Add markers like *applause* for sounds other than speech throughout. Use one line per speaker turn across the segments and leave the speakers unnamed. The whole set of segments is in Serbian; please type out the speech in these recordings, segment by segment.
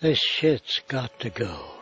This shit's got to go.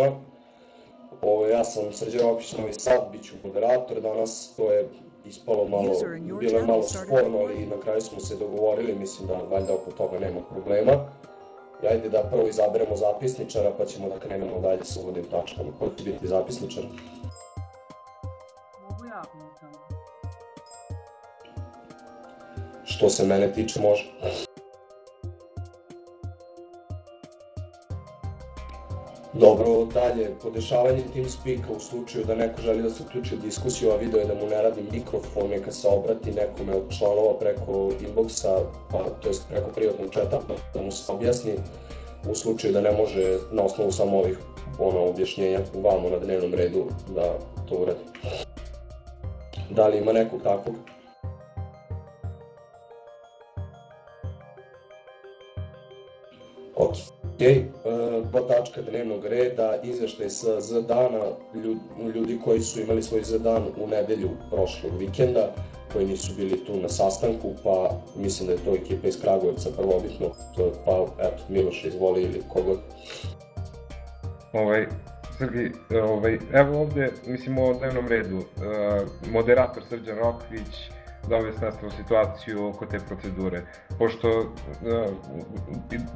Svima. Ovaj, ja sam Srđan Rokić Novi Sad, bit ću moderator. Danas to je ispalo malo, bilo je malo sporno, ali na kraju smo se dogovorili, mislim da valjda oko toga nema problema. I ajde da prvo izaberemo zapisničara, pa ćemo da krenemo dalje sa uvodnim tačkama. Ko će biti zapisničar?
Mogu ja.
Što se mene tiče, može. Dobro, dalje, podešavanje TeamSpeaka u slučaju da neko želi da se uključi u diskusiju, a video je da mu ne radi mikrofon, neka se obrati nekome od članova preko inboxa, pa, to jest preko privatnog četa, da mu se objasni u slučaju da ne može na osnovu samo ovih ono, objašnjenja vamo na dnevnom redu da to uradi. Da li ima nekog takvog? Ok, e, dva tačka dnevnog reda, izveštaj sa Z dana, ljudi, koji su imali svoj Z dan u nedelju prošlog vikenda, koji nisu bili tu na sastanku, pa mislim da je to ekipa iz Kragujevca prvobitno, to, pa eto, Miloš izvoli ili kogod.
Ovaj, Srgi, ovaj, evo ovde, mislim o dnevnom redu, uh, moderator Srđan Rokvić dovesti nas u situaciju oko te procedure, pošto uh,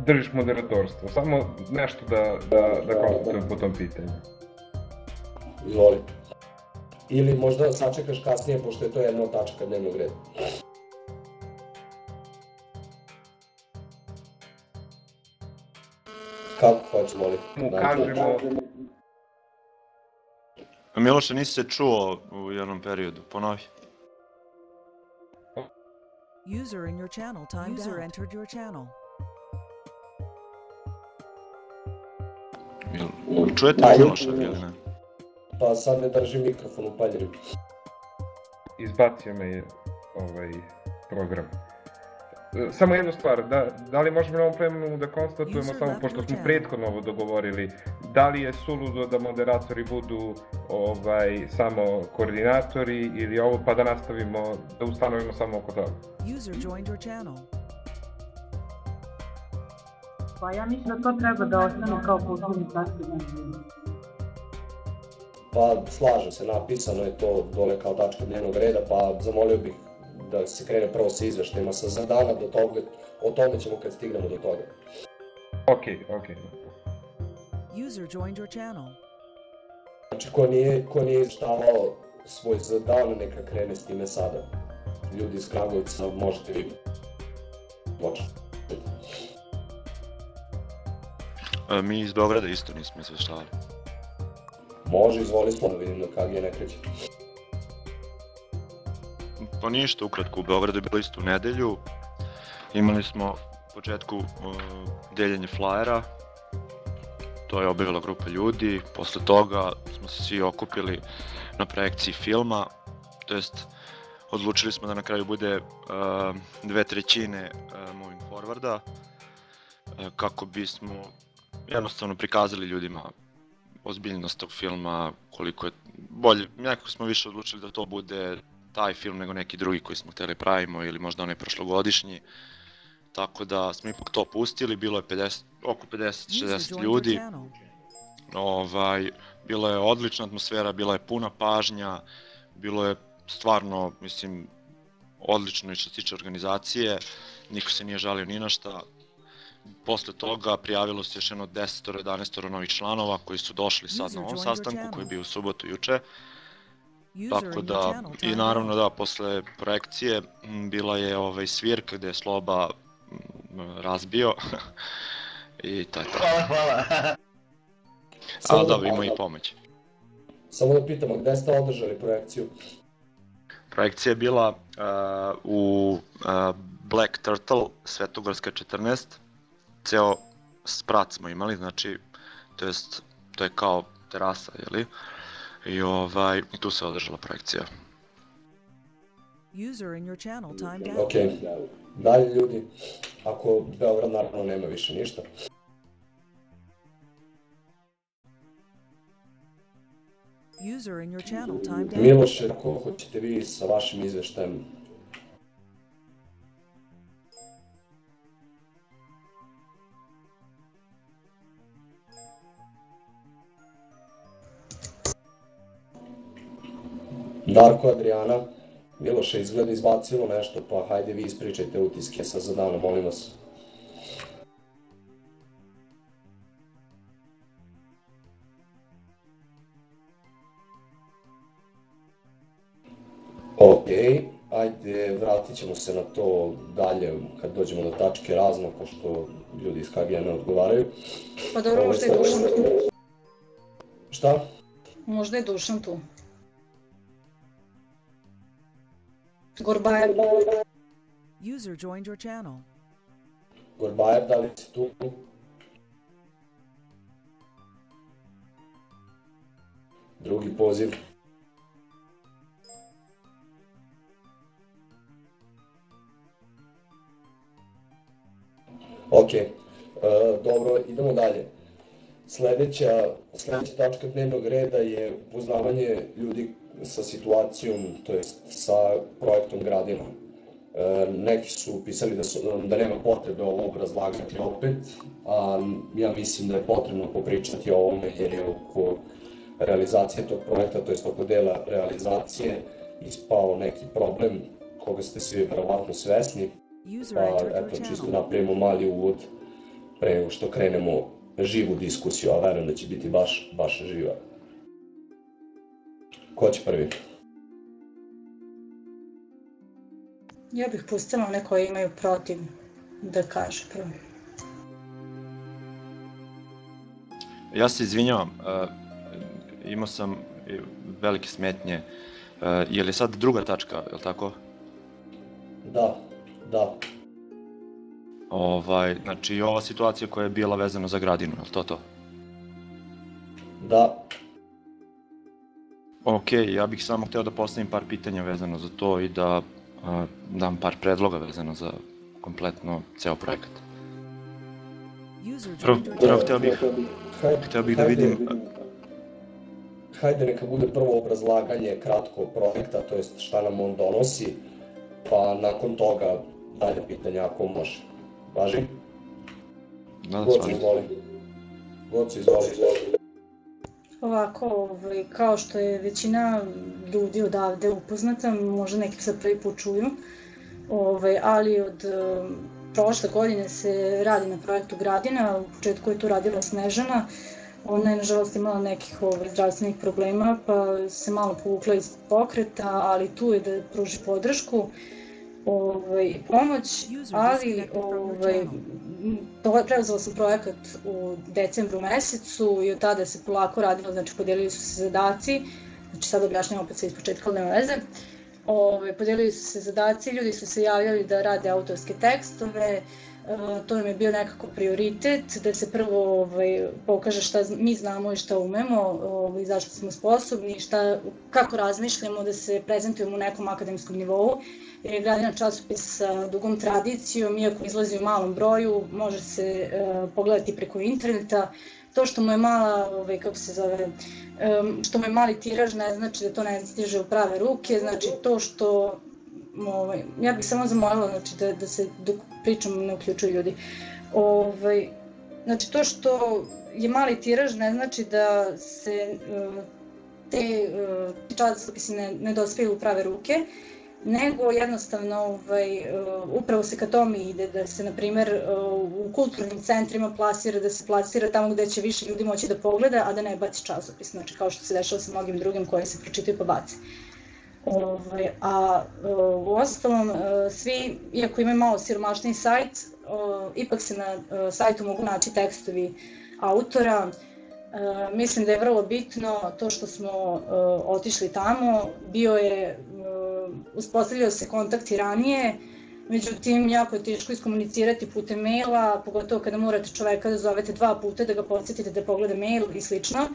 držiš moderatorstvo, samo nešto da, da, da konstatujem po tom pitanju.
Izvoli. Ili možda sačekaš kasnije, pošto je to jedna od tačaka dnevnog reda. Kako hoće, voli?
Mu kažemo,
Miloše, nisi se čuo u jednom periodu, ponovi.
User in your channel timed User entered your channel.
Jel, čujete
Da,
Miloša
ju-
ili ne?
Pa sad ne drži mikrofon upaljen.
izbacio me je ovaj program. E, Samo jednu stvar, da, da li možemo na ovom vremenu da konstatujemo
User
samo,
left
pošto
your
smo
channel.
prethodno ovo dogovorili, da li je suludo da moderatori budu ovaj samo koordinatori ili ovo, pa da nastavimo, da ustanovimo samo oko toga.
User joined your channel.
Pa ja mislim da to treba da ostane kao dnevnog reda.
Pa slažem se, napisano je to dole kao tačka dnevnog reda, pa zamolio bih da se krene prvo sa izveštajima sa za dana do toga, o tome ćemo kad stignemo do toga.
Ok, ok.
User joined your channel.
Znači, ko nije, ko nije izveštavao svoj za dan, neka krene s time sada. Ljudi iz Kragujevca, možete vi početi.
E, mi iz Beograda isto nismo izveštavali.
Može, izvoli smo da vidim da kak je ne kreće.
Pa ništa, ukratko, u Beogradu je bilo isto u nedelju. Imali smo u početku uh, deljenje flajera, to je objavila grupa ljudi, posle toga smo se svi okupili na projekciji filma, to jest odlučili smo da na kraju bude uh, dve trećine uh, moving forwarda, uh, kako bismo jednostavno prikazali ljudima ozbiljnost tog filma, koliko je bolje, nekako smo više odlučili da to bude taj film nego neki drugi koji smo hteli pravimo ili možda onaj prošlogodišnji. Tako da smo ipak to pustili, bilo je 50, oko
User
50-60
joined your
ljudi. Ovaj, bila je odlična atmosfera, bila je puna pažnja, bilo je stvarno, mislim, odlično i što se tiče organizacije, niko se nije žalio ni na šta. Posle toga prijavilo se još jedno 10-11 novih članova koji su došli sad na ovom sastanku koji je bio u subotu juče. Tako da, i naravno da, posle projekcije bila je ovaj svirka gde je Sloba razbio *laughs* i to je to.
Hvala, hvala.
Ali dobro, ima i pomoć.
Samo da pitam, a gde ste održali projekciju?
Projekcija je bila uh, u uh, Black Turtle, Svetogorska 14. Ceo sprat smo imali, znači, to jest, to je kao terasa, jeli? I, ovaj, i tu se održala projekcija.
User in your channel timed out.
Ok, dalje ljudi, ako Beograd naravno nema više ništa.
User in your channel timed out.
Miloše, ako hoćete vi sa vašim izveštajem Darko Adriana, Miloše izgleda izbacilo nešto, pa hajde vi ispričajte utiske sa za dana, molim vas. Ok, ajde, vratit ćemo se na to dalje kad dođemo do tačke razno, pošto ljudi iz KG ne odgovaraju.
Pa dobro, možda je
sad-
Dušan tu.
Šta?
Možda je Dušan tu. Gorbajev.
User joined your channel.
Gorbajev, da li si tu? Drugi poziv. Ok, e, dobro, idemo dalje. Sledeća, sledeća tačka dnevnog reda je upoznavanje ljudi sa situacijom, to jest sa projektom Gradina. E, neki su pisali da, su, da nema potrebe ovo obrazlagati opet, a ja mislim da je potrebno popričati o ovome jer je oko realizacije tog projekta, to jest oko dela realizacije, ispao neki problem koga ste svi verovatno svesni, pa eto čisto napravimo mali uvod pre nego što krenemo živu diskusiju, a verujem da će biti baš, baš živa. Ko će prvi?
Ja bih pustila one koji imaju protiv da kaže prvo.
Ja se izvinjavam, uh, imao sam velike smetnje. Uh, je li sad druga tačka, je li tako?
Da, da,
Ovaj, znači ova situacija koja je bila vezana za gradinu, je li to to?
da,
Ok, ja bih samo hteo da postavim par pitanja vezano za to i da uh, dam par predloga vezano za kompletno ceo projekat. Prvo, prvo hteo bih, hteo bih da vidim,
Hajde neka bude prvo obrazlaganje kratko projekta, to jest šta nam on donosi, pa nakon toga dalje pitanja ako može. Važi?
da, da,
Gocu, izvoli. Gocu, izvoli.
Ovako, ovaj, kao što je većina ljudi odavde upoznata, možda neki sad prvi put čuju, ovaj, ali od um, prošle godine se radi na projektu Gradina, u početku je to radila Snežana, ona je nažalost imala nekih ovaj, zdravstvenih problema, pa se malo povukla iz pokreta, ali tu je da pruži podršku ovaj, pomoć, ali ovaj, preuzela sam projekat u decembru mesecu i od tada se polako radilo, znači podelili su se zadaci, znači sad objašnjam opet sve iz početka, ali nema veze. Ove, podelili su se zadaci, ljudi su se javljali da rade autorske tekstove, e, to im je bio nekako prioritet, da se prvo ovaj, pokaže šta mi znamo i šta umemo, ovaj, zašto smo sposobni, šta, kako razmišljamo da se prezentujemo u nekom akademskom nivou, jer je Gradina časopis sa dugom tradicijom, iako izlazi u malom broju, može se e, pogledati preko interneta. To što mu je mala, ovaj, kako se zove, em, što mu je mali tiraž ne znači da to ne stiže u prave ruke, znači to što ovaj, ja bih samo zamolila znači, da, da se dok pričam ne uključuju ljudi. Ovaj, znači to što je mali tiraž ne znači da se e, te časopisi ne, ne dospiju u prave ruke, nego jednostavno ovaj, e, upravo se ka tome ide da se na primer e, u kulturnim centrima plasira, da se plasira tamo gde će više ljudi moći da pogleda, a da ne baci časopis, znači kao što se dešava sa mnogim drugim koji se pročitaju pa baci. Ovaj, a u ostalom, e, svi, iako imaju malo siromašniji sajt, ipak se na sajtu mogu naći tekstovi autora, mislim da je vrlo bitno to što smo uh, otišli tamo. Bio je, uh, uspostavljao se kontakt i ranije, međutim jako je teško iskomunicirati putem maila, pogotovo kada morate čoveka da zovete dva puta, da ga podsjetite da pogleda mail i slično.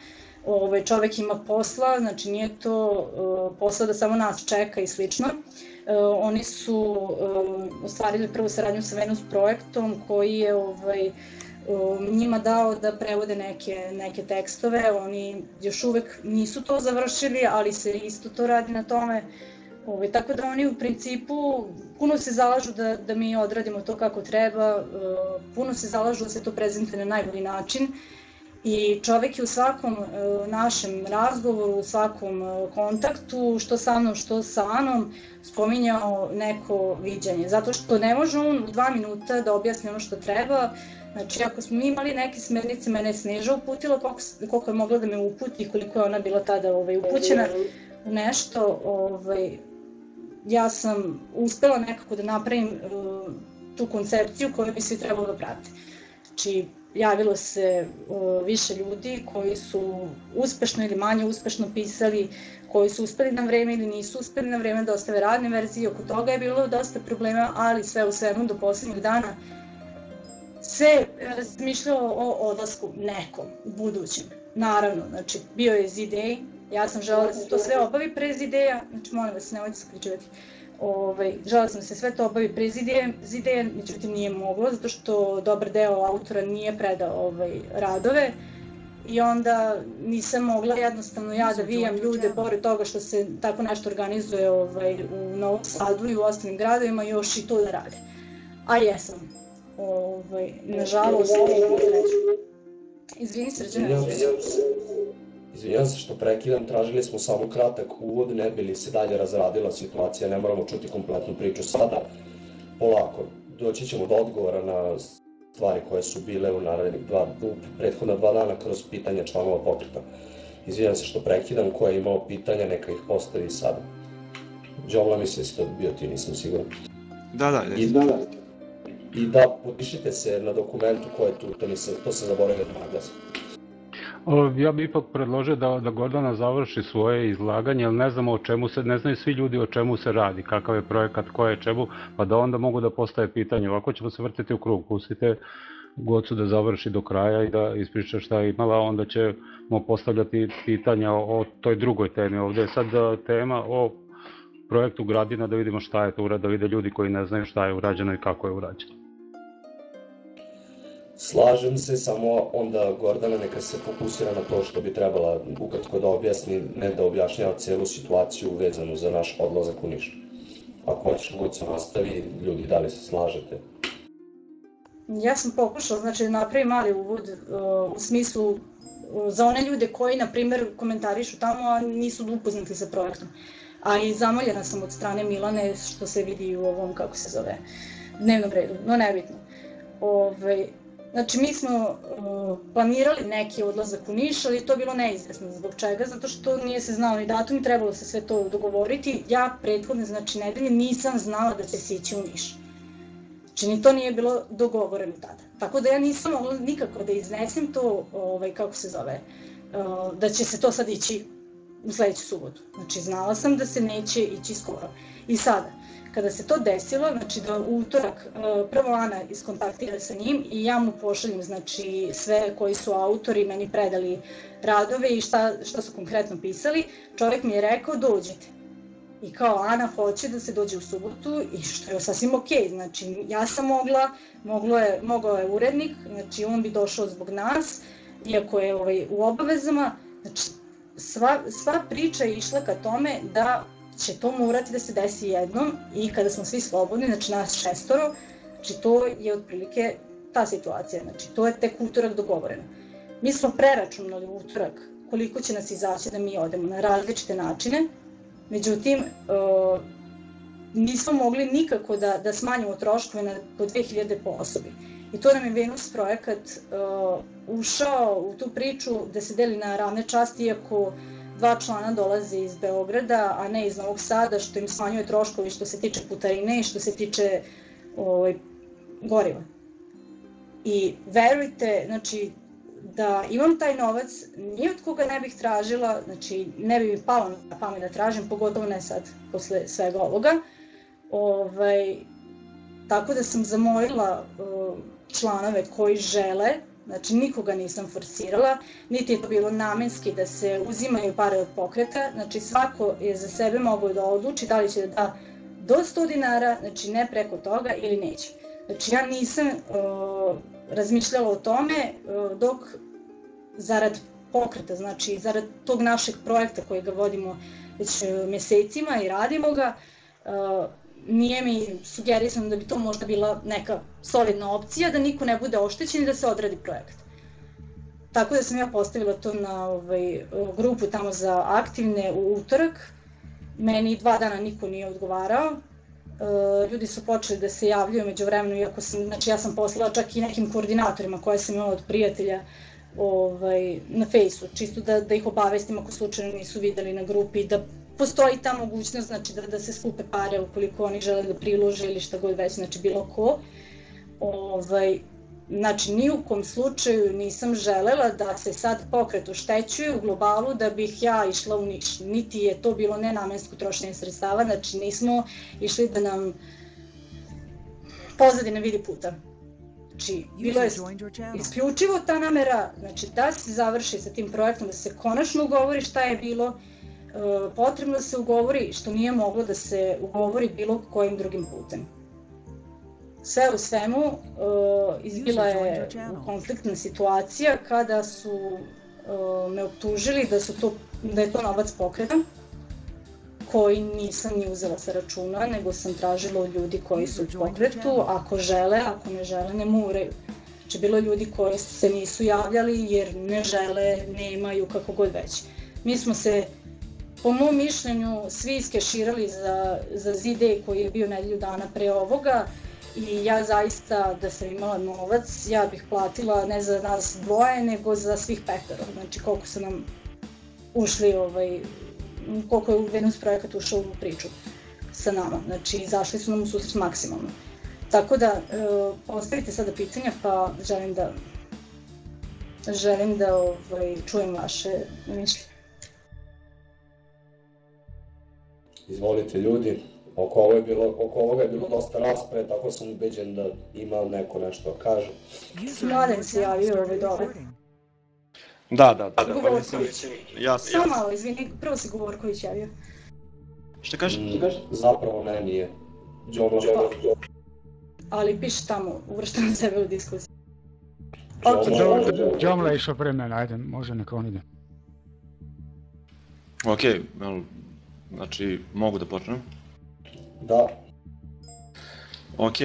Ovaj, čovek ima posla, znači nije to uh, posla da samo nas čeka i slično. Uh, oni su uh, ostvarili prvu saradnju sa Venus projektom koji je ovaj, njima dao da prevode neke, neke tekstove, oni još uvek nisu to završili, ali se isto to radi na tome. Ove, tako da oni u principu puno se zalažu da, da mi odradimo to kako treba, puno se zalažu da se to prezentuje na najbolji način. I čovek je u svakom našem razgovoru, u svakom kontaktu, što sa mnom, što sa Anom, spominjao neko viđanje. Zato što ne može on u dva minuta da objasni ono što treba, Znači, ako smo imali neke smernice, mene je Sneža uputila koliko, koliko je mogla da me uputi i koliko je ona bila tada ovaj, upućena u nešto, ovaj, ja sam uspela nekako da napravim uh, tu koncepciju koju bi svi trebalo da prate. Znači, javilo se uh, više ljudi koji su uspešno ili manje uspešno pisali, koji su uspeli na vreme ili nisu uspeli na vreme da ostave radne verzije, oko toga je bilo dosta problema, ali sve u svemu do poslednjeg dana se razmišljalo o odlasku nekom, budućem. Naravno, znači, bio je Zidej, ja sam žela da se to sve obavi pre Zideja, znači, molim vas, nemojte se pričevati. Ovaj, žela sam da se sve to obavi pre Zideja, Zideja, međutim nije moglo, zato što dobar deo autora nije predao ovaj, radove, i onda nisam mogla jednostavno ja da vijam ljude pored toga što se tako nešto organizuje ovaj, u Novom Sadu i u ostalim gradovima još i to da rade. A jesam, Ovaj, nažalost, Izvini, srđane.
Izvinjam se. Izvinjam se što prekidam, tražili smo samo kratak uvod, ne bi li se dalje razradila situacija, ne moramo čuti kompletnu priču sada. Polako, doći ćemo do odgovora na stvari koje su bile u narednih dva, u prethodna dva dana kroz pitanja članova pokreta. Izvinjam se što prekidam, ko je imao pitanja, neka ih postavi sada. Đovla misli da si to bio ti, nisam siguran.
Da, da,
I, da, da i da potpišite se na dokumentu ko je tu, to, nisam, to sam zaboravio da naglasim.
Ja bih ipak predložio da, da Gordana završi svoje izlaganje, ali ne znamo o čemu se, ne znaju svi ljudi o čemu se radi, kakav je projekat, ko je čemu, pa da onda mogu da postave pitanje. Ovako ćemo se vrtiti u krug, pustite Gocu da završi do kraja i da ispriča šta je imala, onda ćemo postavljati pitanja o, o toj drugoj temi. Ovde je sad tema o projektu Gradina da vidimo šta je to urađeno, da vide ljudi koji ne znaju šta je urađeno i kako je urađeno.
Slažem se, samo onda Gordana neka se fokusira na to što bi trebala ukratko da objasni, ne da objašnjava celu situaciju vezanu za naš odlazak u Niš. Ako hoćeš god se nastavi, ljudi, da li se slažete?
Ja sam pokušala, znači, da napravim mali uvod uh, u smislu uh, za one ljude koji, na primer, komentarišu tamo, a nisu upoznati sa projektom. A i zamoljena sam od strane Milane, što se vidi u ovom, kako se zove, dnevnom redu, no nebitno. Ove, Znači, mi smo uh, planirali neki odlazak u Niš, ali to bilo neizvesno. Zbog čega? Zato što nije se znao ni datum i trebalo se sve to dogovoriti. Ja prethodne, znači, nedelje nisam znala da će se ići u Niš. Znači, ni to nije bilo dogovoreno tada. Tako da ja nisam mogla nikako da iznesem to, ovaj, kako se zove, uh, da će se to sad ići u sledeću subotu. Znači, znala sam da se neće ići skoro. I sada, Kada se to desilo, znači da utorak e, prvo Ana iskontaktira sa njim i ja mu pošaljem znači sve koji su autori meni predali radove i šta, šta su konkretno pisali, čovek mi je rekao dođite. I kao Ana hoće da se dođe u subotu i što je sasvim okay. znači ja sam mogla, moglo je, mogao je urednik, znači on bi došao zbog nas, iako je ovaj, u obavezama, znači sva, sva priča je išla ka tome da će to morati da se desi jednom i kada smo svi slobodni, znači nas šestoro, znači to je otprilike ta situacija, znači to je tek utorak dogovoreno. Mi smo preračunali utorak koliko će nas izaći da mi odemo na različite načine, međutim, uh, nismo mogli nikako da, da smanjimo troškove na po 2000 po osobi. I to nam je Venus projekat uh, ušao u tu priču da se deli na ravne časti, iako dva člana dolaze iz Beograda, a ne iz Novog Sada, što im smanjuje troškovi što se tiče putarine i što se tiče ovaj, goriva. I verujte, znači, da imam taj novac, ni od koga ne bih tražila, znači ne bi mi palo na pamet da tražim, pogotovo ne sad, posle svega ovoga. Ovaj, tako da sam zamolila uh, članove koji žele, znači nikoga nisam forsirala, niti je to bilo namenski da se uzimaju pare od pokreta, znači svako je za sebe mogao da odluči da li će da da do 100 dinara, znači ne preko toga ili neće. Znači ja nisam uh, razmišljala o tome uh, dok zarad pokreta, znači zarad tog našeg projekta koji ga vodimo već uh, mesecima i radimo ga, nije mi sugerisano da bi to možda bila neka solidna opcija, da niko ne bude oštećen i da se odradi projekat. Tako da sam ja postavila to na ovaj, grupu tamo za aktivne u utorak. Meni dva dana niko nije odgovarao. E, ljudi su počeli da se javljaju među vremenu, iako sam, znači ja sam poslala čak i nekim koordinatorima koje sam imala od prijatelja ovaj, na fejsu, čisto da, da ih obavestim ako slučajno nisu videli na grupi, da postoji ta mogućnost znači, da, da se skupe pare ukoliko oni žele da prilože ili šta god već, znači bilo ko. Ovaj, Znači, ni u kom slučaju nisam želela da se sad pokret oštećuje u globalu da bih ja išla u niš. Niti je to bilo nenamensko trošenje sredstava, znači nismo išli da nam pozadine vidi puta. Znači, bilo je isključivo ta namera, znači da se završi sa tim projektom, da se konačno ugovori šta je bilo, potrebno da se ugovori što nije moglo da se ugovori bilo kojim drugim putem sve u svemu uh, izbila je konfliktna situacija kada su uh, me optužili da su to da je to novac pokreta koji nisam ni uzela sa računa, nego sam tražila od ljudi koji su u pokretu, ako žele, ako ne žele, ne moraju. Znači, bilo ljudi koji se nisu javljali jer ne žele, nemaju, kako god već. Mi smo se, po mom mišljenju, svi iskeširali za, za zide koji je bio nedelju dana pre ovoga, i ja zaista da sam imala novac, ja bih platila ne za nas dvoje, nego za svih petero. Znači koliko su nam ušli, ovaj, koliko je Venus projekat ušao u priču sa nama. Znači izašli su nam u susret maksimalno. Tako da, e, postavite sada pitanja, pa želim da želim da ovaj, čujem vaše mišlje.
Izvolite ljudi. Oko, ovo je bilo, oko ovoga je bilo dosta rasprave, tako sam ubeđen da ima neko nešto da kaže.
Mladen se javio ovaj dole.
Da, da, da.
da pa
mislim, ja,
Samo malo, izvini, prvo se Govorković javio.
Šta kažeš?
Mm, zapravo ne, nije. Džomo, Džomo.
Ali piše tamo, uvrštam sebe u diskusiju.
Okay. Džomla je išao pre mene, ajde, može neka on ide.
Ok, znači mogu da počnem?
Da.
Ok,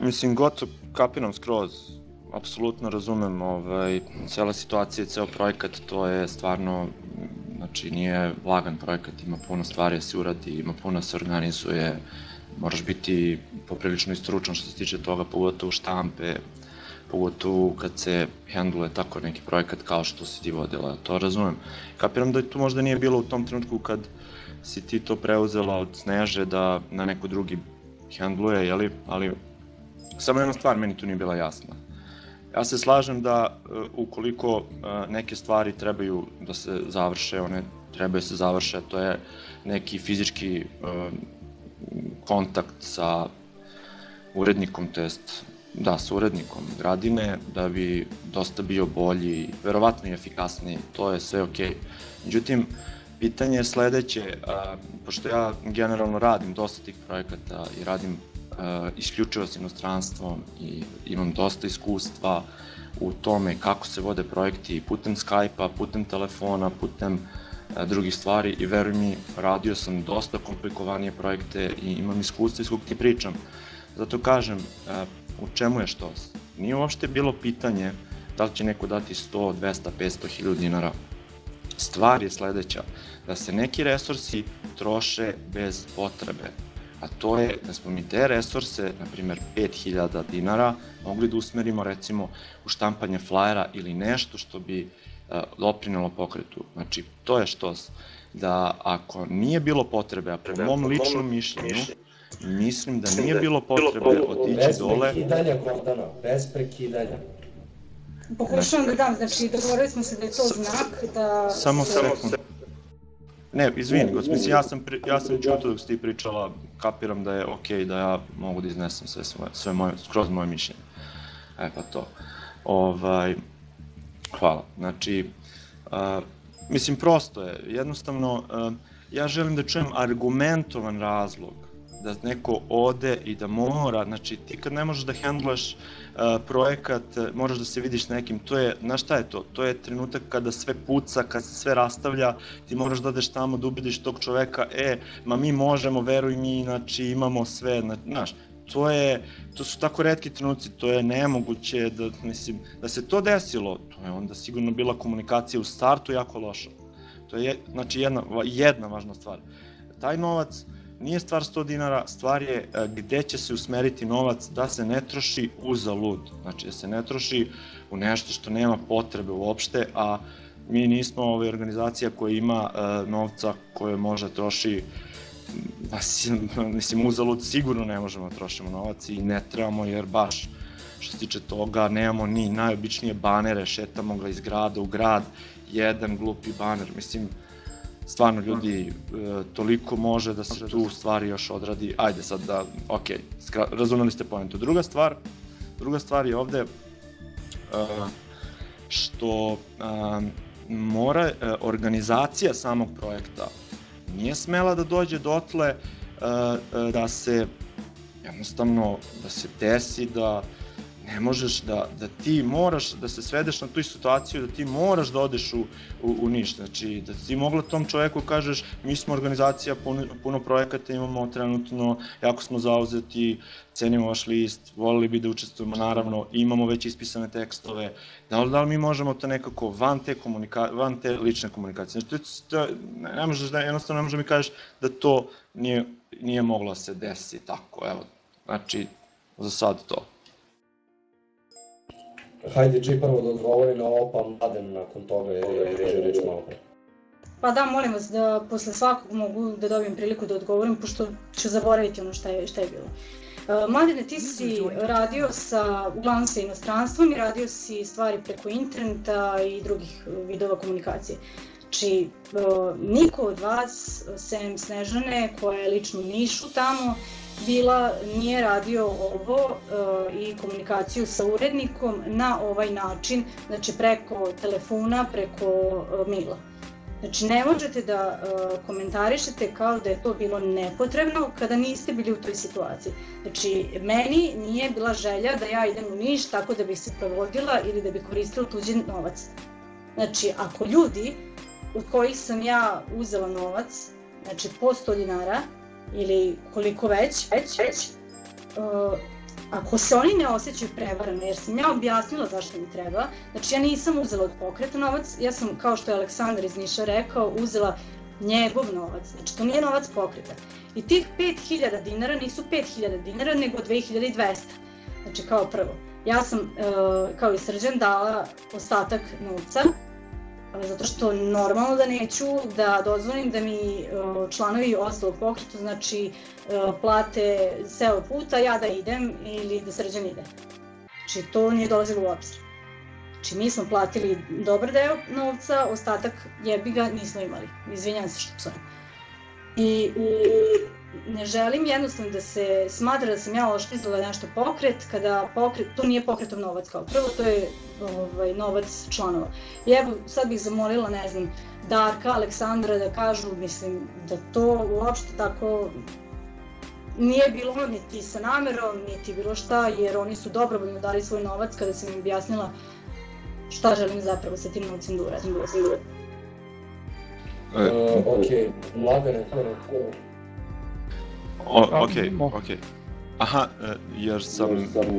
mislim, gotovo kapiram skroz, apsolutno razumem ovaj, cela situacija, ceo projekat, to je stvarno, znači nije lagan projekat, ima puno stvari da se uradi, ima puno da se organizuje, moraš biti poprilično istručan što se tiče toga, pogotovo štampe, pogotovo kad se hendluje tako neki projekat kao što si ti vodila, to razumem. Kapiram da tu možda nije bilo u tom trenutku kad si ti to preuzela od Sneže da na neko drugi handluje, jeli? ali samo jedna stvar meni tu nije bila jasna. Ja se slažem da uh, ukoliko uh, neke stvari trebaju da se završe, one trebaju da se završe, to je neki fizički uh, kontakt sa urednikom, to jest da, sa urednikom gradine, da bi dosta bio bolji, verovatno i efikasniji, to je sve okej. Okay. Međutim, uh, Pitanje je sledeće, a, pošto ja generalno radim dosta tih projekata i radim isključivo s inostranstvom i imam dosta iskustva u tome kako se vode projekti putem Skype-a, putem telefona, putem drugih stvari i veruj mi, radio sam dosta komplikovanije projekte i imam iskustva iz kog ti pričam. Zato kažem, u čemu je što? Nije uopšte bilo pitanje da li će neko dati 100, 200, 500 hiljada dinara Stvar je sledeća, da se neki resursi troše bez potrebe, a to je da smo mi te resurse, na primer 5000 dinara, mogli da usmerimo recimo u štampanje flajera ili nešto što bi uh, doprinelo pokretu. Znači, to je što da ako nije bilo potrebe, a po mom ličnom mišljenju, mislim da nije bilo potrebe otići
bez
dole...
Bez prekidanja, Gordana, bez prekidanja.
Pokušavam da dam, znači dogovorili smo se da je to znak da...
Samo
se-
sekund. Ne, izvini, gospod, mislim, ja sam, pri, ja sam čuto dok si ti pričala, kapiram da je okej da ja mogu da iznesem sve, svoje, sve moje, skroz moje mišljenje. E pa to. Ovaj, hvala. Znači, a, mislim, prosto je. Jednostavno, a, ja želim da čujem argumentovan razlog da neko ode i da mora, znači ti kad ne možeš da hendlaš uh, projekat, uh, moraš da se vidiš nekim, to je, znaš šta je to? To je trenutak kada sve puca, kad se sve rastavlja, ti moraš da odeš tamo da ubediš tog čoveka, e, ma mi možemo, veruj mi, znači imamo sve, znaš, to je, to su tako redki trenuci, to je nemoguće da, mislim, da se to desilo, to je onda sigurno bila komunikacija u startu jako loša. To je, znači, jedna, jedna važna stvar. Taj novac, nije stvar 100 dinara, stvar je e, gde će se usmeriti novac da se ne troši uzalud, znači da se ne troši u nešto što nema potrebe uopšte, a mi nismo ovaj organizacija koja ima uh, novca koje može troši pa, mislim *laughs* uzalud sigurno ne možemo da trošimo novac i ne trebamo jer baš što se tiče toga nemamo ni najobičnije banere, šetamo ga iz grada u grad, jedan glupi baner, mislim stvarno ljudi e, toliko može da se tu stvari još odradi. Ajde sad da, ok, skra, razumeli ste pojentu. Druga stvar, druga stvar je ovde uh, što uh, mora uh, organizacija samog projekta nije smela da dođe dotle uh, uh, da se jednostavno da se desi da ne možeš da, da ti moraš da se svedeš na tu situaciju da ti moraš da odeš u, u, u Niš. Znači, da ti mogla tom čoveku kažeš mi smo organizacija, puno, puno projekata imamo trenutno, jako smo zauzeti, cenimo vaš list, volili bi da učestvujemo, naravno, imamo već ispisane tekstove, da li, da li mi možemo to nekako van te, komunika, van te lične komunikacije. Znači, to, ne, možeš da, jednostavno ne možeš da mi kažeš da to nije, nije moglo da se desi tako, evo, znači, za sad to.
Hajde, G prvo da odgovori na ovo, pa Mladen nakon toga je je reč malo pre.
Pa da, molim vas da posle svakog mogu da dobijem priliku da odgovorim, pošto ću zaboraviti ono šta je, šta je bilo. Uh, Mladene, ti si radio sa, uglavnom sa inostranstvom i radio si stvari preko interneta i drugih vidova komunikacije. Znači, uh, niko od vas, sem Snežane, koja je lično u Nišu tamo, bila, nije radio ovo uh, i komunikaciju sa urednikom na ovaj način, znači preko telefona, preko uh, mila. Znači ne možete da uh, komentarišete kao da je to bilo nepotrebno kada niste bili u toj situaciji. Znači meni nije bila želja da ja idem u Niš tako da bih se provodila ili da bih koristila tuđi novac. Znači ako ljudi od kojih sam ja uzela novac, znači po 100 dinara ili koliko već, već, već, uh, ako se oni ne osjećaju prevarano, jer sam ja objasnila zašto mi treba, znači ja nisam uzela od pokreta novac, ja sam, kao što je Aleksandar iz Niša rekao, uzela njegov novac, znači to nije novac pokreta. I tih 5000 dinara nisu 5000 dinara, nego 2200. Znači kao prvo, ja sam uh, kao i Srđan dala ostatak novca, zato što normalno da neću da dozvolim da mi uh, članovi ostalog pokreta, znači uh, plate ceo puta, ja da idem ili da Srđan ide. Znači to nije dolazilo u obzir. Znači mi smo platili dobar deo novca, ostatak jebi ga nismo imali. Izvinjam se što psujem. I, I ne želim jednostavno da se smatra da sam ja oštizala nešto pokret, kada pokret, to nije pokretov novac kao prvo, to je ovaj, novac članova. I evo, sad bih zamolila, ne znam, Darka, Aleksandra da kažu, mislim, da to uopšte tako nije bilo niti sa namerom, niti bilo šta, jer oni su dobrovoljno dali svoj novac kada sam im objasnila šta želim zapravo sa tim novcem da uradim.
Uh, ok, Mladene,
O, ok, ok. Aha, e, jer sam,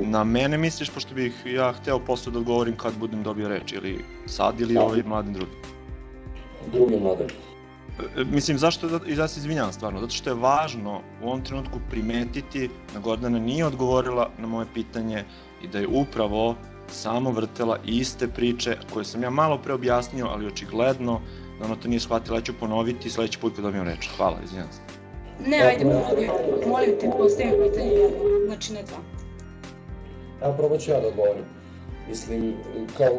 na mene misliš, pošto bih ja hteo posle da odgovorim kad budem dobio reč, ili sad ili ovaj mladen drugi?
drugi Mladen.
E, Mislim, zašto, da, i da se izvinjam stvarno, zato što je važno u ovom trenutku primetiti da Gordana nije odgovorila na moje pitanje i da je upravo samo vrtela iste priče koje sam ja malo pre objasnio, ali očigledno da ona to nije shvatila, ja ću ponoviti sledeći put kad dobijem reč. Hvala, izvinjam se.
Ne, ajde, molim, molim te, postavim pitanje znači ne dva.
Evo, probat ću ja da odgovorim. Mislim, kao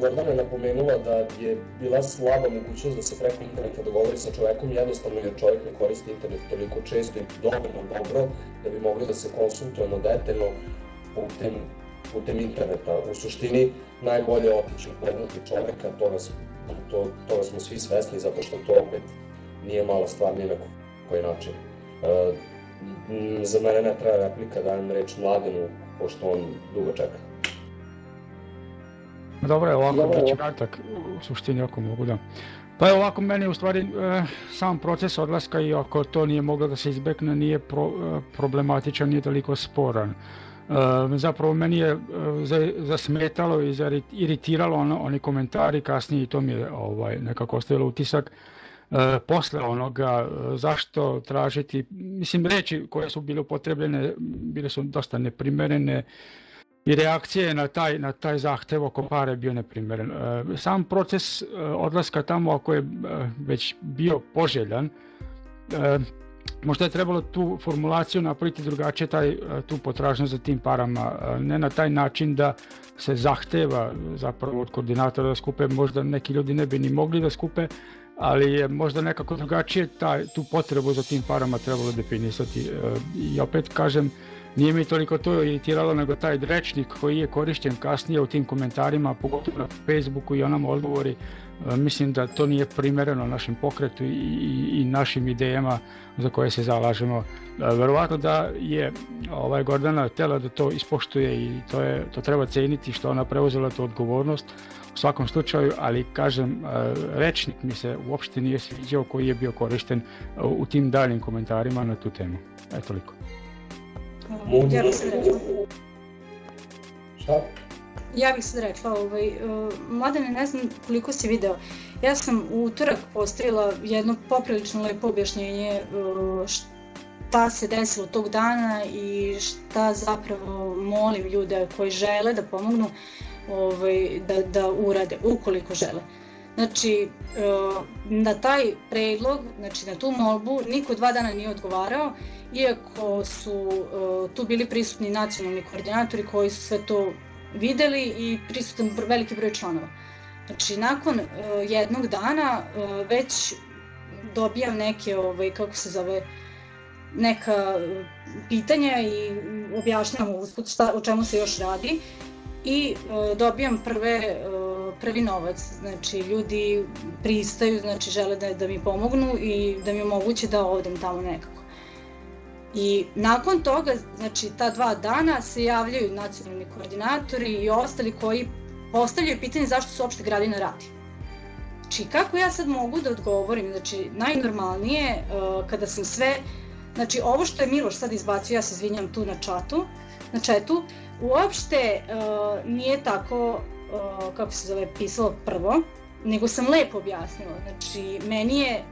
Gordana je napomenula da je bila slaba mogućnost da se preko interneta dogovori sa čovekom, jednostavno jer čovjek ne koristi internet toliko često i dovoljno dobro da bi mogli da se konsultujemo detaljno putem, putem interneta. U suštini, najbolje otići upoznati čoveka, toga, to, toga smo svi svesni, zato što to opet nije mala stvar ni na koji način. Za mene ne treba replika, dajem reč Mladenu, pošto on dugo čeka.
Dobro je ovako, Dobro. bit kratak, u suštini ako mogu da. Pa je ovako, meni u stvari e, sam proces odlaska i ako to nije moglo da se izbekne, nije pro, e, problematičan, nije toliko sporan. E, zapravo meni je e, zasmetalo i iritiralo ono, oni komentari kasnije i to mi je ovaj, nekako ostavilo utisak e, posle onoga e, zašto tražiti, mislim reči koje su bile upotrebljene bile su dosta neprimerene, i reakcije na taj, na taj zahtev oko pare bio neprimeren. E, sam proces e, odlaska tamo, ako je e, već bio poželjan, možda je trebalo tu formulaciju napraviti drugačije, taj, tu potražnju za tim parama, ne na taj način da se zahteva zapravo od koordinatora da skupe, možda neki ljudi ne bi ni mogli da skupe, ali je možda nekako drugačije taj, tu potrebu za tim parama trebalo definisati. I opet kažem, Nije mi toliko to iritiralo, nego taj rečnik koji je korišćen kasnije u tim komentarima, pogotovo na Facebooku i onam odgovori, e, mislim da to nije primereno našem pokretu i, i, i našim idejama za koje se zalažemo. E, verovatno da je ovaj Gordana tela da to ispoštuje i to, je, to treba ceniti što ona preuzela tu odgovornost u svakom slučaju, ali kažem, e, rečnik mi se uopšte nije sviđao koji je bio korišten u tim daljim komentarima na tu temu. Eto toliko.
Mogu... Ja bih sad rekla.
Šta?
Ja bih sad rekla, ovaj, uh, Mladene, ne znam koliko si video, ja sam u utorak postavila jedno poprilično lepo objašnjenje šta se desilo tog dana i šta zapravo molim ljude koji žele da pomognu ovaj, da, da urade, ukoliko žele. Znači, uh, na taj predlog, znači na tu molbu, niko dva dana nije odgovarao iako su uh, tu bili prisutni nacionalni koordinatori koji su sve to videli i prisutan veliki broj članova. Znači, nakon uh, jednog dana već dobijam neke, ovaj, kako se zove, neka pitanja i objašnjam usput šta, o čemu se još radi i uh, dobijam prve, uh, prvi novac. Znači, ljudi pristaju, znači žele da, da mi pomognu i da mi omoguće da odem tamo nekako. I nakon toga, znači ta dva dana se javljaju nacionalni koordinatori i ostali koji postavljaju pitanje zašto se uopšte Gradina radi. Znači kako ja sad mogu da odgovorim, znači najnormalnije uh, kada sam sve, znači ovo što je Miloš sad izbacio, ja se izvinjam tu na čatu, na četu, uopšte uh, nije tako, uh, kako se zove, pisalo prvo, nego sam lepo objasnila. Znači, meni je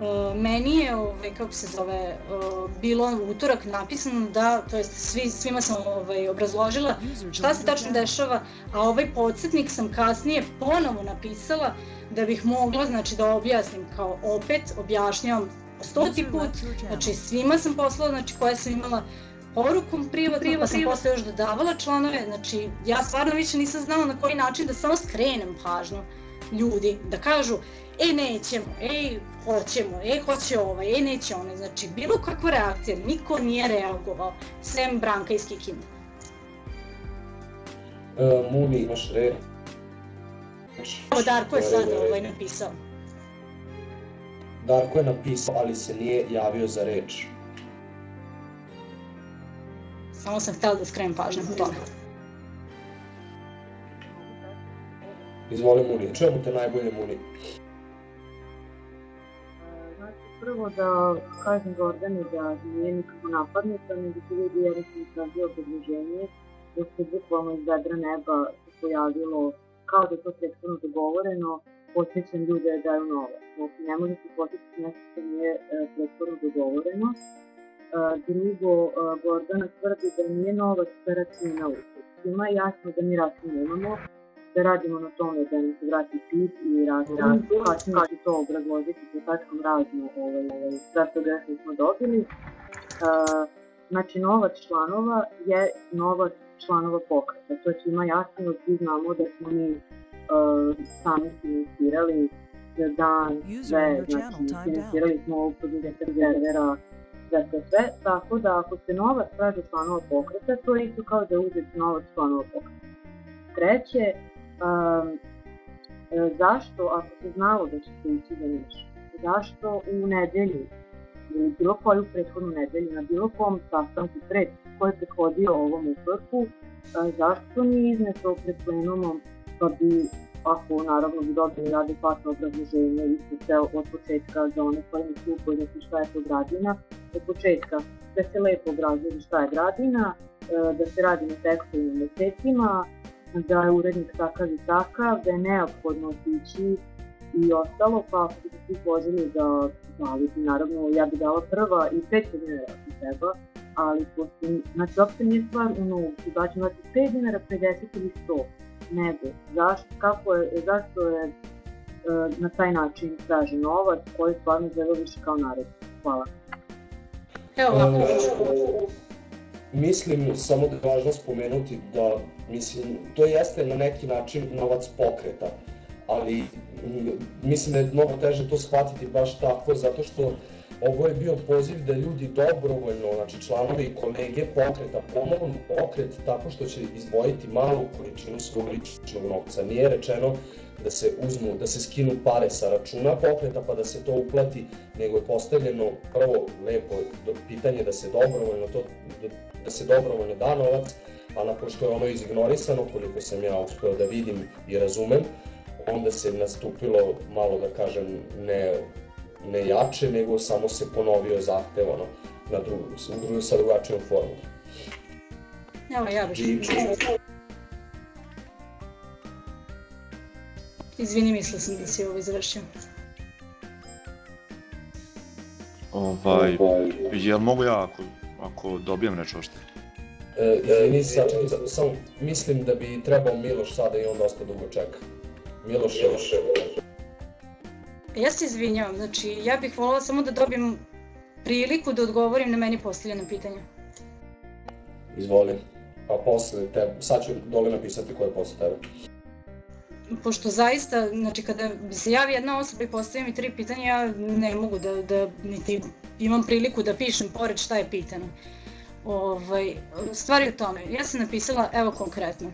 Uh, meni je, ovaj, kako se zove, uh, bilo utorak napisano da, to jest svi, svima sam ovaj, obrazložila šta se tačno dešava, a ovaj podsjetnik sam kasnije ponovo napisala da bih mogla, znači da objasnim kao opet, objašnjavam stoti put, znači svima sam poslala, znači koja sam imala porukom privatno, pa sam posle još dodavala članove, znači ja stvarno više nisam znala na koji način da samo skrenem pažnju ljudi, da kažu e nećemo, e hoćemo, e hoće ovaj, e neće one, znači bilo kakva reakcija, niko nije reagovao, sem Branka iz Kikinde.
Uh, Muni, imaš reč?
Evo Darko je sad ovaj napisao.
Darko je napisao, ali se nije javio za reč.
Samo sam htela da skrenem pažnju na tome.
Izvoli Muni, čemu te najbolje Muni?
prvo da kažem Gordani da nije nikako napadnica, nego su ljudi jednostavno tražio obrazloženje, da se bukvalno iz vedra neba se pojavilo kao da je to prethodno dogovoreno, posjećam ljude da daju novac. Znači, ne može se posjećati nešto što nije e, prethodno dogovoreno. Drugo, Gordana tvrdi da nije novac sa računa u Svima je jasno da mi račun nemamo, da radimo na tome da nam se vrati pit i razne razne kasnije ću to obrazložiti sa tačkom razno ovaj, ovaj, sve to što smo dobili. Uh, znači novac članova je novac članova pokreta. To svima jasno, svi znamo da smo mi uh, sami finansirali za dan, sve, znači finansirali smo ovog produžetak servera, sve, sve, sve, tako da ako se novac traže članova pokreta, to je isto kao da uzeti novac članova pokreta. Treće, um, zašto, ako se znalo da će se ići za Niš, zašto u nedelju ili bilo koju prethodnu nedelju na bilo kom sastanku pred koji je prethodio ovom utvrku, zašto nije izneto pred plenumom pa bi ako naravno bi dobili adekvatno obrazloženje i se sve od početka za one koji nisu upoznati šta je to gradina, od početka da se lepo obrazloži šta je gradina, da se radi na tekstovim mesecima, da je urednik takav i takav, da je neophodno otići i ostalo, pa ako bi se svi složili da dali bi, naravno, ja bi dala prva i 5 dinara ako treba, ali pošto, znači, uopšte nije stvar u novcu, da ću znači 5 dinara, 50 ili 100, nego, zašto, kako je, zašto je e, na taj način traži novac koji stvarno izgleda više kao narod. Hvala.
Evo ovako.
E, mislim samo da je važno spomenuti da mislim, to jeste na neki način novac pokreta, ali mislim da je mnogo teže to shvatiti baš tako, zato što ovo je bio poziv da ljudi dobrovoljno, znači članovi i kolege pokreta pomognu pokret tako što će izdvojiti malu količinu svog ličnog novca. Nije rečeno da se uzmu, da se skinu pare sa računa pokreta pa da se to uplati, nego je postavljeno prvo lepo pitanje da se dobrovoljno to, da se dobrovoljno da novac, a nakon što je ono izignorisano, koliko sam ja uspeo da vidim i razumem, onda se nastupilo malo da kažem ne, ne jače, nego samo se ponovio zahtev ono, na drugu, u drugu, sa drugačijom formom.
Evo ja bih. Izvini, mislila sam da si ovo završio.
Ovaj, jel mogu ja ako, ako dobijem nešto ošte?
E, izvini, sačekaj, samo mislim da bi trebao Miloš sada i on dosta dugo čeka. Miloš je
Ja se izvinjavam, znači ja bih volila samo da dobijem priliku da odgovorim na meni postavljene pitanja.
Izvoli. Pa posle tebe, sad ću dole napisati ko je posle tebe.
Pošto zaista, znači kada se javi jedna osoba i postavi mi tri pitanja, ja ne mogu da, da niti imam priliku da pišem pored šta je pitano. Ovaj, stvari u tome, ja sam napisala, evo konkretno,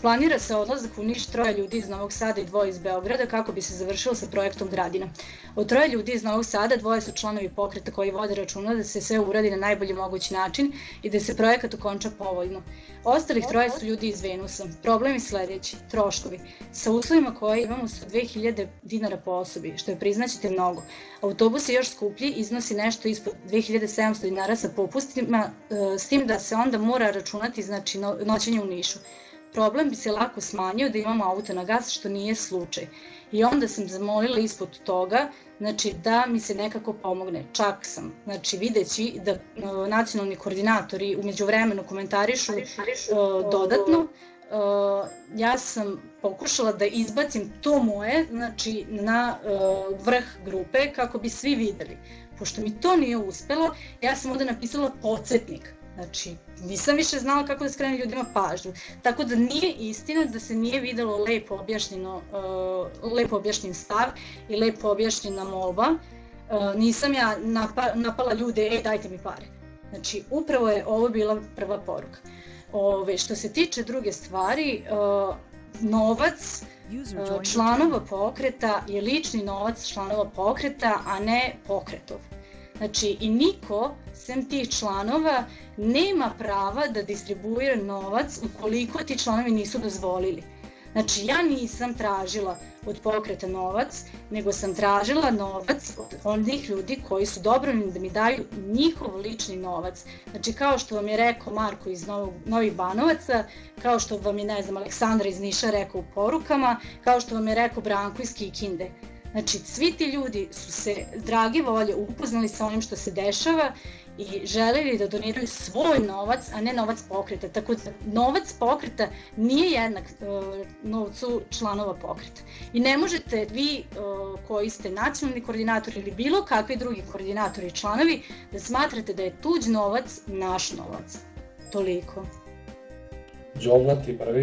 Planira se odlazak u Niš troje ljudi iz Novog Sada i dvoje iz Beograda kako bi se završilo sa projektom Gradina. Od troje ljudi iz Novog Sada dvoje su članovi pokreta koji vode računa da se sve uradi na najbolji mogući način i da se projekat okonča povoljno. Ostalih troje su ljudi iz Venusa. Problem je sledeći, troškovi. Sa uslovima koje imamo su 2000 dinara po osobi, što je priznaćete mnogo. Autobus je još skuplji, iznosi nešto ispod 2700 dinara sa popustima, e, s tim da se onda mora računati znači, noćenje u Nišu problem bi se lako smanjio da imamo auto na gas, što nije slučaj. I onda sam zamolila ispod toga, znači da mi se nekako pomogne. Čak sam, znači videći da uh, nacionalni koordinatori umeđu vremenu komentarišu uh, dodatno, uh, ja sam pokušala da izbacim to moje, znači na uh, vrh grupe kako bi svi videli. Pošto mi to nije uspelo, ja sam ovde napisala podsjetnik Znači, nisam više znala kako da skrenem ljudima pažnju. Tako da nije istina da se nije videlo lepo objašnjeno, uh, lepo objašnjen stav i lepo objašnjena molba. Uh, nisam ja napa, napala ljude, ej dajte mi pare. Znači, upravo je ovo bila prva poruka. Ove, što se tiče druge stvari, uh, novac uh, članova pokreta je lični novac članova pokreta, a ne pokretov. Znači, i niko, sem tih članova, nema prava da distribuira novac ukoliko ti članovi nisu dozvolili. Znači, ja nisam tražila od pokreta novac, nego sam tražila novac od onih ljudi koji su dobrovoljni da mi daju njihov lični novac. Znači, kao što vam je rekao Marko iz Novog, Novih Banovaca, kao što vam je, ne znam, Aleksandra iz Niša rekao u porukama, kao što vam je rekao Branko iz Kikinde. Znači, svi ti ljudi su se, drage volje, upoznali sa onim što se dešava i želeli da doniraju svoj novac, a ne novac pokreta. Tako da novac pokreta nije jednak uh, novcu članova pokreta. I ne možete vi uh, koji ste nacionalni koordinator ili bilo kakvi drugi koordinatori i članovi da smatrate da je tuđ novac naš novac. Toliko.
Đomla ti prvi.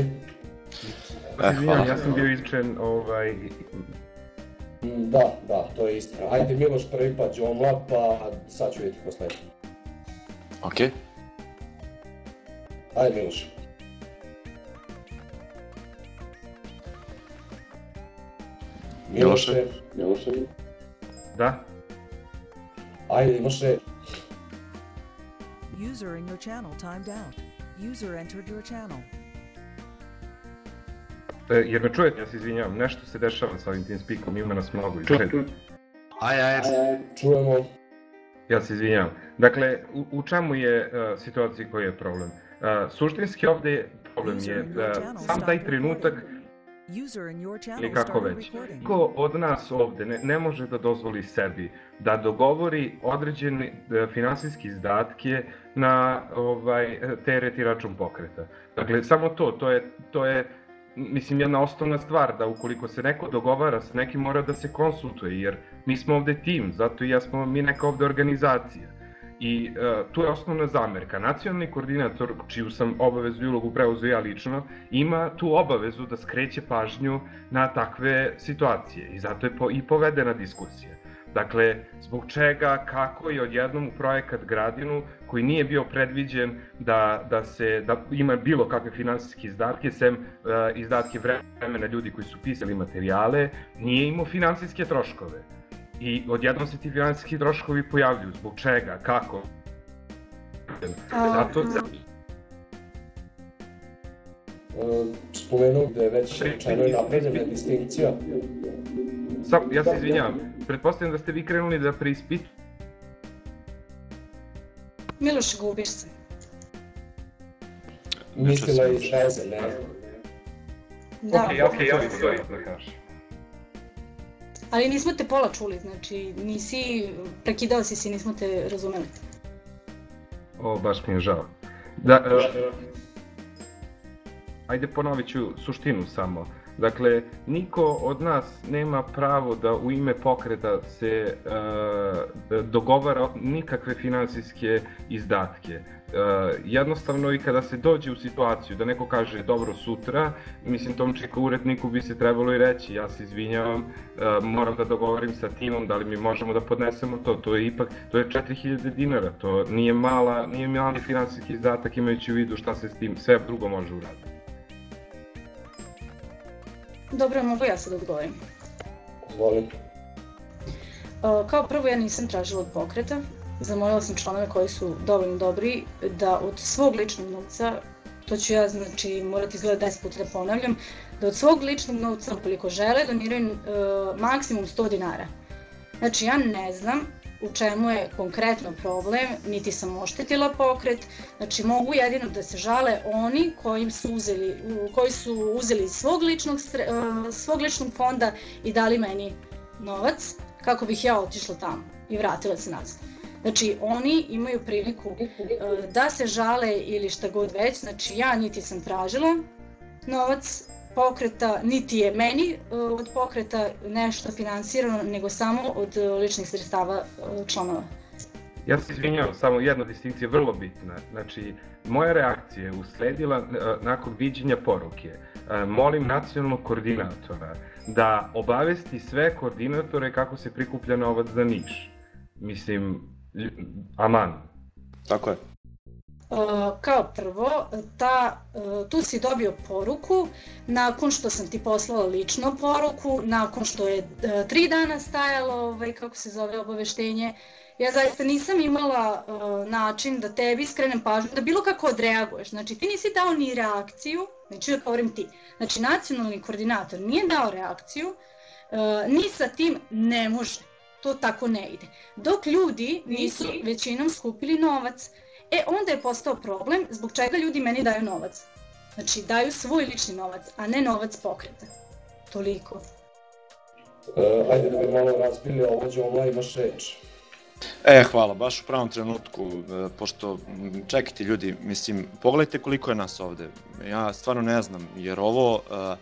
E, hvala. Ja sam bio izčen, ovaj...
Da, da, to je istina. Ajde Miloš prvi pa Đomla, pa sad ću vidjeti ko sledeći.
Okej. Okay.
Ajde Miloš.
Miloše.
Miloše.
Da?
Ajde, imaš reč.
User in your channel timed out. User entered your channel.
E, jer me čujete, ja se izvinjavam, nešto se dešava sa ovim TeamSpeakom, ima nas mnogo i čujete.
Aj, aj, aj.
Čujemo.
Ja se izvinjavam. Dakle, u, u čemu je uh, situacija koji je problem? Uh, suštinski ovde problem je uh, sam taj trenutak ili kako već. Niko od nas ovde ne, ne može da dozvoli sebi da dogovori određene e, finansijske izdatke na ovaj teret i račun pokreta. Dakle, samo to, to je, to je mislim, jedna osnovna stvar, da ukoliko se neko dogovara s nekim, mora da se konsultuje, jer mi smo ovde tim, zato i ja smo mi neka ovde organizacija. I uh, tu je osnovna zamerka. Nacionalni koordinator, čiju sam obavezu i ulogu preuzeo ja lično, ima tu obavezu da skreće pažnju na takve situacije i zato je po, i povedena diskusija. Dakle, zbog čega, kako je odjednom u projekat Gradinu, koji nije bio predviđen da, da se da ima bilo kakve finansijske izdatke, sem uh, izdatke vremena ljudi koji su pisali materijale, nije imao finansijske troškove. I odjednom se ti finansijski troškovi pojavljuju. Zbog čega? Kako? Zato,
Uh, spomenuo da je već rečeno i napravljena distinkcija.
Sam, ja se izvinjavam, pretpostavljam da ste vi krenuli da preispitu.
Miloš, gubiš se.
Mislila je iz veze, ne?
Da,
Okej, okej, ja bih to da kažem.
ali nismo te pola čuli, znači nisi, prekidao si se, nismo te razumeli.
O, baš mi je žao. Da, uh, ajde ponovit ću suštinu samo. Dakle, niko od nas nema pravo da u ime pokreta se uh, dogovara nikakve finansijske izdatke. Uh, jednostavno i kada se dođe u situaciju da neko kaže dobro sutra, mislim tom čeka uredniku bi se trebalo i reći ja se izvinjavam, uh, moram da dogovorim sa timom da li mi možemo da podnesemo to, to je ipak, to je 4000 dinara, to nije mala, nije mali finansijski izdatak imajući u vidu šta se s tim sve drugo može uraditi.
Dobro, mogu ja sad odgovorim.
Volim.
Kao prvo ja nisam tražila od pokreta, zamolila sam članove koji su dovoljno dobri da od svog ličnog novca, to ću ja znači morati izgleda 10 puta da ponavljam, da od svog ličnog novca, ukoliko žele, doniraju uh, maksimum 100 dinara. Znači ja ne znam u čemu je konkretno problem, niti sam oštetila pokret, znači mogu jedino da se žale oni kojim su uzeli, koji su uzeli svog ličnog, uh, svog ličnog fonda i dali meni novac, kako bih ja otišla tamo i vratila se nazad. Znači, oni imaju priliku uh, da se žale ili šta god već, znači ja niti sam tražila novac pokreta, niti je meni uh, od pokreta nešto finansirano, nego samo od uh, ličnih sredstava uh, članova.
Ja se izvinjavam, samo jedna distinkcija vrlo bitna. Znači, moja reakcija je usledila nakon viđenja poruke. Molim nacionalnog koordinatora da obavesti sve koordinatore kako se prikuplja novac za Niš. Mislim, aman.
Tako je.
Kao prvo, ta, uh, tu si dobio poruku nakon što sam ti poslala lično poruku, nakon što je uh, tri dana stajalo, ovaj, kako se zove, obaveštenje, ja zaista nisam imala uh, način da tebi skrenem pažnju, da bilo kako odreaguješ. Znači, ti nisi dao ni reakciju, neću da govorim ti. Znači, nacionalni koordinator nije dao reakciju, uh, ni sa tim ne može. To tako ne ide. Dok ljudi nisu većinom skupili novac, E, onda je postao problem zbog čega ljudi meni daju novac. Znači, daju svoj lični novac, a ne novac pokreta. Toliko.
Uh, ajde da bi malo razbili ovo, Đomla, imaš reč.
E, hvala, baš u pravom trenutku, e, pošto, čekajte ljudi, mislim, pogledajte koliko je nas ovde. Ja stvarno ne znam, jer ovo, uh,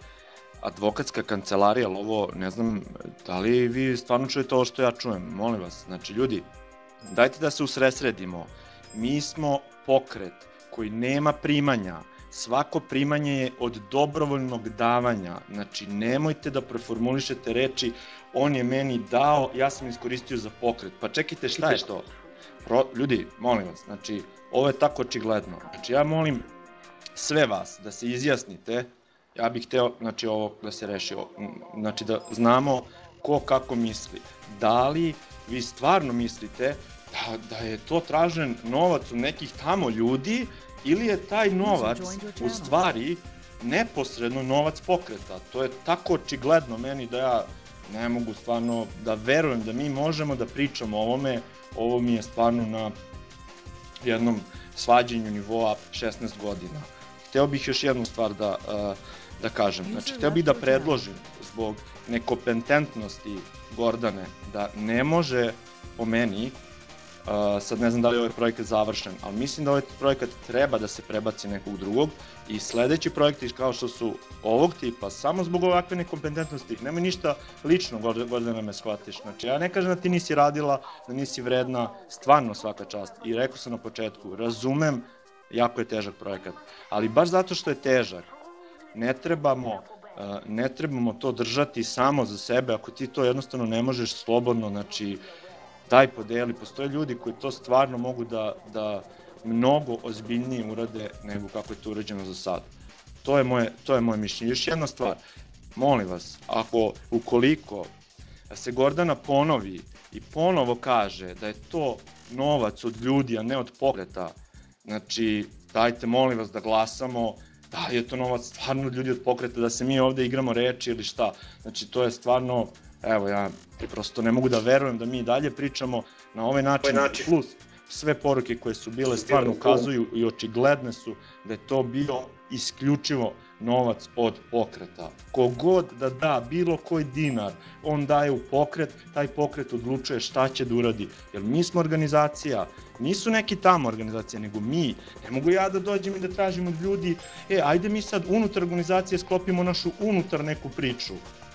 advokatska kancelarija, ali ovo, ne znam, da li vi stvarno čujete ovo što ja čujem, molim vas. Znači, ljudi, dajte da se usresredimo. Mi smo pokret koji nema primanja, svako primanje je od dobrovoljnog davanja. Znači, nemojte da preformulišete reči on je meni dao, ja sam iskoristio za pokret. Pa čekajte, šta je to? Pro, ljudi, molim vas, znači, ovo je tako očigledno. Znači, ja molim sve vas da se izjasnite, ja bih hteo, znači, ovo da se reši, znači, da znamo ko kako misli. Da li vi stvarno mislite da, da je to tražen novac od nekih tamo ljudi ili je taj novac u stvari neposredno novac pokreta. To je tako očigledno meni da ja ne mogu stvarno da verujem da mi možemo da pričamo o ovome. Ovo mi je stvarno na jednom svađanju nivoa 16 godina. Hteo bih još jednu stvar da, da kažem. Znači, hteo bih da predložim zbog nekompetentnosti Gordane da ne može po meni Uh, sad ne znam da li je ovaj projekat završen, ali mislim da ovaj projekat treba da se prebaci nekog drugog i sledeći projekti kao što su ovog tipa, samo zbog ovakve nekompetentnosti, nema ništa lično, Gordana me shvatiš. Znači, ja ne kažem da ti nisi radila, da nisi vredna, stvarno svaka čast. I rekao sam na početku, razumem, jako je težak projekat, ali baš zato što je težak, ne trebamo uh, ne trebamo to držati samo za sebe, ako ti to jednostavno ne možeš slobodno, znači, daj podeli, postoje ljudi koji to stvarno mogu da, da mnogo ozbiljnije urade nego kako je to urađeno za sad. To je moje, to je moje mišljenje. Još jedna stvar, molim vas, ako, ukoliko se Gordana ponovi i ponovo kaže da je to novac od ljudi, a ne od pokreta, znači, dajte, molim vas, da glasamo, da je to novac stvarno od ljudi od pokreta, da se mi ovde igramo reči ili šta. Znači, to je stvarno evo ja prosto ne mogu da verujem da mi i dalje pričamo na ovaj način, ovaj način. plus sve poruke koje su bile stvarno ukazuju i očigledne su da je to bio isključivo novac od pokreta. Kogod da da bilo koji dinar, on daje u pokret, taj pokret odlučuje šta će da uradi. Jer mi smo organizacija, nisu neki tamo organizacija, nego mi. Ne mogu ja da dođem i da tražim od ljudi, e, ajde mi sad unutar organizacije sklopimo našu unutar neku priču.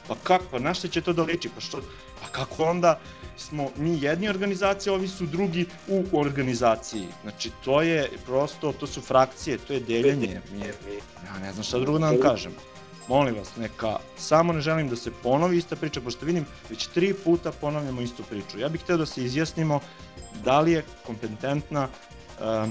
Pa kako, pa na šta će to da liči? Pa što, pa kako onda smo mi jedni organizacija, ovi su drugi u organizaciji. Znači, to je prosto, to su frakcije, to je deljenje. Ja ne znam šta drugo da vam kažem. Molim vas, neka, samo ne želim da se ponovi ista priča, pošto vidim, već tri puta ponavljamo istu priču. Ja bih hteo da se izjasnimo da li je kompetentna uh,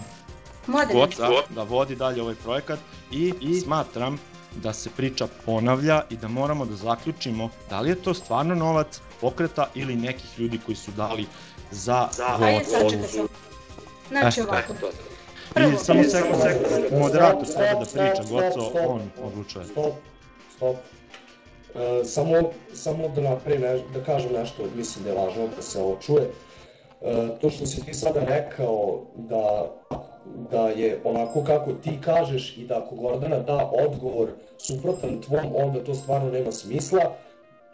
Goca da vodi dalje ovaj projekat i, i smatram da se priča ponavlja i da moramo da zaključimo da li je to stvarno novac pokreta ili nekih ljudi koji su dali za
za Ajde, sačekaj se. Znači ovako.
Prvo, I samo sekund, sekund, moderator treba da priča, goco, on odlučuje.
Stop, stop. Uh, samo, samo da napre ne, da kažem nešto, mislim da je važno da se ovo čuje. Uh, to što si ti sada rekao da da je onako kako ti kažeš i da ako Gordana da odgovor suprotan tvom, onda to stvarno nema smisla,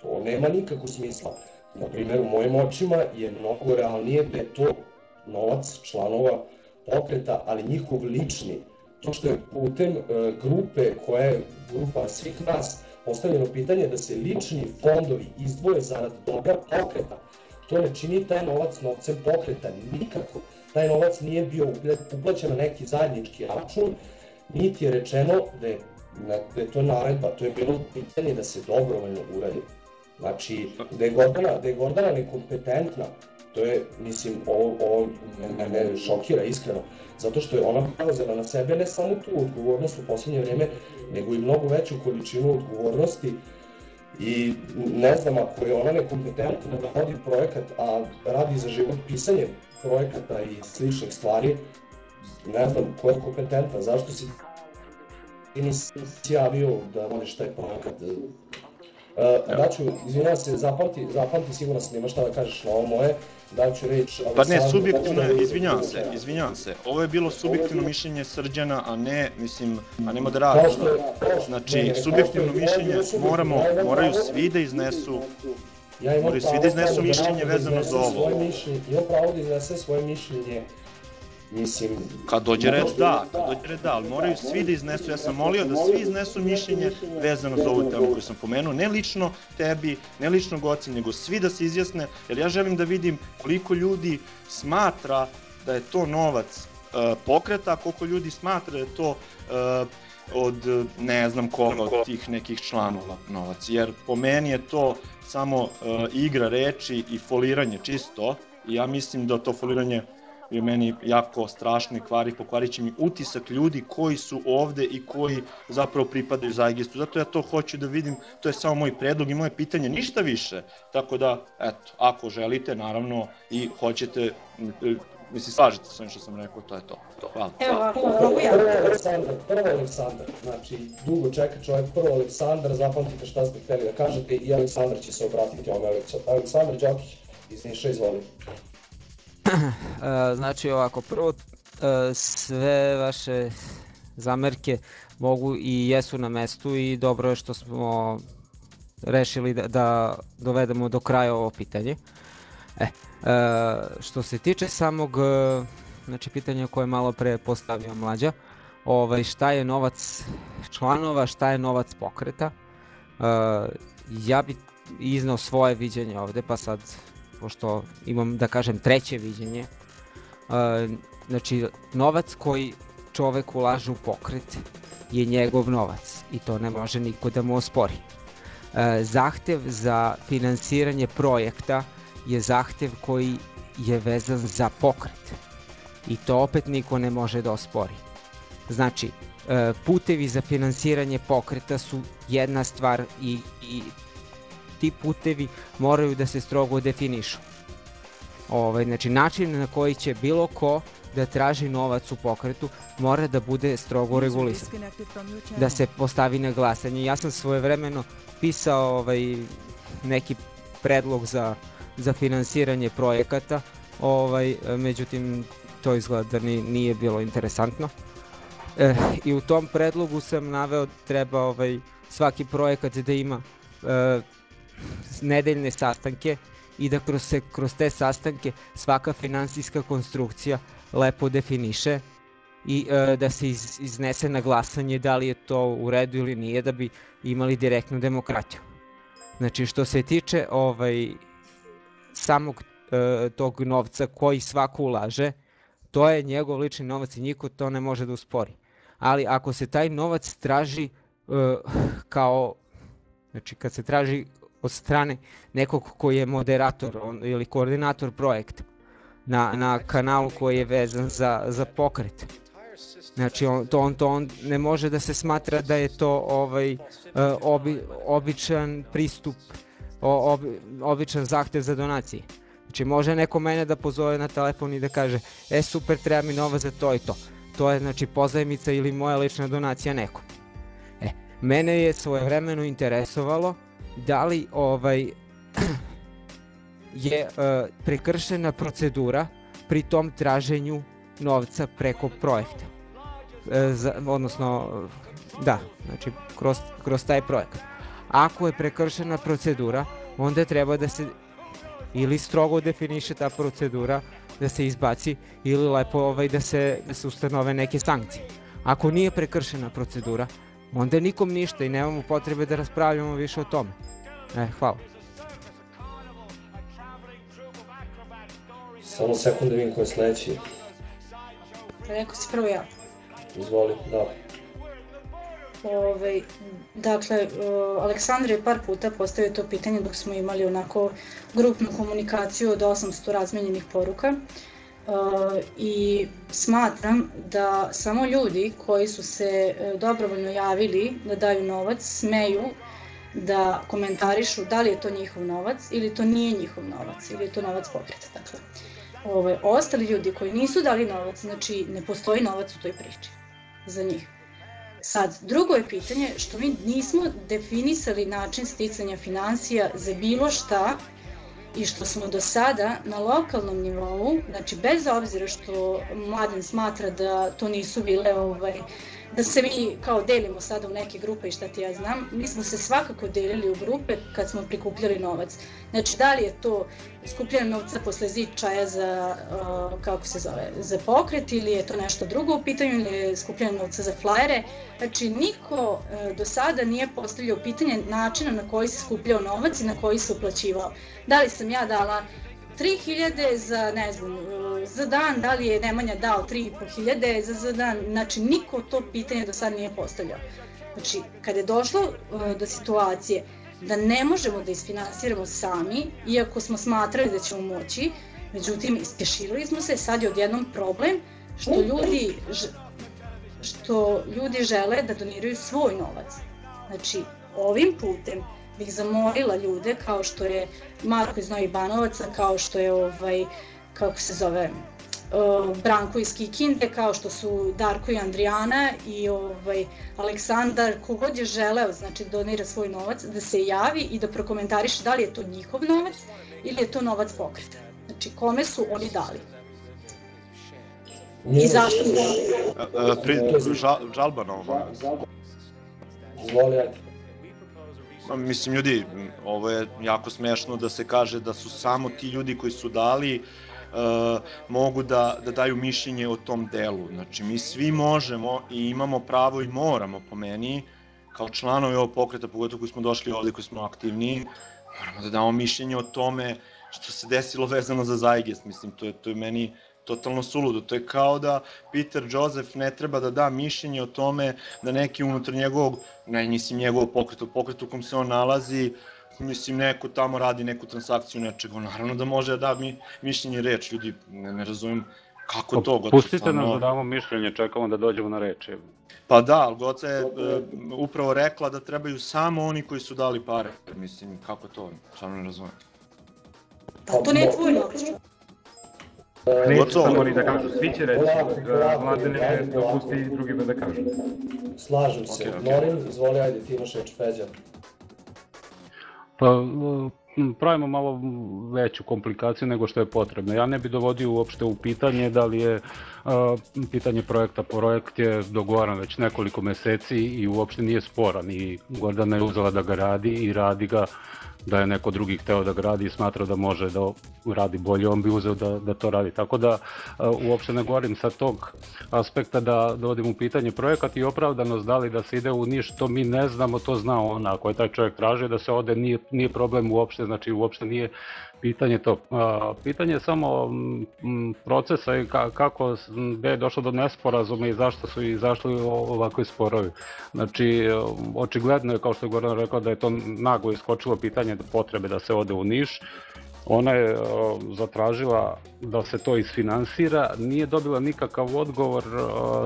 to nema nikakvu smisla. Na primjer, u mojim očima je mnogo realnije da je to novac članova pokreta, ali njihov lični. To što je putem uh, grupe koja je grupa svih nas postavljeno pitanje da se lični fondovi izdvoje zarad dobra pokreta, to ne čini taj novac novcem pokreta nikako taj novac nije bio uplaćen na neki zajednički račun, niti je rečeno da je, da je to naredba, to je bilo pitanje da se dobrovoljno uradi. Znači, da je Gordana, da je Gordana nekompetentna, to je, mislim, ovo, ovo me, me šokira iskreno, zato što je ona preuzela na sebe ne samo tu odgovornost u poslednje vreme, nego i mnogo veću količinu odgovornosti i ne znam ako je ona nekompetentna da vodi projekat, a radi za život pisanje projekata i sličnih stvari, ne znam ko je kompetentan, zašto si ti nisi javio da voliš taj projekat. Uh, daću, izvinjavam se, zapamti, zapamti, sigurno se nema šta da kažeš na ovo moje, daću reč...
Pa ne, subjektivno, izvinjavam se, izvinjavam se. Ovo je bilo subjektivno mišljenje Srđana, a ne, mislim, a ne moderator. Znači, subjektivno mišljenje moramo, moraju svi da iznesu Ja imam Moraju svi da iznesu mišljenje vezano za ovo. Svoje
mišljenje, imam pravo da iznesem svoje mišljenje Mislim...
Kad dođe red, da, kad dođe red, da, ali moraju svi da iznesu, ja sam molio da svi iznesu mišljenje vezano za ovu temu koju sam pomenuo, ne lično tebi, ne lično Goci, nego svi da se izjasne, jer ja želim da vidim koliko ljudi smatra da je to novac uh, pokreta, koliko ljudi smatra da je to uh, od ne znam koga od tih nekih članova novac. Jer po meni je to samo uh, igra reči i foliranje čisto i ja mislim da to foliranje je meni jako strašno i kvari, pokvarit će mi utisak ljudi koji su ovde i koji zapravo pripadaju Zajgistu. Zato ja to hoću da vidim, to je samo moj predlog i moje pitanje, ništa više. Tako da, eto, ako želite, naravno, i hoćete, mislim, slažete sa što sam rekao, to je to. Hvala.
Evo, ako
Prvo Aleksandar, prvo Aleksandar, znači dugo čeka čovjek, prvo Aleksandar, zapamtite šta ste hteli da kažete i Aleksandar će se obratiti ome. Aleksandar Đokić iz Niša, izvoli. *clears throat*
znači ovako, prvo sve vaše zamerke mogu i jesu na mestu i dobro je što smo rešili da, da dovedemo do kraja ovo pitanje. E, što se tiče samog znači pitanja koje je malo pre postavio mlađa, ovaj, šta je novac članova, šta je novac pokreta. ja bi iznao svoje viđenje ovde, pa sad pošto imam da kažem treće viđenje, znači novac koji čovek ulaže u pokret je njegov novac i to ne može niko da mu ospori. Zahtev za finansiranje projekta je zahtev koji je vezan za pokret i to opet niko ne može da ospori. Znači, putevi za finansiranje pokreta su jedna stvar i, i ti putevi moraju da se strogo definišu. Ovaj, znači, način na koji će bilo ko da traži novac u pokretu mora da bude strogo regulisan. Da se postavi na glasanje. Ja sam svojevremeno pisao ovaj, neki predlog za, za finansiranje projekata, ovaj, međutim to izgleda da nije bilo interesantno. E, I u tom predlogu sam naveo treba ovaj, svaki projekat da ima e, nedeljne sastanke i da kroz, se, kroz te sastanke svaka finansijska konstrukcija lepo definiše i e, da se iz, iznese na glasanje da li je to u redu ili nije da bi imali direktnu demokratiju. Znači što se tiče ovaj samog e, tog novca koji svako ulaže, to je njegov lični novac i niko to ne može da uspori. Ali ako se taj novac traži e, kao znači kad se traži od strane nekog koji je moderator on, ili koordinator projekta na, na kanalu koji je vezan za, za pokret. Znači on to, on to on ne može da se smatra da je to ovaj uh, obi, običan pristup, obi, običan zahtev za donacije. Znači može neko mene da pozove na telefon i da kaže e super treba mi nova za to i to. To je znači pozajmica ili moja lična donacija nekom. E, mene je svojevremeno interesovalo da li ovaj *clears throat* je uh, prekršena procedura pri tom traženju novca preko projekta. E, za, odnosno, da, znači kroz, kroz taj projekat. Ako je prekršena procedura, onda treba da se ili strogo definiše ta procedura da se izbaci ili lepo ovaj, da, se, da se ustanove neke sankcije. Ako nije prekršena procedura, onda nikom ništa i nemamo potrebe da raspravljamo više o tome. E, hvala.
Samo sekund da vidim ko je sledeći.
Rekao si prvo ja.
Izvoli, da.
Ove, dakle, Aleksandar je par puta postavio to pitanje dok smo imali onako grupnu komunikaciju od 800 razmenjenih poruka. I smatram da samo ljudi koji su se e, dobrovoljno javili da daju novac smeju da komentarišu da li je to njihov novac ili to nije njihov novac ili je to novac pokreta. Dakle, ovaj, ostali ljudi koji nisu dali novac, znači ne postoji novac u toj priči za njih. Sad, drugo je pitanje što mi nismo definisali način sticanja financija za bilo šta i što smo do sada na lokalnom nivou, znači bez obzira što mladen smatra da to nisu bile ovaj, da se mi kao delimo sada u neke grupe i šta ti ja znam, mi smo se svakako delili u grupe kad smo prikupljali novac. Znači, da li je to skupljanje novca posle zičaja za, uh, kako se zove, za pokret ili je to nešto drugo u pitanju ili je skupljanje novca za flajere. Znači, niko uh, do sada nije postavljao pitanje načina na koji se skupljao novac i na koji se uplaćivao. Da li sam ja dala 3000 za, ne znam, za dan, da li je Nemanja dao 3.500 za za dan, znači niko to pitanje do sad nije postavljao. Znači, kada je došlo uh, do situacije da ne možemo da isfinansiramo sami, iako smo smatrali da ćemo moći, međutim, ispeširali smo se, sad je odjednom problem što ljudi, što ljudi žele da doniraju svoj novac. Znači, ovim putem bih zamolila ljude kao što je Marko iz Novih Banovaca, kao što je ovaj, kako se zove, Branko iz Kikinde, kao što su Darko i Andrijana i ovaj, Aleksandar, kogod je želeo znači, donira svoj novac, da se javi i da prokomentariše da li je to njihov novac ili je to novac pokreta. Znači, kome su oni dali. I zašto su dali?
Pri, žalba na ovo.
Izvoli, ajde.
Mislim, ljudi, ovo je jako smešno da se kaže da su samo ti ljudi koji su dali uh, mogu da, da daju mišljenje o tom delu. Znači, mi svi možemo i imamo pravo i moramo, po meni, kao članovi ovog pokreta, pogotovo koji smo došli ovde, koji smo aktivni, moramo da damo mišljenje o tome što se desilo vezano za Zajgest. Mislim, to je, to je meni totalno suludo. To je kao da Peter Joseph ne treba da da mišljenje o tome da neki unutar njegovog, ne mislim njegovog pokreta, pokretu u kom se on nalazi, mislim, neko tamo radi neku transakciju nečega, naravno da može da da mi, mišljenje reč, ljudi, ne, ne razumem kako pa, to,
Goca Pustite stvarno... nas da damo mišljenje, čekamo da dođemo na reč.
Pa da, ali Goca je uh, upravo rekla da trebaju samo oni koji su dali pare. Mislim, kako to, stvarno ne razumem.
Pa to ne je tvoj novac.
Neće samo ni da kažu, svi će reći, mladene, dopusti i drugima da kažu.
Slažem se. Okay, okay. Norin, izvoli, ajde, ti imaš reč, Peđa.
Pa, pravimo malo veću komplikaciju nego što je potrebno. Ja ne bi dovodio uopšte u pitanje da li je a, pitanje projekta projekt je dogovaran već nekoliko meseci i uopšte nije sporan i Gordana je uzela da ga radi i radi ga da je neko drugi hteo da gradi i smatrao da može da radi bolje, on bi uzeo da, da to radi. Tako da uopšte ne govorim sa tog aspekta da dovodim u pitanje projekat i opravdanost da li da se ide u Niš, to mi ne znamo, to zna on. Ako je taj čovjek tražio da se ode, nije, nije problem uopšte, znači uopšte nije pitanje to. Pitanje je samo procesa i kako gde je došlo do nesporazuma i zašto su izašli ovakvi sporovi. Znači, očigledno je, kao što je Goran rekao, da je to naglo iskočilo pitanje potrebe da se ode u Niš. Ona je zatražila da se to isfinansira, nije dobila nikakav odgovor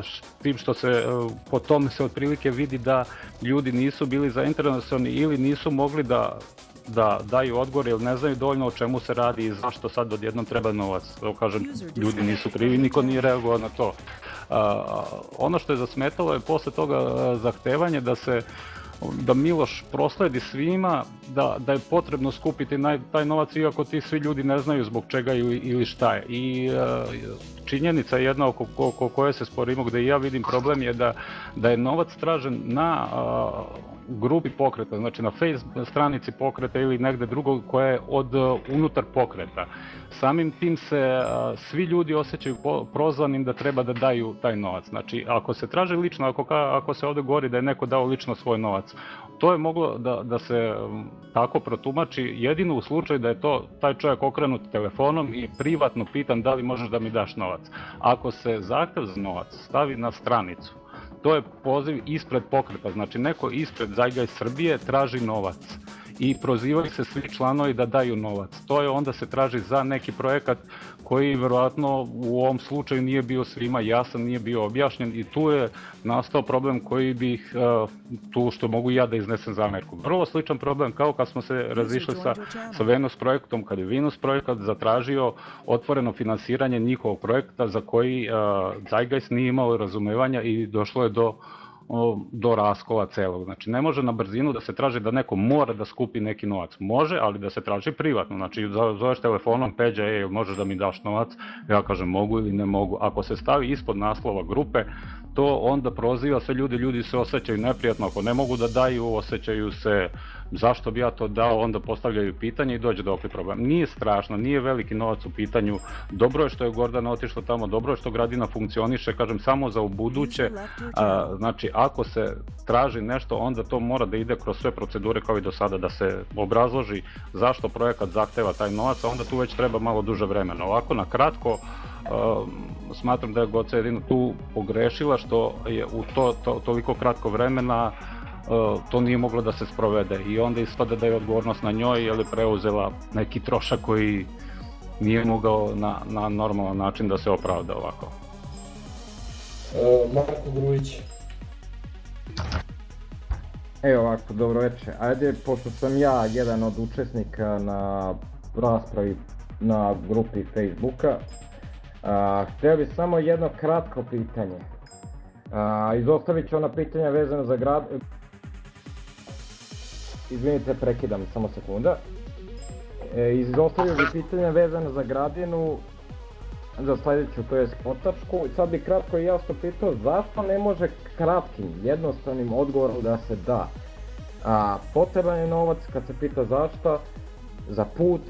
s tim što se po tome se otprilike vidi da ljudi nisu bili zainteresovani ili nisu mogli da da daju odgovor jer ne znaju dovoljno o čemu se radi i zašto sad odjednom treba novac. To kažem, ljudi nisu krivi, niko nije reagovao na to. A, ono što je zasmetalo je posle toga zahtevanje da se da Miloš prosledi svima da, da je potrebno skupiti naj, taj novac iako ti svi ljudi ne znaju zbog čega ili, ili šta je. I uh, činjenica jedna oko, oko koje se sporimo gde ja vidim problem je da, da je novac tražen na grupi pokreta, znači na face stranici pokreta ili negde drugo koje je od unutar pokreta. Samim tim se a, svi ljudi osjećaju prozvanim da treba da daju taj novac. Znači, ako se traži lično, ako, ako se ovde govori da je neko dao lično svoj novac, to je moglo da, da se tako protumači jedino u slučaju da je to taj čovjek okrenut telefonom i privatno pitan da li možeš da mi daš novac. Ako se zahtev za novac stavi na stranicu, to je poziv ispred pokreta, znači neko ispred Zajgaj Srbije traži novac i prozivaju se svi članovi da daju novac. To je onda se traži za neki projekat koji verovatno u ovom slučaju nije bio svima jasan, nije bio objašnjen i tu je nastao problem koji bih uh, tu što mogu ja da iznesem zamerku. Vrlo sličan problem kao kad smo se razišli sa, sa Venus projektom, kad je Venus projekat zatražio otvoreno finansiranje njihovog projekta za koji uh, Zeitgeist nije imao razumevanja i došlo je do do raskola celog. Znači, ne može na brzinu da se traži da neko mora da skupi neki novac. Može, ali da se traži privatno. Znači, zoveš telefonom, Peđa, ej, možeš da mi daš novac? Ja kažem, mogu ili ne mogu. Ako se stavi ispod naslova grupe, to onda proziva sve ljudi, ljudi se osjećaju neprijatno, ako ne mogu da daju, osjećaju se zašto bi ja to dao, onda postavljaju pitanje i dođe do okli problem. Nije strašno, nije veliki novac u pitanju, dobro je što je Gordana otišla tamo, dobro je što Gradina funkcioniše, kažem, samo za u buduće, a, znači ako se traži nešto, onda to mora da ide kroz sve procedure kao i do sada, da se obrazloži zašto projekat zahteva taj novac, a onda tu već treba malo duže vremena. Ovako na kratko, Uh, smatram da je Goca jedino tu pogrešila što je u to, to toliko kratko vremena uh, to nije moglo da se sprovede i onda ispada da je odgovornost na njoj jer je preuzela neki trošak koji nije mogao na, na normalan način da se opravda ovako.
Uh, Marko Grujić.
Evo ovako, dobro večer. Ajde, pošto sam ja jedan od učesnika na raspravi na grupi Facebooka, A, hteo bih samo jedno kratko pitanje. A, izostavit ću ona pitanja vezana za grad... Izvinite, prekidam, samo sekunda. E, izostavio bih pitanja vezane za gradinu za sledeću, to je potačku. Sad bih kratko i jasno pitao zašto ne može kratkim, jednostavnim odgovorom da se da. A, potreban je novac kad se pita zašto, za put,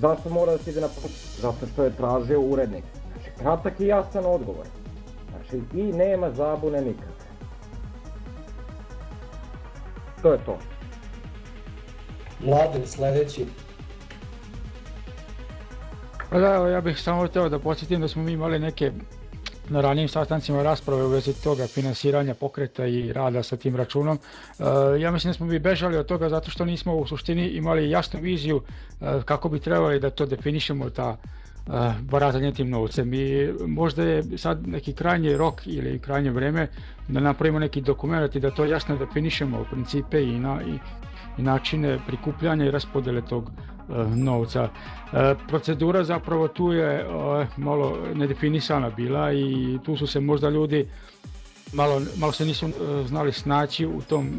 Zašto mora da se ide na put? Zato što je tražio urednik. Znači, kratak i jasan odgovor. Znači, i nema zabune nikakve. To je to.
Mladen, sledeći.
Pa da, ja bih samo hteo da podsjetim da smo mi imali neke na ranijim sastancima rasprave u vezi toga finansiranja pokreta i rada sa tim računom. E, ja mislim da smo mi bežali od toga zato što nismo u suštini imali jasnu viziju e, kako bi trebali da to definišemo ta e, baratanje tim novcem i možda je sad neki krajnji rok ili krajnje vreme da napravimo neki dokument i da to jasno definišemo u principe i, na, i, i načine prikupljanja i raspodele tog E, novca. E, procedura zapravo tu je e, malo nedefinisana bila i tu su se možda ljudi malo, malo se nisu znali snaći u tom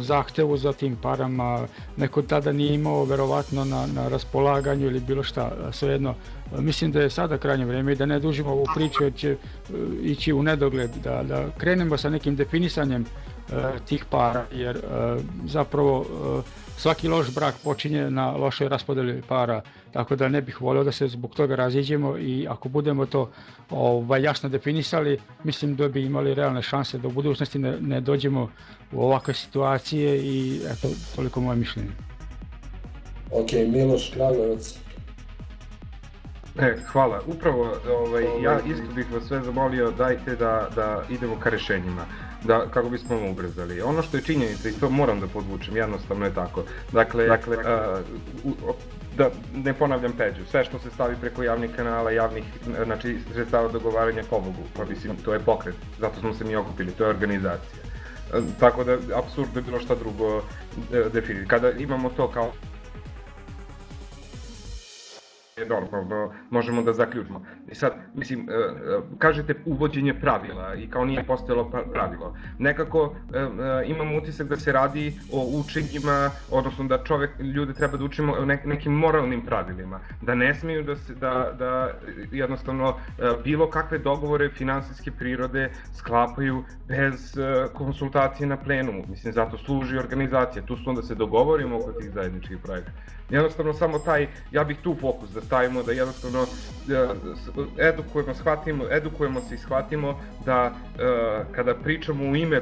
zahtevu za tim parama, neko tada nije imao verovatno na, na raspolaganju ili bilo šta, svejedno. Mislim da je sada krajnje vreme i da ne dužimo ovu priču, jer će ići u nedogled, da, da krenemo sa nekim definisanjem tih para, jer zapravo svaki loš brak počinje na lošoj raspodeli para, tako da ne bih volio da se zbog toga raziđemo i ako budemo to ovaj, jasno definisali, mislim da bi imali realne šanse da u budućnosti ne, ne dođemo u ovakve situacije i eto, toliko moje mišljenje.
Ok, Miloš Kragovac.
E, hvala. Upravo ovaj, ja isto bih vas sve zamolio dajte da, da idemo ka rešenjima da, kako bismo mu ubrzali. Ono što je činjenica, i to moram da podvučem, jednostavno je tako. Dakle, dakle a, u, da ne ponavljam Peđu, sve što se stavi preko javnih kanala, javnih, znači sredstava dogovaranja pobogu, pa mislim, to je pokret, zato smo se mi okupili, to je organizacija. Tako da, apsurd da bilo šta drugo e, definiti. Kada imamo to kao je normalno, možemo da zaključimo. I sad, mislim, e, e, kažete uvođenje pravila i kao nije postojalo pravilo. Nekako e, imam utisak da se radi o učenjima, odnosno da čovek, ljude treba da učimo o nekim moralnim pravilima, da ne smiju da se, da, da jednostavno bilo kakve dogovore finansijske prirode sklapaju bez konsultacije na plenumu. Mislim, zato služi organizacija, tu su onda se dogovorimo oko tih zajedničkih projekata jednostavno samo taj, ja bih tu fokus da stavimo, da jednostavno edukujemo, shvatimo, edukujemo se i shvatimo da e, kada pričamo u ime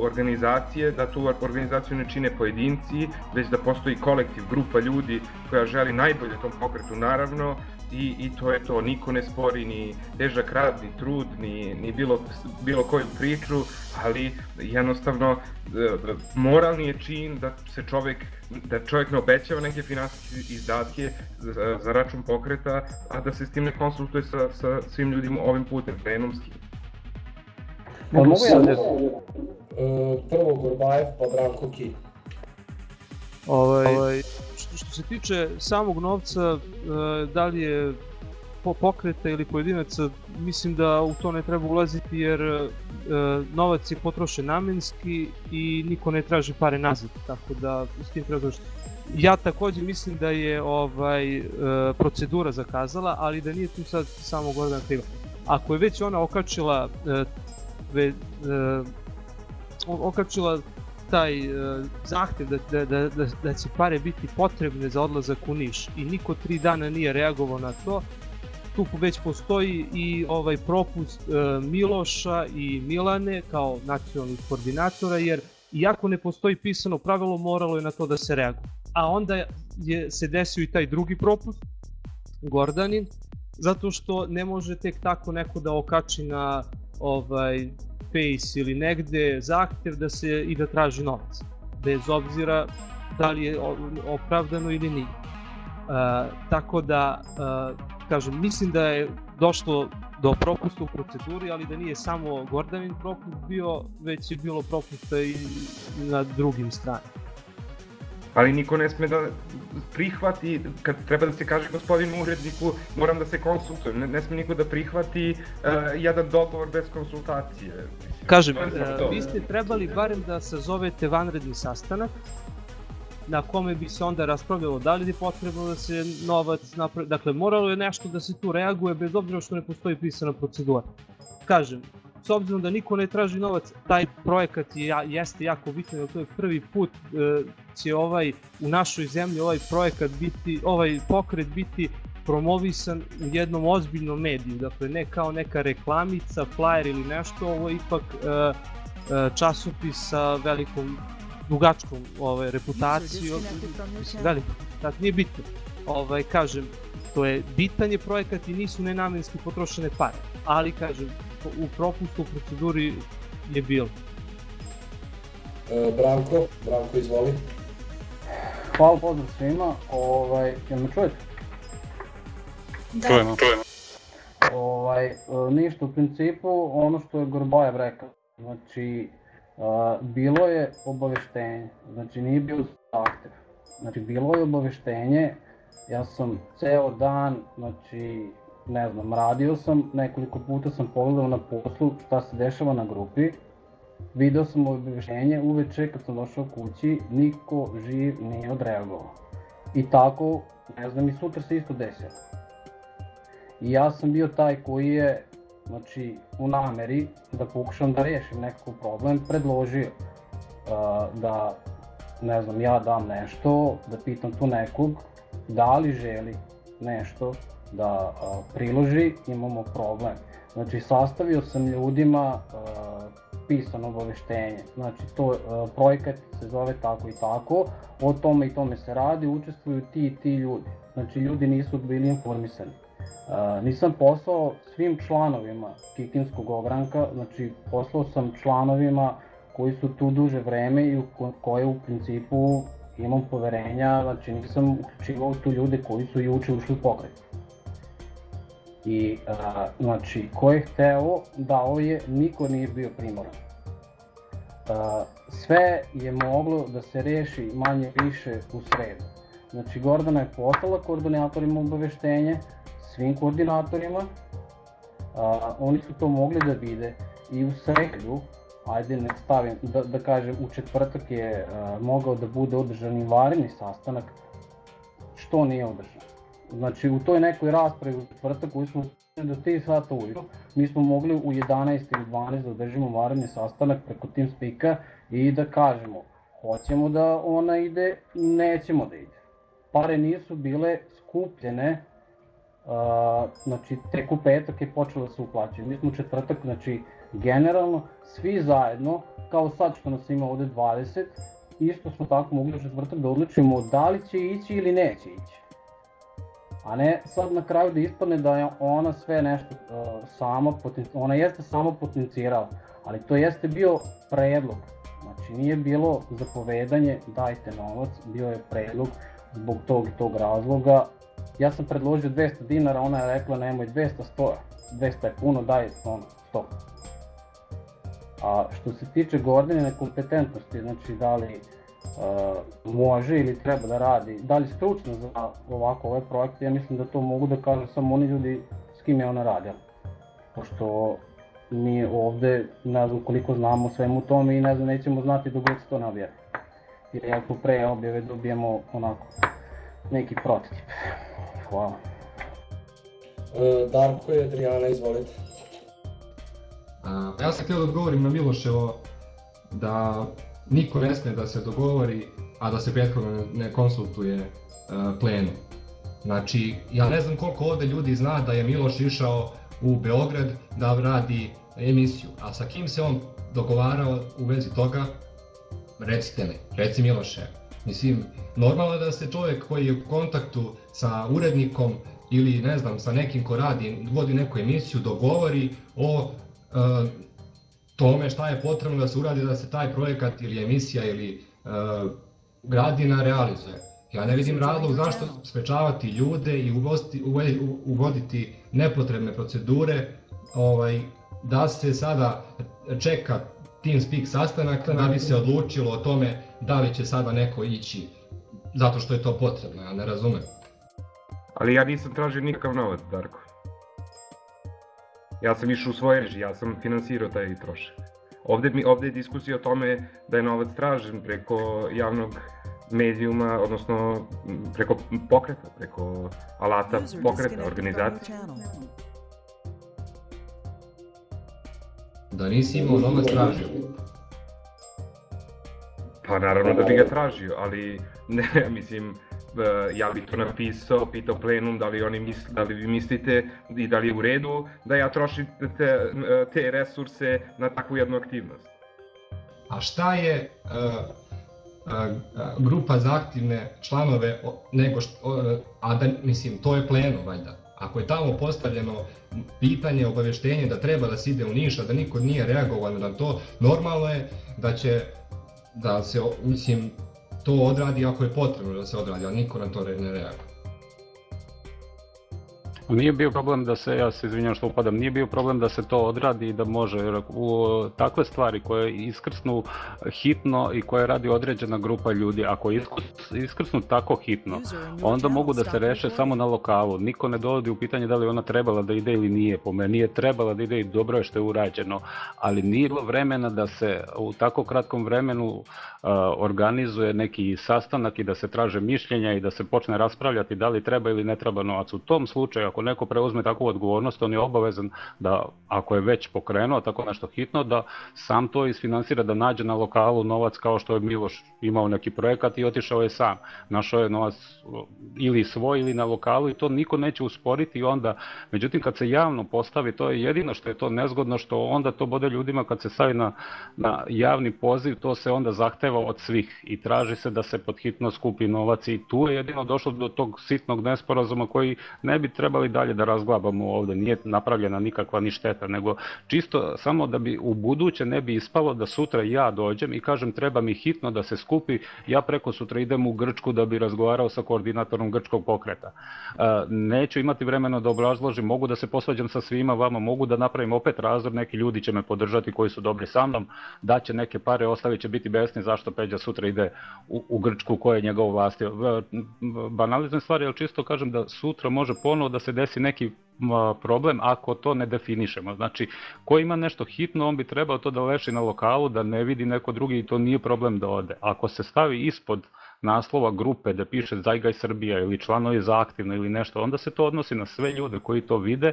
organizacije, da tu organizaciju ne čine pojedinci, već da postoji kolektiv, grupa ljudi koja želi najbolje tom pokretu, naravno, i, i to je to, niko ne spori ni težak rad, ni trud, ni, ni bilo, bilo koju priču, ali jednostavno e, moralni je čin da se čovek da čovjek ne obećava neke finansijske izdatke za, za račun pokreta, a da se s tim ne konsultuje sa, sa svim ljudima ovim putem, prenomski.
Pa mogu ja da... Uh, prvo Gorbajev, pa Branko Ki.
Ovaj, ovaj, što, što se tiče samog novca, uh, da li je pokreta ili pojedinaca, mislim da u to ne treba ulaziti jer e, novac je potrošen namenski i niko ne traži pare nazad, tako da s tim treba došli. Ja takođe mislim da je ovaj e, procedura zakazala, ali da nije tu sad samo Gordana kriva. Ako je već ona okačila e, ve, e, okačila taj uh, zahtev da, da, da, da, da će pare biti potrebne za odlazak u Niš i niko tri dana nije reagovao na to, tu već postoji i ovaj propust uh, Miloša i Milane kao nacionalnih koordinatora, jer iako ne postoji pisano pravilo, moralo je na to da se reaguje. A onda je se desio i taj drugi propust, Gordanin, zato što ne može tek tako neko da okači na ovaj Face ili negde zahtev da se i da traži novac, bez obzira da li je opravdano ili nije. Uh, tako da, uh, kažem, mislim da je došlo do propusta u proceduri, ali da nije samo Gordanin propust bio, već je bilo propusta i na drugim stranima
ali niko ne sme da prihvati, kad treba da se kaže gospodinu uredniku, moram da se konsultujem, ne, ne sme niko da prihvati uh, jedan dogovor bez konsultacije.
Kažem, uh, vi ste trebali barem da sazovete vanredni sastanak, na kome bi se onda raspravljalo da li je potrebno da se novac napravi, dakle moralo je nešto da se tu reaguje bez obzira što ne postoji pisana procedura. Kažem, s obzirom da niko ne traži novac, taj projekat je, jeste jako bitan, jer to je prvi put e, će ovaj u našoj zemlji ovaj projekat biti, ovaj pokret biti promovisan u jednom ozbiljnom mediju, dakle ne kao neka reklamica, flyer ili nešto, ovo je ipak e, e, časopis sa velikom dugačkom ovaj, reputacijom, veliko, tako nije bitno. Ovaj, kažem, to je bitan je projekat i nisu nenamenski potrošene pare, ali kažem, u propustu u proceduri je bilo.
E, Branko, Branko izvoli.
Hvala pozdrav svima, ovaj, jel me čujete?
Da. Čujemo. Čujemo.
Ovaj, e, ništa u principu, ono što je Gorbajev rekao, znači, bilo je obaveštenje, znači nije bio zahtev, znači bilo je obaveštenje, ja sam ceo dan, znači ne znam, radio sam, nekoliko puta sam pogledao na poslu šta se dešava na grupi, video sam obaveštenje uveče kad sam došao kući, niko živ nije odreagovao. I tako, ne znam, i sutra se isto desilo. I ja sam bio taj koji je, znači, u nameri da pokušam da rešim nekakav problem, predložio uh, da, ne znam, ja dam nešto, da pitam tu nekog da li želi nešto da a, priloži, imamo problem. Znači, sastavio sam ljudima a, pisano obaveštenje. Znači, to a, projekat se zove tako i tako, o tome i tome se radi, učestvuju ti i ti ljudi. Znači, ljudi nisu bili informisani. Uh, nisam poslao svim članovima Kikinskog ogranka, znači poslao sam članovima koji su tu duže vreme i u koje u principu imam poverenja, znači nisam uključivao tu ljude koji su juče ušli u pokret. I, a, znači, ko je hteo, dao je, niko nije bio primoran. A, sve je moglo da se reši manje više u sredu. Znači, Gordana je poslala koordinatorima obaveštenje, svim koordinatorima, a, oni su to mogli da vide i u sredu, ajde ne stavim, da, da kažem, u četvrtak je a, mogao da bude održan i vareni sastanak, što nije održan. Znači u toj nekoj raspravi u četvrtak koju smo do 3 sata ujutro, mi smo mogli u 11 ili 12 da održimo vanredni sastanak preko TeamSpeaka i da kažemo hoćemo da ona ide, nećemo da ide. Pare nisu bile skupljene, uh, znači tek u petak je počelo da se uplaćaju. Mi smo četvrtak, znači generalno svi zajedno, kao sad što nas ima ovde 20, isto smo tako mogli u četvrtak da odlučimo da li će ići ili neće ići a ne sad na kraju da ispadne da je ona sve nešto uh, sama, ona jeste samo potencirala, ali to jeste bio predlog, znači nije bilo zapovedanje dajte novac, bio je predlog zbog tog i tog razloga. Ja sam predložio 200 dinara, ona je rekla nemoj 200, 100, 200 je puno, daj ono, 100. A što se tiče Gordine kompetentnosti, znači da li uh, može ili treba da radi, da li stručno za ovako ovaj projekt, ja mislim da to mogu da kažu samo oni ljudi s kim je ona radila. Pošto mi ovde ne znam koliko znamo svemu tome i ne znam, nećemo znati dok se to objavi. Jer ako pre objave dobijemo onako neki prototip. Hvala.
E, Darko i Adriana, izvolite.
A, ja sam htio da odgovorim na Miloševo da niko ne sme da se dogovori, a da se prethodno ne konsultuje uh, plenu. Znači, ja ne znam koliko ovde ljudi zna da je Miloš išao u Beograd da radi emisiju, a sa kim se on dogovarao u vezi toga, recite mi, reci Miloše. Mislim, normalno je da se čovjek koji je u kontaktu sa urednikom ili ne znam, sa nekim ko radi, vodi neku emisiju, dogovori o e, tome šta je potrebno da se uradi da se taj projekat ili emisija ili e, gradina realizuje. Ja ne vidim razlog zašto sprečavati ljude i uvoditi, uvoditi nepotrebne procedure ovaj, da se sada čeka TeamSpeak sastanak da bi se odlučilo o tome da li će sada neko ići zato što je to potrebno, ja ne razumem.
Ali ja nisam tražio nikakav novac, Darko. Ja sam išao u svoje reži, ja sam finansirao taj trošak. Ovde, mi, ovde je diskusija o tome da je novac tražen preko javnog medijuma, odnosno preko pokreta, preko alata pokreta, organizacije.
Da nisi imao novac tražio?
Pa naravno da bi ga tražio, ali *laughs* ne, mislim, ja bih to napisao, pitao plenum da li oni misle, da li vi mislite i da li je u redu da ja trošim te, te resurse na takvu jednu aktivnost.
A šta je uh, grupa za aktivne članove nego što, a da, mislim, to je pleno valjda. Ako je tamo postavljeno pitanje, obaveštenje da treba da se ide u Niš, a da niko nije reagovao na to, normalno je da će da se, mislim, to odradi ako je potrebno da se odradi, ali niko na to ne reaguje.
Nije bio problem da se, ja se izvinjam što upadam, nije bio problem da se to odradi i da može, jer u takve stvari koje iskrsnu hitno i koje radi određena grupa ljudi, ako iskrsnu tako hitno, onda mogu da se reše samo na lokalu. Niko ne dovodi u pitanje da li ona trebala da ide ili nije. Po meni nije trebala da ide i dobro je što je urađeno, ali nije bilo vremena da se u tako kratkom vremenu uh, organizuje neki sastanak i da se traže mišljenja i da se počne raspravljati da li treba ili ne treba novac. U tom slučaju, ako neko preuzme takvu odgovornost, on je obavezan da, ako je već pokrenuo tako nešto hitno, da sam to isfinansira, da nađe na lokalu novac kao što je Miloš imao neki projekat i otišao je sam. Našao je novac ili svoj ili na lokalu i to niko neće usporiti onda, međutim kad se javno postavi, to je jedino što je to nezgodno, što onda to bode ljudima kad se stavi na, na javni poziv, to se onda zahteva od svih i traži se da se pod hitno skupi novac i tu je jedino došlo do tog sitnog nesporazuma koji ne bi trebali dalje da razglabamo ovde, nije napravljena nikakva ni šteta, nego čisto samo da bi u buduće ne bi ispalo da sutra ja dođem i kažem treba mi hitno da se skupi, ja preko sutra idem u Grčku da bi razgovarao sa koordinatorom grčkog pokreta. E, neću imati vremena da obrazložim, mogu da se posvađam sa svima vama, mogu da napravim opet razor, neki ljudi će me podržati koji su dobri sa mnom, daće neke pare, ostali će biti besni zašto Peđa sutra ide u, u Grčku koje je njegov vlasti. Banalizne stvari, ali čisto kažem da sutra može ponovo da se desi neki problem ako to ne definišemo. Znači, ko ima nešto hitno, on bi trebao to da leši na lokalu, da ne vidi neko drugi i to nije problem da ode. Ako se stavi ispod naslova grupe da piše Zajgaj Srbija ili članovi za aktivno ili nešto, onda se to odnosi na sve ljude koji to vide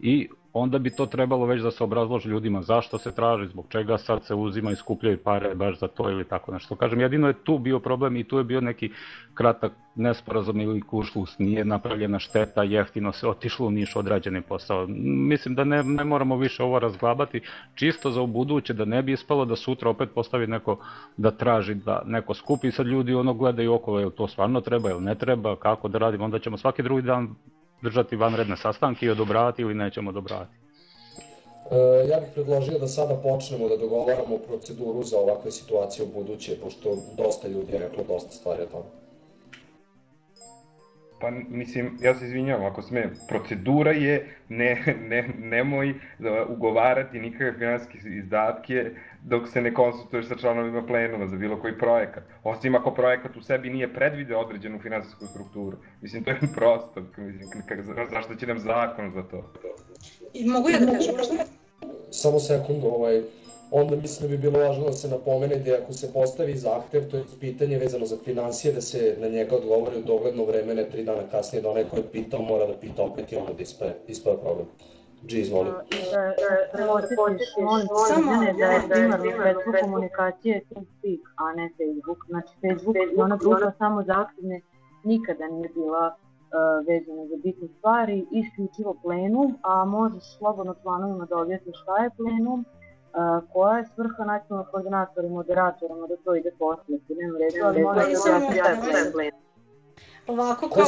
i onda bi to trebalo već da se obrazloži ljudima zašto se traži, zbog čega sad se uzima i skupljaju pare baš za to ili tako nešto. Kažem, jedino je tu bio problem i tu je bio neki kratak nesporazum ili kušlus, nije napravljena šteta, jeftino se otišlo u Niš odrađeni posao. Mislim da ne, ne moramo više ovo razglabati, čisto za ubuduće da ne bi ispalo da sutra opet postavi neko da traži da neko skupi, sad ljudi ono gledaju okolo, jel to stvarno treba, jel ne treba, kako da radimo, onda ćemo svaki drugi dan držati vanredne sastanke i odobravati ili nećemo odobravati?
E, ja bih predložio da sada počnemo da dogovaramo proceduru za ovakve situacije u buduće, pošto dosta ljudi je reklo dosta stvari o tome.
Pa mislim, ja se izvinjavam, ako sme, procedura je, ne, ne, nemoj da ugovarati nikakve finansijske izdatke dok se ne konsultuješ sa članovima plenuma za bilo koji projekat. Osim ako projekat u sebi nije predvideo određenu finansijsku strukturu. Mislim, to je prosto. Mislim, kak, zašto će nam zakon za to?
I mogu ja da kažem?
Samo sekundu, ovaj, onda mislim da bi bilo važno da se napomene da ako se postavi zahtev, to je pitanje vezano za financije, da se na njega odgovori u dogledno vreme, ne tri dana kasnije, da onaj ko je pitao mora da pita opet i onda da ispada, ispada problem. G, izvoli.
Da, da, da da je sredstvo komunikacije TeamSpeak, a ne Facebook. Znači Facebook je ona grupa samo za aktivne, nikada nije bila uh, vezana za bitne stvari, isključivo plenum, a možeš slobodno planovima da objasniš šta je plenum, Uh, koja je svrha nacionalnog koordinatora i moderatora, da to ide posle, ti nema reći, ali možda da.
Ovako,
Ko
kao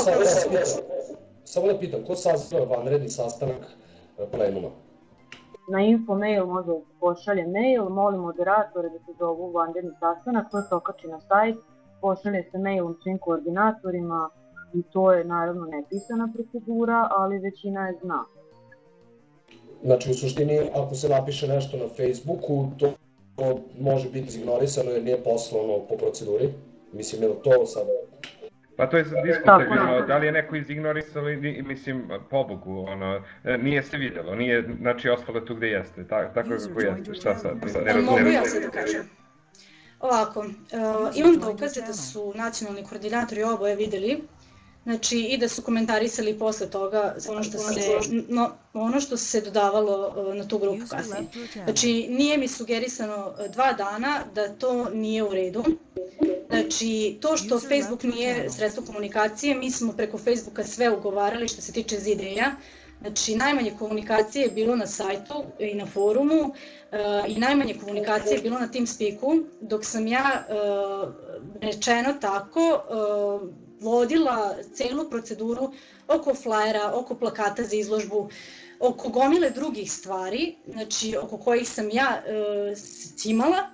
samo da pitam, ko saziva vanredni sastanak e, plenuma?
na info mail može da se pošalje mail, molim moderatore da se zovu vanredni sastanak, to se okači na sajt, pošalje se mailom svim koordinatorima i to je naravno nepisana procedura, ali većina je zna.
Znači, u suštini, ako se napiše nešto na Facebooku, to, to može biti izignorisano jer nije poslano po proceduri. Mislim, je li to sad...
Pa to je sad diskutabilno, da li je neko izignorisao ili, mislim, pobogu, ono, e, nije se vidjelo, nije, znači, ostalo tu gde jeste, tako, tako kako jeste, šta sad, ne
Mogu
razumijem.
ja sad da kažem? Ovako, uh, imam dokaze da su nacionalni koordinatori oboje videli, znači i da su komentarisali posle toga ono što se, no, ono što se dodavalo uh, na tu grupu kasnije. Znači, nije mi sugerisano uh, dva dana da to nije u redu. Znači, to što Facebook nije sredstvo komunikacije, mi smo preko Facebooka sve ugovarali što se tiče zideja. Znači, najmanje komunikacije je bilo na sajtu i na forumu uh, i najmanje komunikacije je bilo na TeamSpeaku, dok sam ja, rečeno tako, vodila celu proceduru oko flajera, oko plakata za izložbu, oko gomile drugih stvari, znači oko kojih sam ja uh, cimala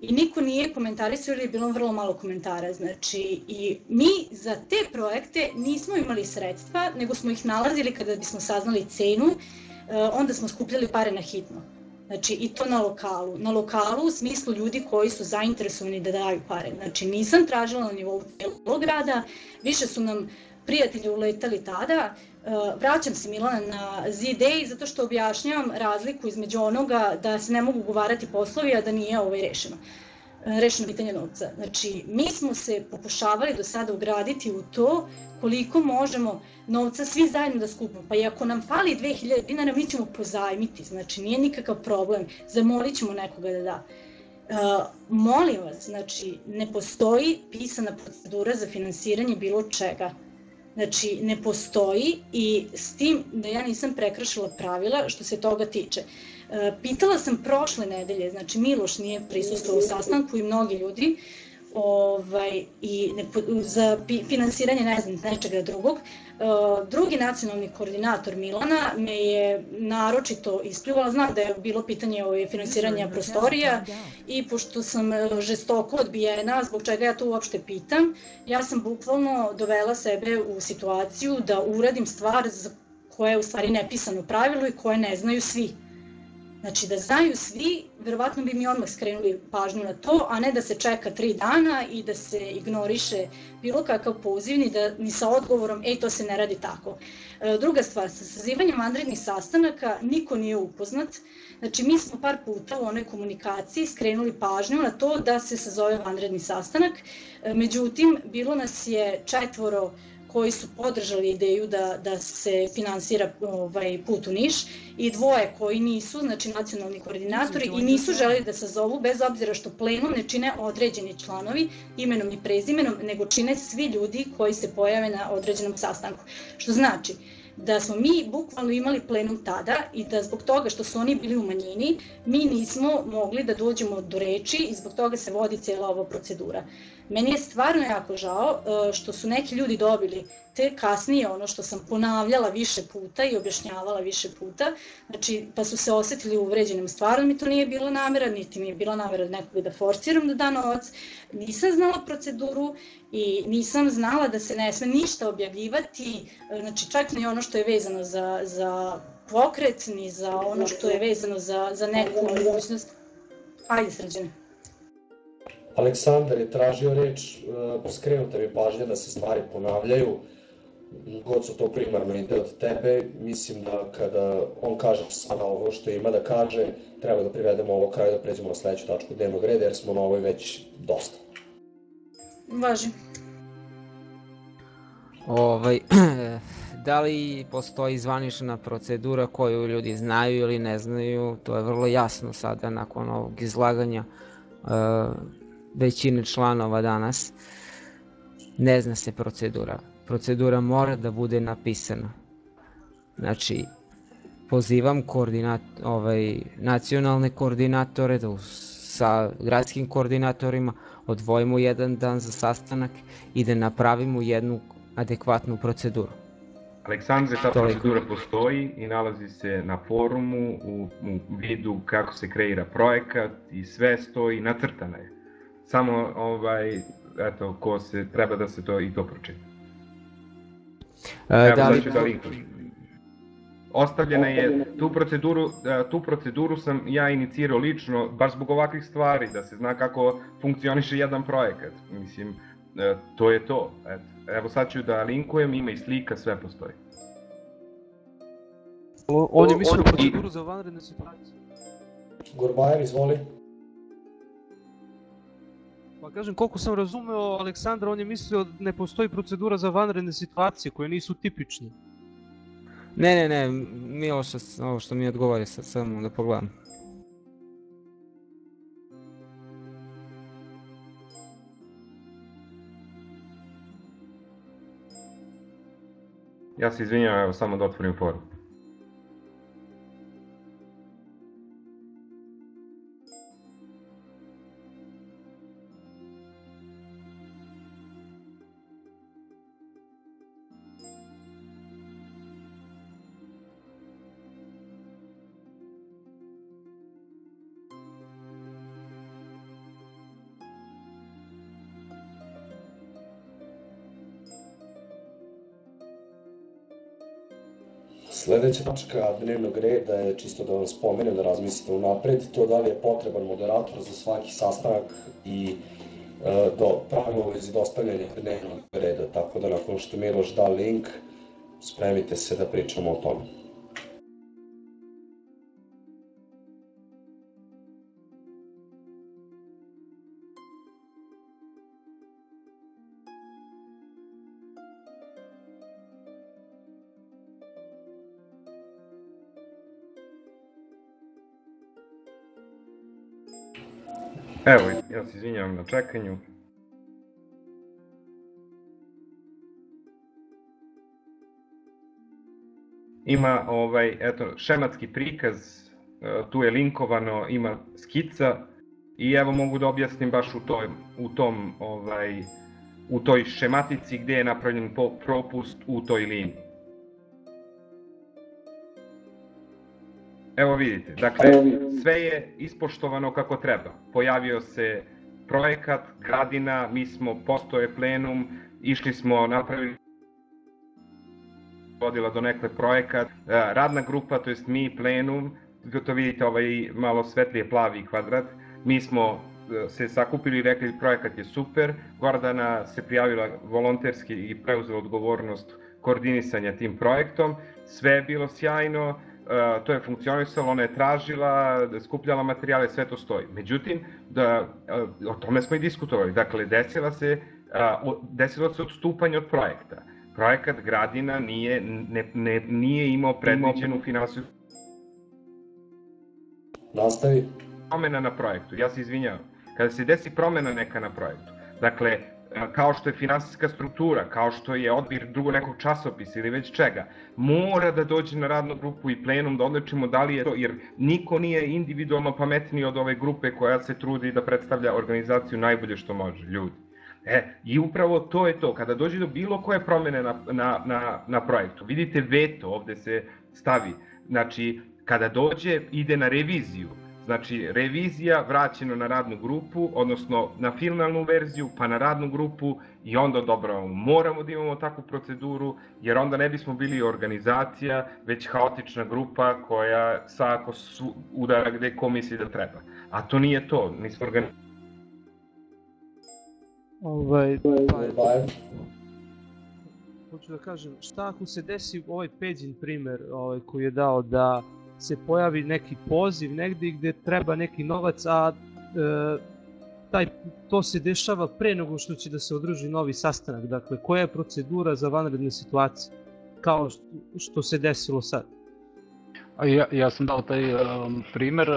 i niko nije komentarisao ili je bilo vrlo malo komentara. Znači, i mi za te projekte nismo imali sredstva, nego smo ih nalazili kada bismo saznali cenu, uh, onda smo skupljali pare na hitno. Znači, i to na lokalu. Na lokalu u smislu ljudi koji su zainteresovani da daju pare. Znači, nisam tražila na nivou celog grada, više su nam prijatelji uletali tada. Uh, vraćam se Milana na Z-Day zato što objašnjavam razliku između onoga da se ne mogu ugovarati poslovi, a da nije ovaj rešeno uh, rešeno pitanje novca. Znači, mi smo se pokušavali do sada ugraditi u to koliko možemo novca svi zajedno da skupimo. Pa i ako nam fali 2000 dinara, mi ćemo pozajmiti, znači nije nikakav problem, zamolit ćemo nekoga da da. Uh, molim vas, znači, ne postoji pisana procedura za finansiranje bilo čega. Znači, ne postoji i s tim da ja nisam prekršila pravila što se toga tiče. Uh, pitala sam prošle nedelje, znači Miloš nije prisustvovao u sastanku i mnogi ljudi, ovaj, i ne, za finansiranje ne znam, nečega drugog. Uh, drugi nacionalni koordinator Milana me je naročito isplivala, znam da je bilo pitanje o finansiranja prostorija i pošto sam žestoko odbijena, zbog čega ja to uopšte pitam, ja sam bukvalno dovela sebe u situaciju da uradim stvar za koje je u stvari nepisano pravilo i koje ne znaju svi. Znači da znaju svi, verovatno bi mi odmah skrenuli pažnju na to, a ne da se čeka tri dana i da se ignoriše bilo kakav poziv, ni, da, ni sa odgovorom, ej, to se ne radi tako. E, druga stvar, sa sazivanjem vanrednih sastanaka niko nije upoznat. Znači, mi smo par puta u onoj komunikaciji skrenuli pažnju na to da se sazove vanredni sastanak. E, međutim, bilo nas je četvoro koji su podržali ideju da, da se finansira ovaj, put u Niš i dvoje koji nisu, znači nacionalni koordinatori i nisu želeli da se zovu bez obzira što plenum ne čine određeni članovi imenom i prezimenom, nego čine svi ljudi koji se pojave na određenom sastanku. Što znači, da smo mi bukvalno imali plenum tada i da zbog toga što su oni bili u manjini, mi nismo mogli da dođemo do reči i zbog toga se vodi cijela ova procedura. Meni je stvarno jako žao e, što su neki ljudi dobili te kasnije ono što sam ponavljala više puta i objašnjavala više puta, znači pa su se osetili uvređenim, stvarno mi to nije bila namera, niti mi je bila namera da nekog da forciram da da novac, nisam znala proceduru i nisam znala da se ne sme ništa objavljivati, e, znači čak ni ono što je vezano za, za pokret, ni za ono što je vezano za, za neku mogućnost. Ajde sređene.
Aleksandar je tražio reč, uh, skrenuta mi pažnja da se stvari ponavljaju, god su to primarno ide od tebe, mislim da kada on kaže sada ovo što ima da kaže, treba da privedemo ovo kraju da pređemo na sledeću tačku dnevnog reda, jer smo na ovoj već dosta.
Važi.
Ovaj, *clears throat* da li postoji zvanična procedura koju ljudi znaju ili ne znaju, to je vrlo jasno sada nakon ovog izlaganja uh, većine članova danas. Ne zna se procedura. Procedura mora da bude napisana. Znači, pozivam koordinat, ovaj, nacionalne koordinatore da sa gradskim koordinatorima odvojimo jedan dan za sastanak i da napravimo jednu adekvatnu proceduru.
Aleksandre, ta procedura postoji i nalazi se na forumu u, u vidu kako se kreira projekat i sve stoji, nacrtana je. Samo, ovaj, eto, ko se, treba da se to i to pročita.
E,
Evo,
da li...
da. Ostavljena je, tu proceduru, e, tu proceduru sam ja inicirao lično, baš zbog ovakvih stvari, da se zna kako funkcioniše jedan projekat. Mislim, e, to je to. Eto. Evo sad ću da linkujem, ima i slika, sve postoji.
On je mislio proceduru za vanredne situacije.
Gorbajev, izvoli.
Pa kažem, koliko sam razumeo Aleksandra, on je mislio da ne postoji procedura za vanredne situacije koje nisu tipične.
Ne, ne, ne, Miloša, ovo što mi odgovori sad, samo da pogledam.
Ja se izvinjam, evo samo da otvorim forum.
Sledeća tačka dnevnog reda je čisto da vam spomenem da razmislite unapred to da li je potreban moderator za svaki sastanak i e, do pravimo u vezi dostavljanja dnevnog reda, tako da nakon što Miloš da link, spremite se da pričamo o tome.
Evo, ja se izvinjavam na čekanju. Ima ovaj, eto, šematski prikaz, e, tu je linkovano, ima skica i evo mogu da objasnim baš u, toj, u tom, ovaj, u toj šematici gde je napravljen propust u toj liniji. Evo vidite, dakle, sve je ispoštovano kako treba. Pojavio se projekat, gradina, mi smo, postoje plenum, išli smo, napravili vodila do nekle projekat, e, radna grupa, to jest mi, plenum, to vidite ovaj malo svetlije plavi kvadrat, mi smo e, se sakupili i rekli projekat je super, Gordana se prijavila volonterski i preuzela odgovornost koordinisanja tim projektom, sve je bilo sjajno, to je funkcionisalo, ona je tražila, skupljala materijale, sve to stoji. Međutim, da, uh, o tome smo i diskutovali. Dakle, desila se, uh, desilo se odstupanje od projekta. Projekat Gradina nije, ne, ne, nije imao predviđenu finansijsku
Nastavi.
promena na projektu. Ja se izvinjavam. Kada se desi promena neka na projektu, dakle, kao što je finansijska struktura, kao što je odbir drugog nekog časopisa ili već čega, mora da dođe na radnu grupu i plenum da odlučimo da li je to, jer niko nije individualno pametniji od ove grupe koja se trudi da predstavlja organizaciju najbolje što može, ljudi. E, i upravo to je to, kada dođe do bilo koje promene na, na, na, na projektu, vidite veto ovde se stavi, znači, kada dođe, ide na reviziju, Znači, revizija vraćeno na radnu grupu, odnosno na finalnu verziju, pa na radnu grupu i onda odobravamo. Moramo da imamo takvu proceduru, jer onda ne bismo bili organizacija, već haotična grupa koja svako su, udara gde ko misli da treba. A to nije to, nismo organizacija.
Ovaj,
Gorbajev.
hoću da kažem, šta ako se desi ovaj Peđin primer ovaj, koji je dao da se pojavi neki poziv negde gde treba neki novac, a e, taj, to se dešava pre nego što će da se održi novi sastanak. Dakle, koja je procedura za vanredne situacije? kao što se desilo sad.
Ja, ja sam dao taj um, primer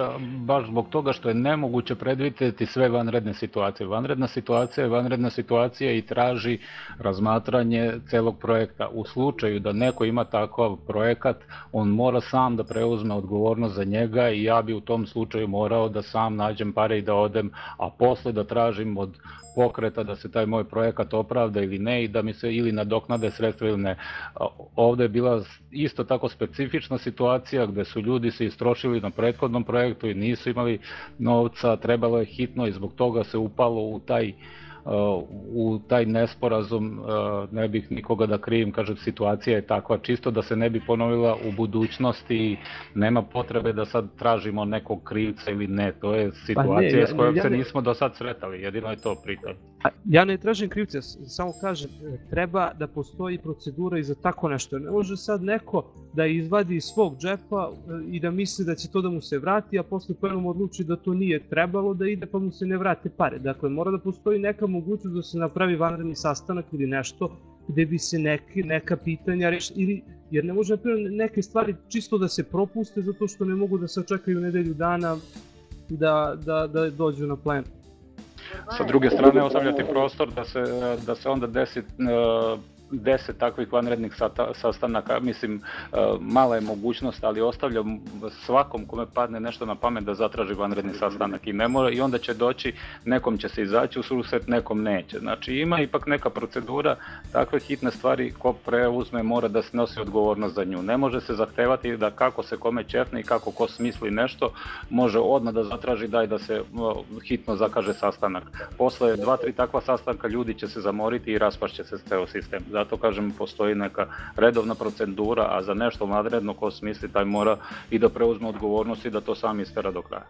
baš zbog toga što je nemoguće predvidjeti sve vanredne situacije. Vanredna situacija je vanredna situacija i traži razmatranje celog projekta. U slučaju da neko ima takav projekat, on mora sam da preuzme odgovornost za njega i ja bi u tom slučaju morao da sam nađem pare i da odem, a posle da tražim od pokreta da se taj moj projekat opravda ili ne i da mi se ili nadoknade sredstva ili ne. Ovde je bila isto tako specifična situacija gde su ljudi se istrošili na prethodnom projektu i nisu imali novca, trebalo je hitno i zbog toga se upalo u taj u taj nesporazum ne bih nikoga da krivim, kažem situacija je takva čisto da se ne bi ponovila u budućnosti i nema potrebe da sad tražimo nekog krivca ili ne, to je situacija pa ne, ja, s kojom ja, se nismo do sad sretali, jedino je to pritom.
Ja ne tražim krivca, samo kažem, treba da postoji procedura i za tako nešto. Ne može sad neko da izvadi iz svog džepa e, i da misli da će to da mu se vrati, a posle plenom odluči da to nije trebalo da ide pa mu se ne vrate pare. Dakle, mora da postoji neka mogućnost da se napravi vanredni sastanak ili nešto gde bi se neki, neka pitanja rešila, ili, jer ne može neke stvari čisto da se propuste zato što ne mogu da sačekaju nedelju dana da, da, da dođu na plen.
Sa druge strane ostavljati prostor da se, da se onda desi uh, deset takvih vanrednih sastanaka, mislim, e, mala je mogućnost, ali ostavljam svakom kome padne nešto na pamet da zatraži vanredni sastanak i ne mora, i onda će doći, nekom će se izaći u susret, nekom neće. Znači ima ipak neka procedura, takve hitne stvari ko preuzme mora da se nosi odgovornost za nju. Ne može se zahtevati da kako se kome čefne i kako ko smisli nešto, može odmah da zatraži daj da se hitno zakaže sastanak. Posle dva, tri takva sastanka ljudi će se zamoriti i raspašće se ceo sistem. Zato kažem, postoji neka redovna procedura, a za nešto vanredno ko smisli, taj mora i da preuzme odgovornost i da to sam istera do kraja.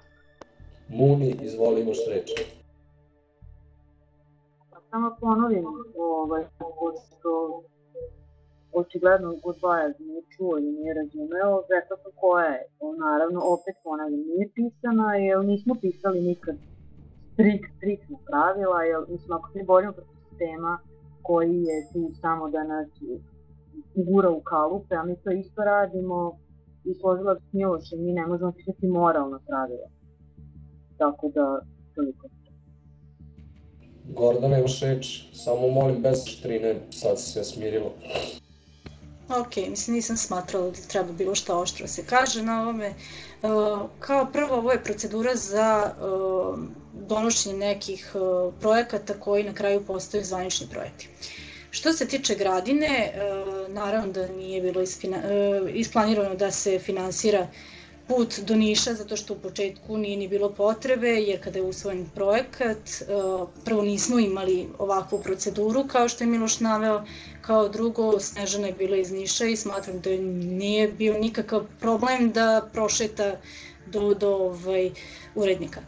Muni, izvoli imaš reč.
Samo ponovim, ovaj, pošto očigledno Goodbye nije čuo i nije razumeo, rekla sam koja je. Naravno, opet ponavljam, nije pisana, jer nismo pisali nikad strikt, striktno pravila, jer mislim, ako se borimo protiv sistema, koji je tu samo da nas gura u kalupe, a mi to isto radimo i složila s Milošem, mi ne možemo pisati moralna pravila. Tako da, toliko.
Gordana, imaš reč, samo molim bez štrine, sad se sve smirilo.
Ok, mislim nisam smatrala da treba bilo šta oštro se kaže na ovome. Uh, kao prvo, ovo je procedura za uh, donošenje nekih uh, projekata koji na kraju postaju zvanični projekti. Što se tiče gradine, naravno da nije bilo isplanirano da se finansira put do Niša, zato što u početku nije ni bilo potrebe, jer kada je usvojen projekat, prvo nismo imali ovakvu proceduru, kao što je Miloš naveo, kao drugo, Snežana je bila iz Niša i smatram da nije bio nikakav problem da prošeta do, do ovaj, urednika.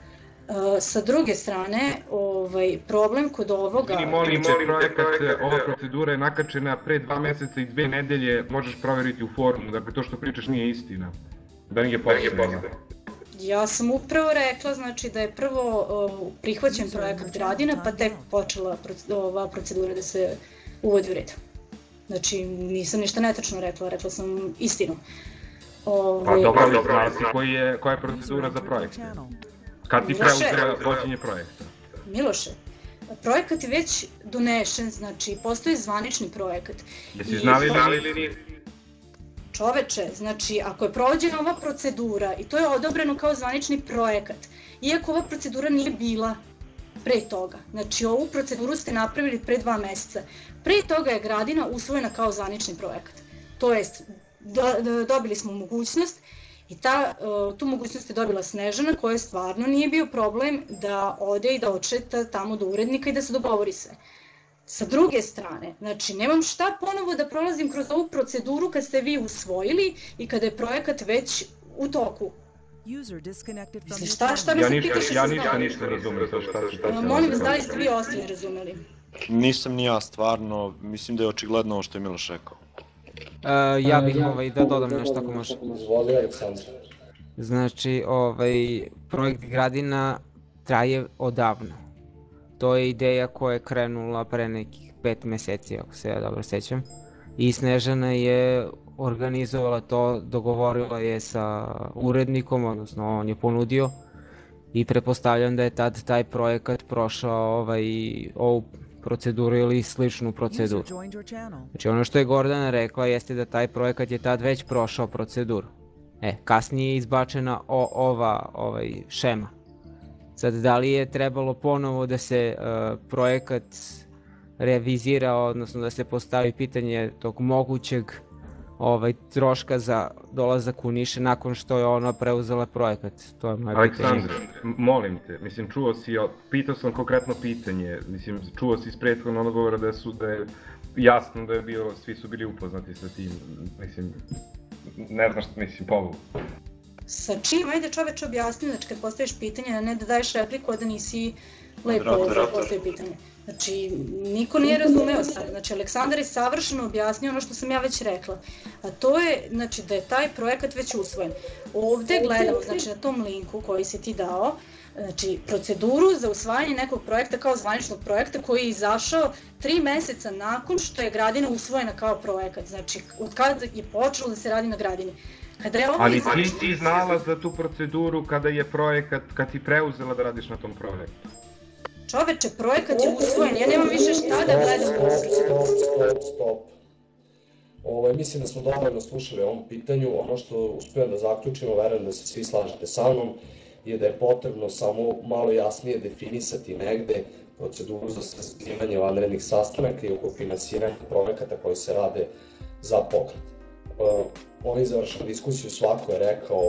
Uh, sa druge strane, ovaj, problem kod ovoga...
Mini, molim, molim, projekat, ova procedura je nakačena pre dva meseca i dve nedelje, možeš proveriti u forumu, dakle to što pričaš nije istina. Da nije poslednja.
Ja sam upravo rekla znači da je prvo uh, prihvaćen projekat Gradina, pa tek počela ova procedura da se uvodi u red. Znači, nisam ništa netačno rekla, rekla sam istinu.
Ove... Pa dobro, dobro, znasi koji je, koja je procedura za projekt? Kad ti preuzela vođenje projekta?
Miloše, projekat je već donešen, znači postoji zvanični projekat.
Jesi znali ili, ili nije?
Čoveče, znači ako je provođena ova procedura i to je odobreno kao zvanični projekat, iako ova procedura nije bila pre toga. Znači ovu proceduru ste napravili pre dva meseca. Pre toga je Gradina usvojena kao zvanični projekat. To jest, do, do, dobili smo mogućnost i ta, uh, tu mogućnost je dobila Snežana koja stvarno nije bio problem da ode i da očeta tamo do urednika i da se dogovori sve. Sa druge strane, znači nemam šta ponovo da prolazim kroz ovu proceduru kad ste vi usvojili i kada je projekat već u toku. User disconnected from Mislim, šta, šta
ja ništa, ja ništa, ništa razumem, šta, šta, šta, šta,
Molim vas, da li ste vi ostali razumeli?
Nisam ni ja stvarno, mislim da je očigledno ovo što je Miloš rekao.
Uh, ja bih ovaj, da dodam nešto ako može.
Izvoli Aleksandar.
Znači, ovaj, projekt Gradina traje odavno. To je ideja koja je krenula pre nekih pet meseci, ako se ja dobro sećam. i Snežana je organizovala to, dogovorila je sa urednikom, odnosno on je ponudio i prepostavljam da je tad taj projekat prošao ovaj, ovu proceduru ili sličnu proceduru. Znači ono što je Gordana rekla jeste da taj projekat je tad već prošao proceduru. E, kasnije je izbačena o, ova ovaj, šema. Sad, da li je trebalo ponovo da se uh, projekat revizira, odnosno da se postavi pitanje tog mogućeg ovaj troška za dolazak u Niše nakon što je ona preuzela projekat. To je moje
Aleksandre, molim te, mislim čuo si, pitao sam konkretno pitanje, mislim čuo si iz prethodnog odgovora da su da je jasno da je bilo, svi su bili upoznati sa tim, mislim, ne znaš, mislim, povuku.
Sa čim? Ajde čoveč objasni, znači kad postaviš pitanje, a ne da daješ repliku, a da nisi lepo postavi pitanje. Znači, niko nije razumeo sad. Znači, Aleksandar je savršeno objasnio ono što sam ja već rekla. A to je, znači, da je taj projekat već usvojen. Ovde gledamo, znači, na tom linku koji si ti dao, znači, proceduru za usvajanje nekog projekta kao zvaničnog projekta koji je izašao tri meseca nakon što je gradina usvojena kao projekat. Znači, od kada je počelo da se radi na gradini.
Kada je Ali ti si znala za tu proceduru kada je projekat, kad si preuzela da radiš na tom projektu?
Čoveče, projekat je usvojen, ja nemam više šta da gledam.
Stop, stop, stop. Ovo, ovaj, mislim da smo dovoljno slušali o ovom pitanju. Ono što uspijem da zaključimo, verujem da se svi slažete sa mnom, je da je potrebno samo malo jasnije definisati negde proceduru za sazivanje vanrednih sastanaka i oko finansiranja projekata koji se rade za pokret. Uh, ovim završam diskusiju, svako je rekao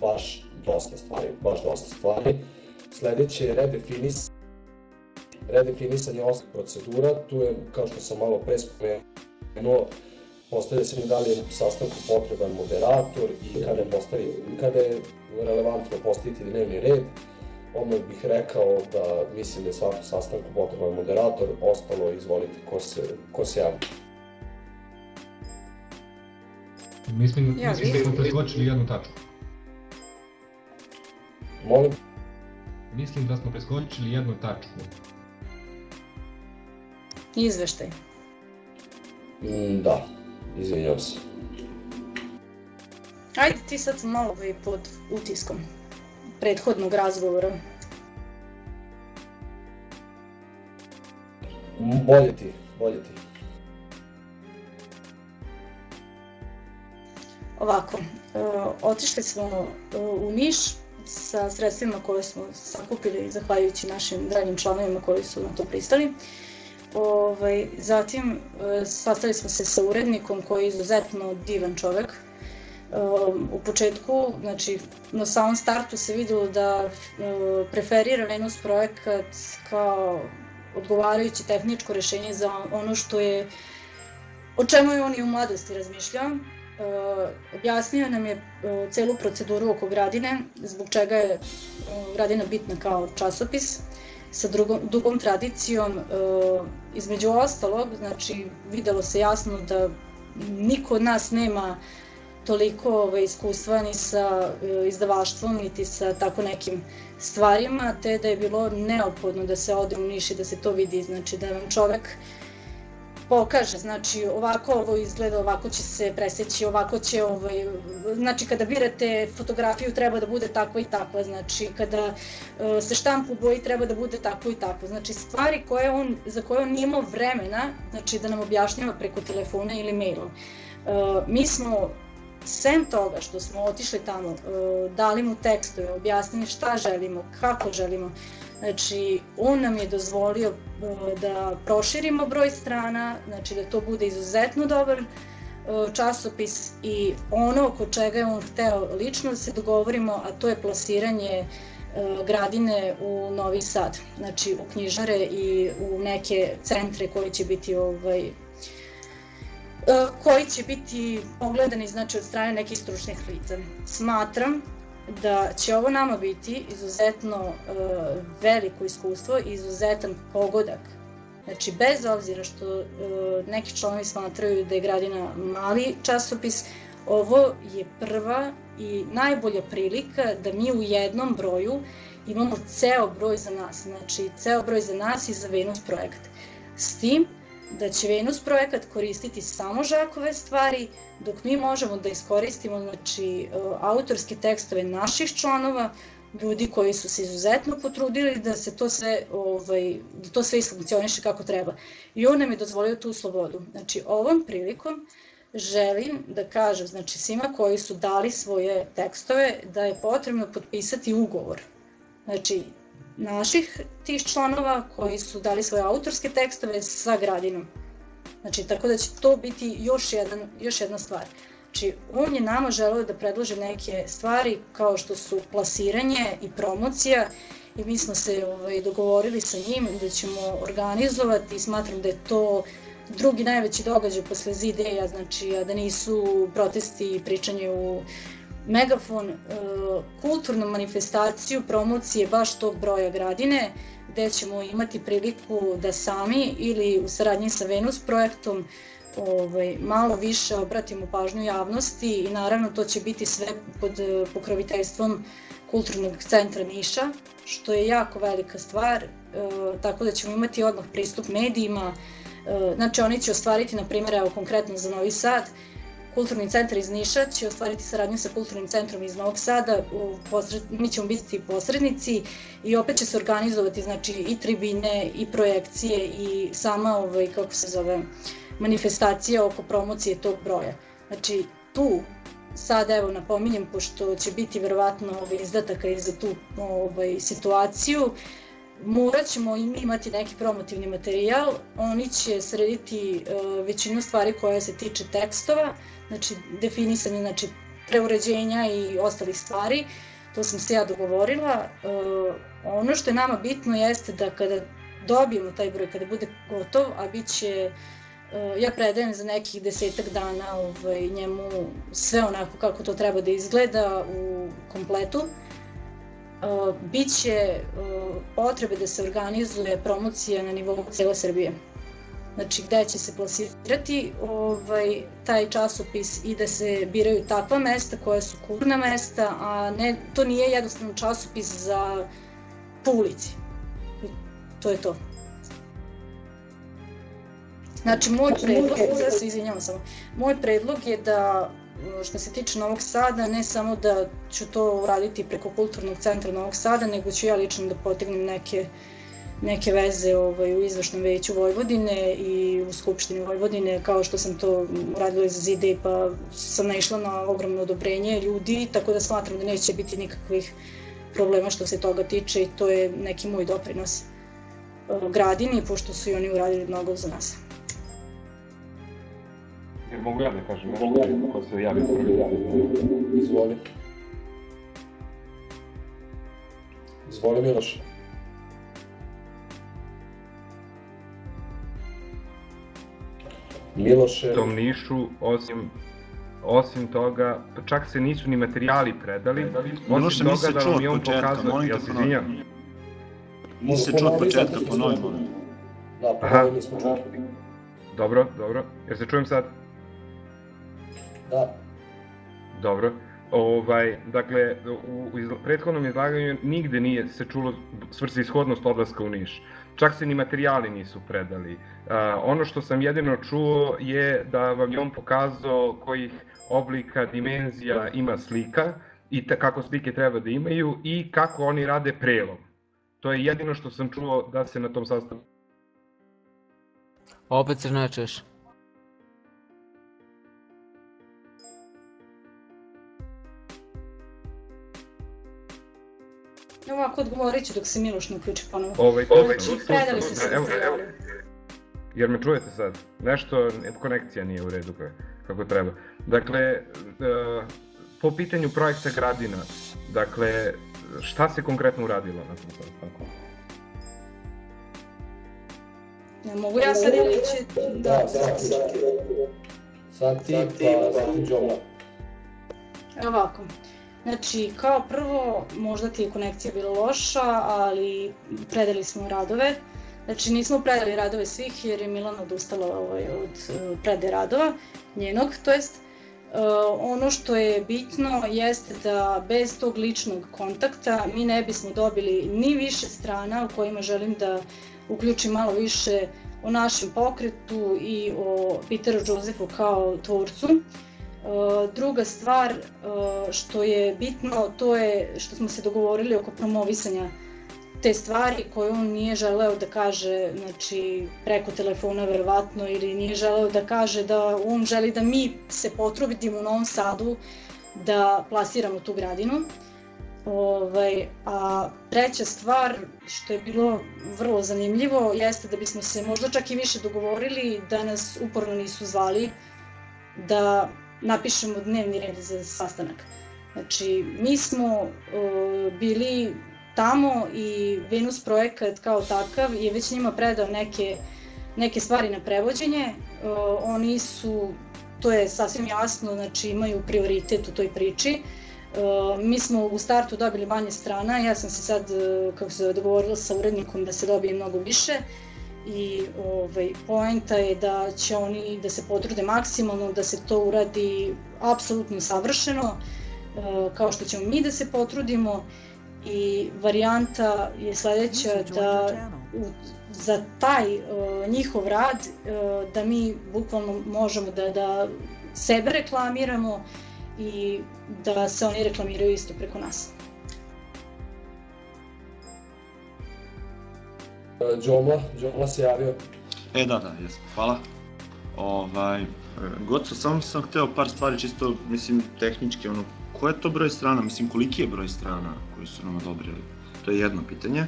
baš dosta stvari, baš dosta stvari. Sledeće je redefinis, redefinisanje osnovnih procedura, tu je, kao što sam malo pre spomenuo, postavlja se mi da li je sastanku potreban moderator i kada je, postavi, kada je relevantno postaviti dnevni red, odmah bih rekao da mislim da je svakom sastanku potreban moderator, ostalo izvolite ko se, ko se javlja.
Mislim, ja, mislim da smo preskočili jednu tačku.
Molim?
Mislim da smo preskočili jednu tačku.
Izveštaj.
Mm, da, izvinjam se.
Ajde ti sad malo ovaj pod utiskom prethodnog razgovora.
Bolje ti, bolje ti.
Ovako, uh, otišli smo uh, u Niš sa sredstvima koje smo sakupili zahvaljujući našim dragim članovima koji su na to pristali. Ovaj, zatim uh, sastali smo se sa urednikom koji je izuzetno divan čovek. Um, u početku, znači na samom startu se videlo da uh, preferira Venus projekat kao odgovarajuće tehničko rešenje za ono što je o čemu je on i u mladosti razmišljao Uh, objasnio nam je uh, celu proceduru oko Gradine, zbog čega je uh, Gradina bitna kao časopis sa drugom, dugom tradicijom. Uh, između ostalog, znači, videlo se jasno da niko od nas nema toliko ove, ovaj, iskustva ni sa uh, izdavaštvom, niti sa tako nekim stvarima, te da je bilo neophodno da se ode u Niš i da se to vidi, znači da vam čovek pokaže, znači ovako ovo izgleda, ovako će se preseći, ovako će ovaj, znači kada birate fotografiju treba da bude takva i takva, znači kada uh, se štampu boji treba da bude takvo i takvo, znači stvari koje on, za koje on nije imao vremena, znači da nam objašnjava preko telefona ili mailom. Uh, mi smo sem toga što smo otišli tamo, uh, dali mu tekstove, objasnili šta želimo, kako želimo, Znači, on nam je dozvolio uh, da proširimo broj strana, znači da to bude izuzetno dobar uh, časopis i ono oko čega je on hteo lično da se dogovorimo, a to je plasiranje uh, gradine u Novi Sad, znači u knjižare i u neke centre koji će biti ovaj, koji će biti pogledani znači od strane nekih stručnih lica. Smatram da će ovo nama biti izuzetno uh, veliko iskustvo i izuzetan pogodak. Znači, bez obzira što uh, neki članovi smatraju da je Gradina mali časopis, ovo je prva i najbolja prilika da mi u jednom broju imamo ceo broj za nas, znači ceo broj za nas i za Venus projekt. S tim da će Venus projekat koristiti samo Žakove stvari, dok mi možemo da iskoristimo znači, autorske tekstove naših članova, ljudi koji su se izuzetno potrudili da se to sve, ovaj, da to sve isfunkcioniše kako treba. I on nam je dozvolio tu slobodu. Znači, ovom prilikom želim da kažem znači, svima koji su dali svoje tekstove da je potrebno potpisati ugovor. Znači, naših tih članova koji su dali svoje autorske tekstove sa gradinom. Znači, tako da će to biti još, jedan, još jedna stvar. Znači, on je nama želeo da predloži neke stvari kao što su plasiranje i promocija i mi smo se ovaj, dogovorili sa njim da ćemo organizovati i smatram da je to drugi najveći događaj posle Zideja, znači a da nisu protesti i pričanje u megafon, e, kulturnu manifestaciju promocije baš tog broja gradine, gde ćemo imati priliku da sami ili u saradnji sa Venus projektom ovaj, malo više obratimo pažnju javnosti i naravno to će biti sve pod eh, pokroviteljstvom Kulturnog centra Niša, što je jako velika stvar, e, tako da ćemo imati odmah pristup medijima, e, znači oni će ostvariti, na primjer, evo konkretno za Novi Sad, Kulturni centar iz Niša će ostvariti saradnju sa Kulturnim centrom iz Novog Sada, posred, mi ćemo biti posrednici i opet će se organizovati znači, i tribine i projekcije i sama, ovaj, kako se zove, manifestacija oko promocije tog broja. Znači, tu sad evo napominjem, pošto će biti verovatno ovaj, izdataka i za tu ovaj, situaciju, morat ćemo imati neki promotivni materijal, oni će srediti uh, većinu stvari koja se tiče tekstova, znači definisanje znači, preuređenja i ostalih stvari, to sam se ja dogovorila. Uh, ono što je nama bitno jeste da kada dobijemo taj broj, kada bude gotov, a bit će Eh, ja predajem za nekih desetak dana ovaj, njemu sve onako kako to treba da izgleda u kompletu. Uh, biće uh, potrebe da se organizuje promocija na nivou cele Srbije. Znači gde će se plasirati ovaj, taj časopis i da se biraju takva mesta koja su kulturna mesta, a ne, to nije jednostavno časopis za po ulici. I to je to. Znači, moj predlog, da se izvinjavam samo, moj predlog je da što se tiče Novog Sada, ne samo da ću to uraditi preko kulturnog centra Novog Sada, nego ću ja lično da potegnem neke neke veze ovaj, u izvršnom veću Vojvodine i u Skupštini Vojvodine, kao što sam to uradila za ZIDE, pa sam naišla na ogromno odobrenje ljudi, tako da smatram da neće biti nikakvih problema što se toga tiče i to je neki moj doprinos eh, gradini, pošto su i oni uradili mnogo za nas.
Jer mogu ja da kažem nešto ko se javi prvi?
Izvoli. Izvoli Miloš. Miloše...
U tom Nišu, osim osim toga, čak se nisu ni materijali predali,
Miloše,
osim toga da vam je on
pokazao,
ja se izvinjam.
Nisi čuo od početka, ponovi, molim.
Da, ponovi smo čuli.
Dobro, dobro. Jer se čujem sad?
Da.
Dobro. Ovaj, dakle, u, u izla, prethodnom izlaganju nigde nije se čulo svrsishodnost odlaska u Niš. Čak se ni materijali nisu predali. Uh, ono što sam jedino čuo je da vam je on pokazao kojih oblika, dimenzija ima slika i kako slike treba da imaju i kako oni rade prelom. To je jedino što sam čuo da se na tom sastanku.
Opet se čuješ.
Ovako odgovorit ću dok se Miloš ne uključi ponovo.
Ovaj, ovaj,
znači, predali su se
evo, evo, jer me čujete sad, nešto, konekcija nije u redu kako treba. Dakle, uh, po pitanju projekta Gradina, dakle, šta se konkretno uradilo na tom sastanku?
Ne mogu ja sad ili će...
Da, sad ti. Sad ti, pa zatim Đoma.
Ovako. Znači, kao prvo, možda ti je konekcija bila loša, ali predali smo radove. Znači, nismo predali radove svih jer je Milana odustala ovaj, od uh, prede radova, njenog, to jest. Uh, ono što je bitno jeste da bez tog ličnog kontakta mi ne bismo dobili ni više strana u kojima želim da uključim malo više o našem pokretu i o Peteru Josefu kao tvorcu. Uh, druga stvar uh, što je bitno, to je što smo se dogovorili oko promovisanja te stvari koje on nije želeo da kaže znači, preko telefona verovatno ili nije želeo da kaže da on želi da mi se potrudimo u Novom Sadu da plasiramo tu gradinu. Ovaj, a treća stvar, što je bilo vrlo zanimljivo, jeste da bismo se možda čak i više dogovorili da nas uporno nisu zvali da napišemo dnevni red za sastanak. Znači, mi smo uh, bili tamo i Venus projekat kao takav je već njima predao neke, neke stvari na prevođenje. Uh, oni su, to je sasvim jasno, znači imaju prioritet u toj priči. Uh, mi smo u startu dobili manje strana, ja sam se sad, uh, kako se dogovorila sa urednikom da se dobije mnogo više i ovaj, poenta je da će oni da se potrude maksimalno, da se to uradi apsolutno savršeno, uh, kao što ćemo mi da se potrudimo i varijanta je sledeća da u, za taj uh, njihov rad uh, da mi bukvalno možemo da, da sebe reklamiramo i da se oni reklamiraju isto preko nas.
Džomla, Džomla se javio.
E, da, da, jesmo, hvala. Ovaj, Goco, samo sam hteo par stvari čisto, mislim, tehnički, ono, ko je to broj strana, mislim, koliki je broj strana koji su nam odobrili? To je jedno pitanje.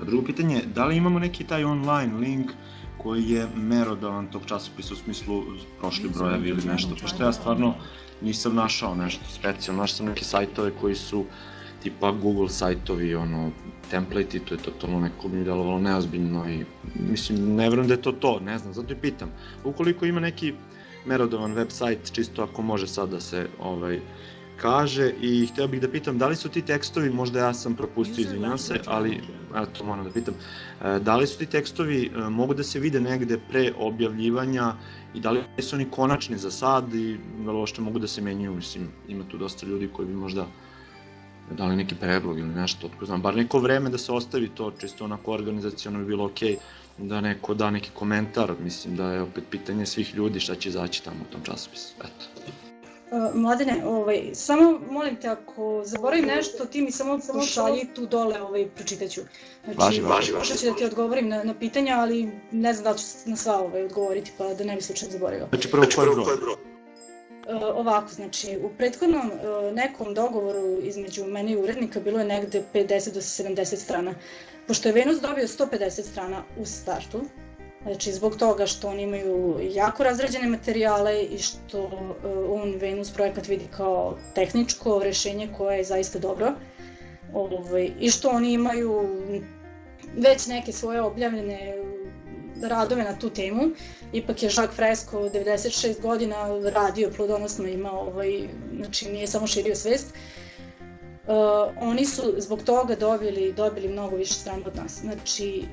A drugo pitanje, da li imamo neki taj online link koji je merodavan tog časopisa u smislu prošli brojevi ili nešto, pošto ja stvarno nisam našao nešto specijalno, našao sam neke sajtove koji su tipa Google sajtovi, ono, template i to je totalno neko mi delovalo neozbiljno i mislim, ne verujem da je to to, ne znam, zato i pitam. Ukoliko ima neki merodovan web sajt, čisto ako može sad da se ovaj, kaže i hteo bih da pitam da li su ti tekstovi, možda ja sam propustio, izvinjam se, ali eto moram da pitam, e, da li su ti tekstovi e, mogu da se vide negde pre objavljivanja i da li su oni konačni za sad i vrlo što mogu da se menjaju, mislim, ima tu dosta ljudi koji bi možda da li neki predlog ili nešto, otko znam, bar neko vreme da se ostavi to, čisto onako organizacijalno bi bilo okej, okay, da neko da neki komentar, mislim da je opet pitanje svih ljudi šta će izaći tamo u tom časopisu, eto.
Uh, mladine, ovaj, samo molim te, ako zaboravim nešto, ti mi samo pošalji tu dole, ovaj, pročitaću. Znači,
važi, važi, važi.
ću da ti odgovorim na, na pitanja, ali ne znam da ću na sva ovaj, odgovoriti, pa da ne bi slučajno zaboravila.
Znači, prvo koji broj? broj?
Uh, ovako, znači, u prethodnom uh, nekom dogovoru između mene i urednika bilo je negde 50 do 70 strana. Pošto je Venus dobio 150 strana u startu, Znači, zbog toga što oni imaju jako razrađene materijale i što uh, on Venus projekat vidi kao tehničko rešenje koje je zaista dobro. Ovaj, I što oni imaju već neke svoje objavljene radove na tu temu. Ipak je Jacques Fresco 96 godina radio plodonosno, ima ovaj, znači nije samo širio svest. Uh, oni su zbog toga dobili, dobili mnogo više strana od nas. Znači,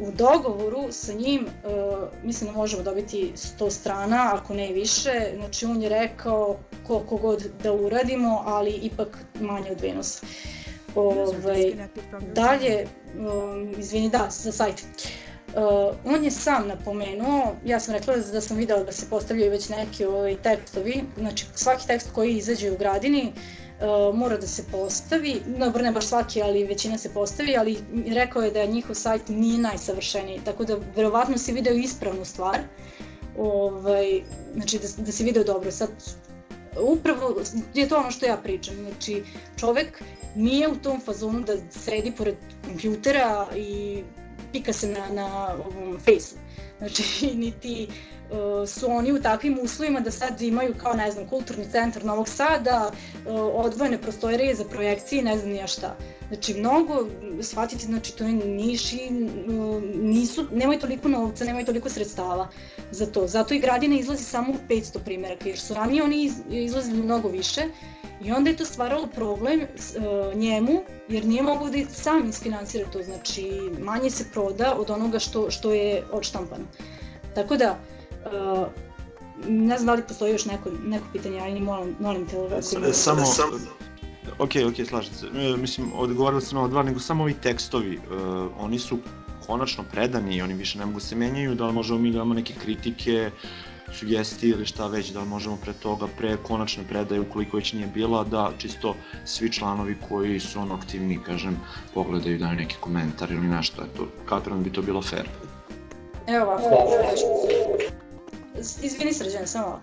uh, u dogovoru sa njim, uh, mislim da možemo dobiti 100 strana, ako ne više. Znači, on je rekao koliko god da uradimo, ali ipak manje od Venusa. Ovaj, dalje, um, izvini, da, za sajt. Uh, on je sam napomenuo, ja sam rekla da sam videla da se postavljaju već neki ovaj, tekstovi, znači svaki tekst koji izađe u gradini, uh, uh, mora da se postavi, dobro ne baš svaki, ali većina se postavi, ali rekao je da njihov sajt nije najsavršeniji, tako da verovatno si video ispravnu stvar, ovaj, znači da, da si video dobro. Sad, upravo je to ono što ja pričam, znači čovek nije u tom fazonu da sedi pored kompjutera i pika se na, na ovom fejsu. Znači, niti uh, su oni u takvim uslovima da sad imaju kao, ne znam, kulturni centar Novog Sada, uh, odvojene prostorije za projekcije i ne znam nija šta. Znači, mnogo, shvatite, znači, to je niš i uh, nisu, nemaju toliko novca, nemaju toliko sredstava za to. Zato i Gradina izlazi samo u 500 primjeraka, jer su ranije oni izlazili mnogo više I onda je to stvaralo problem njemu, jer nije mogao da sam isfinansira to, znači manje se proda od onoga što, što je odštampano. Tako da, uh, ne znam da li postoji još neko, neko pitanje, ali molim, molim te ovo.
Samo, samo, ok, ok, slažem se. E, mislim, odgovorili sam na dva, nego samo ovi tekstovi, uh, oni su konačno predani i oni više ne mogu se menjaju, da li možemo mi da imamo neke kritike, sugestije ili šta već, da li možemo pre toga, pre konačne predaje, ukoliko već nije bila, da čisto svi članovi koji su ono aktivni, kažem, pogledaju da neki komentar ili nešto, eto, kako nam bi to bilo fair.
Evo ovako, izvini Srđan, samo.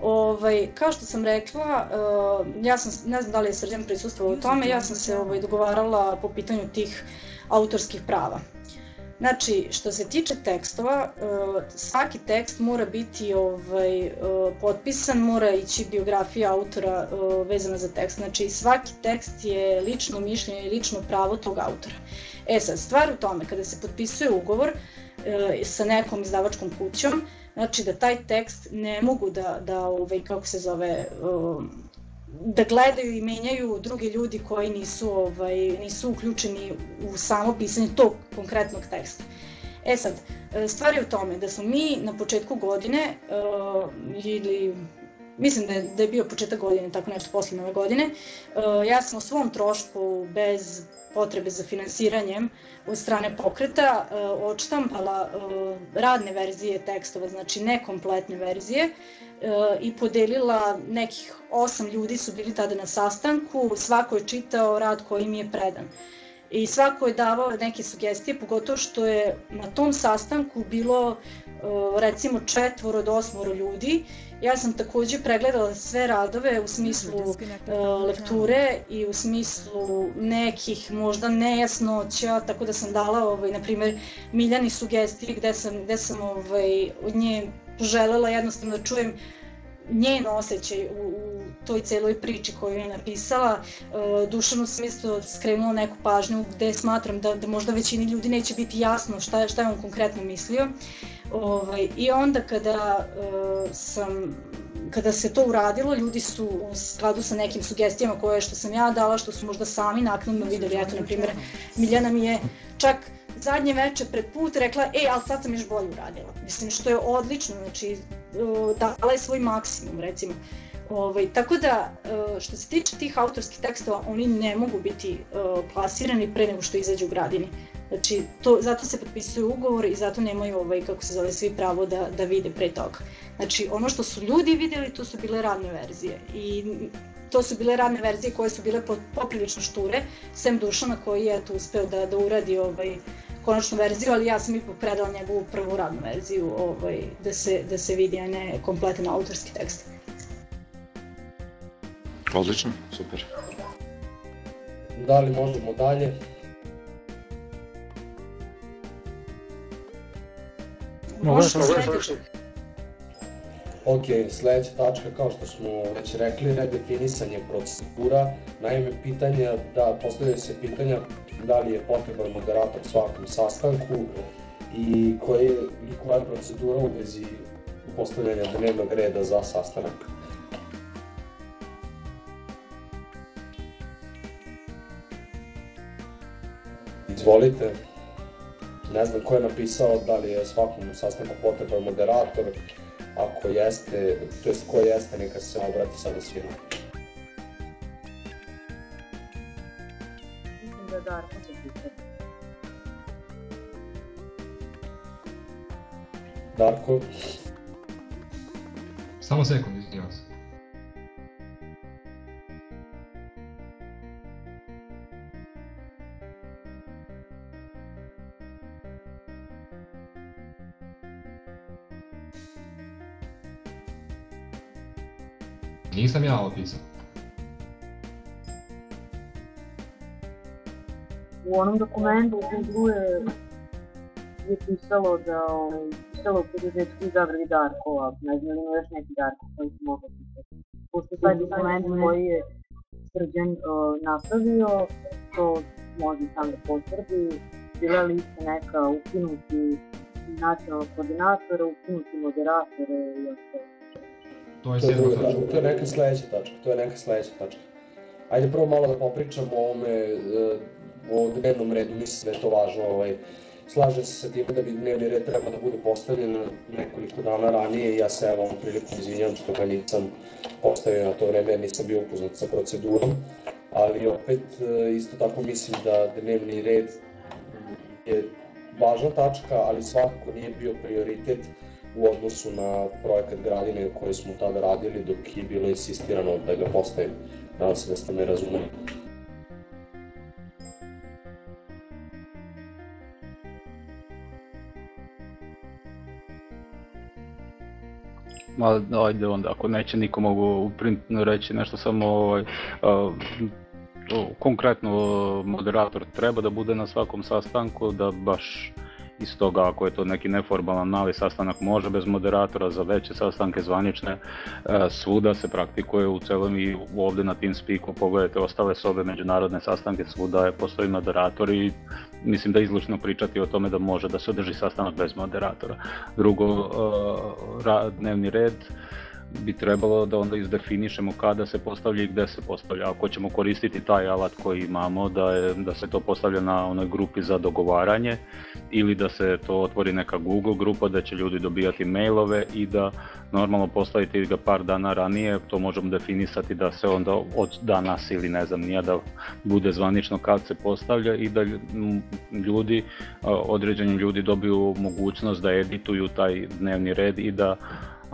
Ovaj, kao što sam rekla, uh, ja sam, ne znam da li je Srđan prisustuo u tome, ja sam se ovaj, dogovarala po pitanju tih autorskih prava. Znači, što se tiče tekstova, uh, svaki tekst mora biti ovaj, uh, potpisan, mora ići biografija autora uh, vezana za tekst. Znači, svaki tekst je lično mišljenje i lično pravo tog autora. E sad, stvar u tome, kada se potpisuje ugovor sa nekom izdavačkom kućom, znači da taj tekst ne mogu da, da ovaj, kako se zove, da gledaju i menjaju drugi ljudi koji nisu, ovaj, nisu uključeni u samo pisanje tog konkretnog teksta. E sad, stvar je u tome da smo mi na početku godine uh, ili mislim da je, da je bio početak godine, tako nešto posle nove godine, uh, ja sam o svom trošku bez potrebe za finansiranjem od strane pokreta uh, odštampala uh, radne verzije tekstova, znači nekompletne verzije i podelila nekih osam ljudi su bili tada na sastanku, svako je čitao rad koji mi je predan. I svako je davao neke sugestije, pogotovo što je na tom sastanku bilo recimo četvoro do osmoro ljudi. Ja sam takođe pregledala sve radove u smislu uh, lekture i u smislu nekih možda nejasnoća, tako da sam dala, ovaj, na primjer, Miljani sugestije gde sam, gde sam ovaj, od nje želela jednostavno da čujem njen osjećaj u, u toj celoj priči koju je napisala. E, Dušanu sam isto skrenula neku pažnju gde smatram da, da možda većini ljudi neće biti jasno šta, šta je on konkretno mislio. Ovaj, I onda kada uh, sam kada se to uradilo, ljudi su u skladu sa nekim sugestijama koje što sam ja dala, što su možda sami naknadno videli, eto, na primjer, Miljana mi je čak zadnje veče pred put rekla, e, ali sad sam još bolje uradila. Mislim, što je odlično, znači, dala je svoj maksimum, recimo. Ovaj, tako da, što se tiče tih autorskih tekstova, oni ne mogu biti plasirani pre nego što izađu u gradini. Znači, to, zato se potpisuju ugovor i zato nemaju, ovaj, kako se zove, svi pravo da, da vide pre toga. Znači, ono što su ljudi videli, to su bile radne verzije. I to su bile radne verzije koje su bile poprilično šture, sem Dušana koji je eto uspeo da, da uradi ovaj, konačnu verziju, ali ja sam ipak predala njegovu prvu radnu verziju ovaj, da, se, da se vidi, a ne kompletan autorski tekst.
Odlično, super.
Da li možemo dalje?
Možete sledeće.
Ok, sledeća tačka, kao što smo već rekli, redefinisanje procedura. Naime, pitanja, da, postavljaju se pitanja da li je potreban moderator svakom sastanku i koje, i koja je procedura u vezi postavljanja dnevnog reda za sastanak. Izvolite. Ne znam ko je napisao da li je svakom sastanku potreban moderator, ako jeste, to jest ko jeste, neka se obrati sada svima.
Mislim da je Darko?
Samo sekund, izvinjavam se. Nisam ja ovo pisao.
U onom dokumentu u Google je, je pisalo da ovaj, pisalo u preduzetku izabrali Darko, a ne znam ima još neki Darko koji se mogu pisati. Pošto taj dokument koji je Srđan uh, napravio, to može sam da potvrdi, bila lista neka ukinuti nacionalnog koordinatora, ukinuti moderatore i ostalo.
To je
To je,
sedma
druga
tačka.
tačka, to je neka sledeća tačka, to je neka sledeća tačka. Ajde prvo malo da popričamo o ovome, e, o dnevnom redu, mislim da je to važno, ovaj, slažem se sa tim da bi dnevni red treba da bude postavljen nekoliko dana ranije i ja se evo prilikom izvinjam što ga nisam postavio na to vreme nisam bio upoznat sa procedurom, ali opet e, isto tako mislim da dnevni red je važna tačka, ali svakako nije bio prioritet u odnosu na projekat Gradine koji smo tada radili dok je bilo insistirano da ga postavim. Nadam se da ste me razumeli.
Ma, ajde onda, ako neće niko mogu reći nešto samo ovaj, a, konkretno moderator treba da bude na svakom sastanku, da baš iz toga ako je to neki neformalan mali sastanak može bez moderatora za veće sastanke zvanične e, svuda se praktikuje u celom i ovde na TeamSpeaku pogledajte ostale sobe međunarodne sastanke svuda je postoji moderator i mislim da je izlučno pričati o tome da može da se održi sastanak bez moderatora. Drugo, e, dnevni red bi trebalo da onda izdefinišemo kada se postavlja i gde se postavlja. Ako ćemo koristiti taj alat koji imamo, da, je, da se to postavlja na onoj grupi za dogovaranje ili da se to otvori neka Google grupa da će ljudi dobijati mailove i da normalno postaviti ga par dana ranije, to možemo definisati da se onda od danas ili ne znam nija da bude zvanično kad se postavlja i da ljudi, određeni ljudi dobiju mogućnost da edituju taj dnevni red i da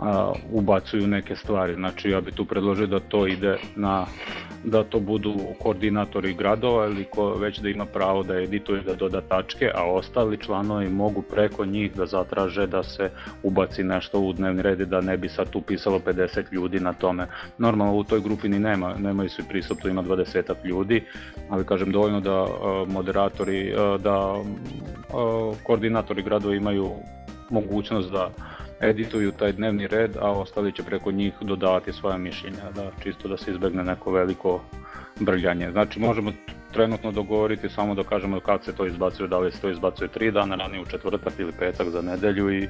a, ubacuju neke stvari. Znači ja bih tu predložio da to ide na da to budu koordinatori gradova ili ko već da ima pravo da edituje da doda tačke, a ostali članovi mogu preko njih da zatraže da se ubaci nešto u dnevni red da ne bi sad tu pisalo 50 ljudi na tome. Normalno u toj grupi ni nema, nemaju svi pristup, tu ima 20 ljudi, ali kažem dovoljno da moderatori, da koordinatori gradova imaju mogućnost da edituju taj dnevni red, a ostali će preko njih dodavati svoje mišljenja, da čisto da se izbegne neko veliko brljanje. Znači možemo trenutno dogovoriti samo da kažemo kad se to izbacuje, da li se to izbacuje tri dana ranije u četvrtak ili petak za nedelju i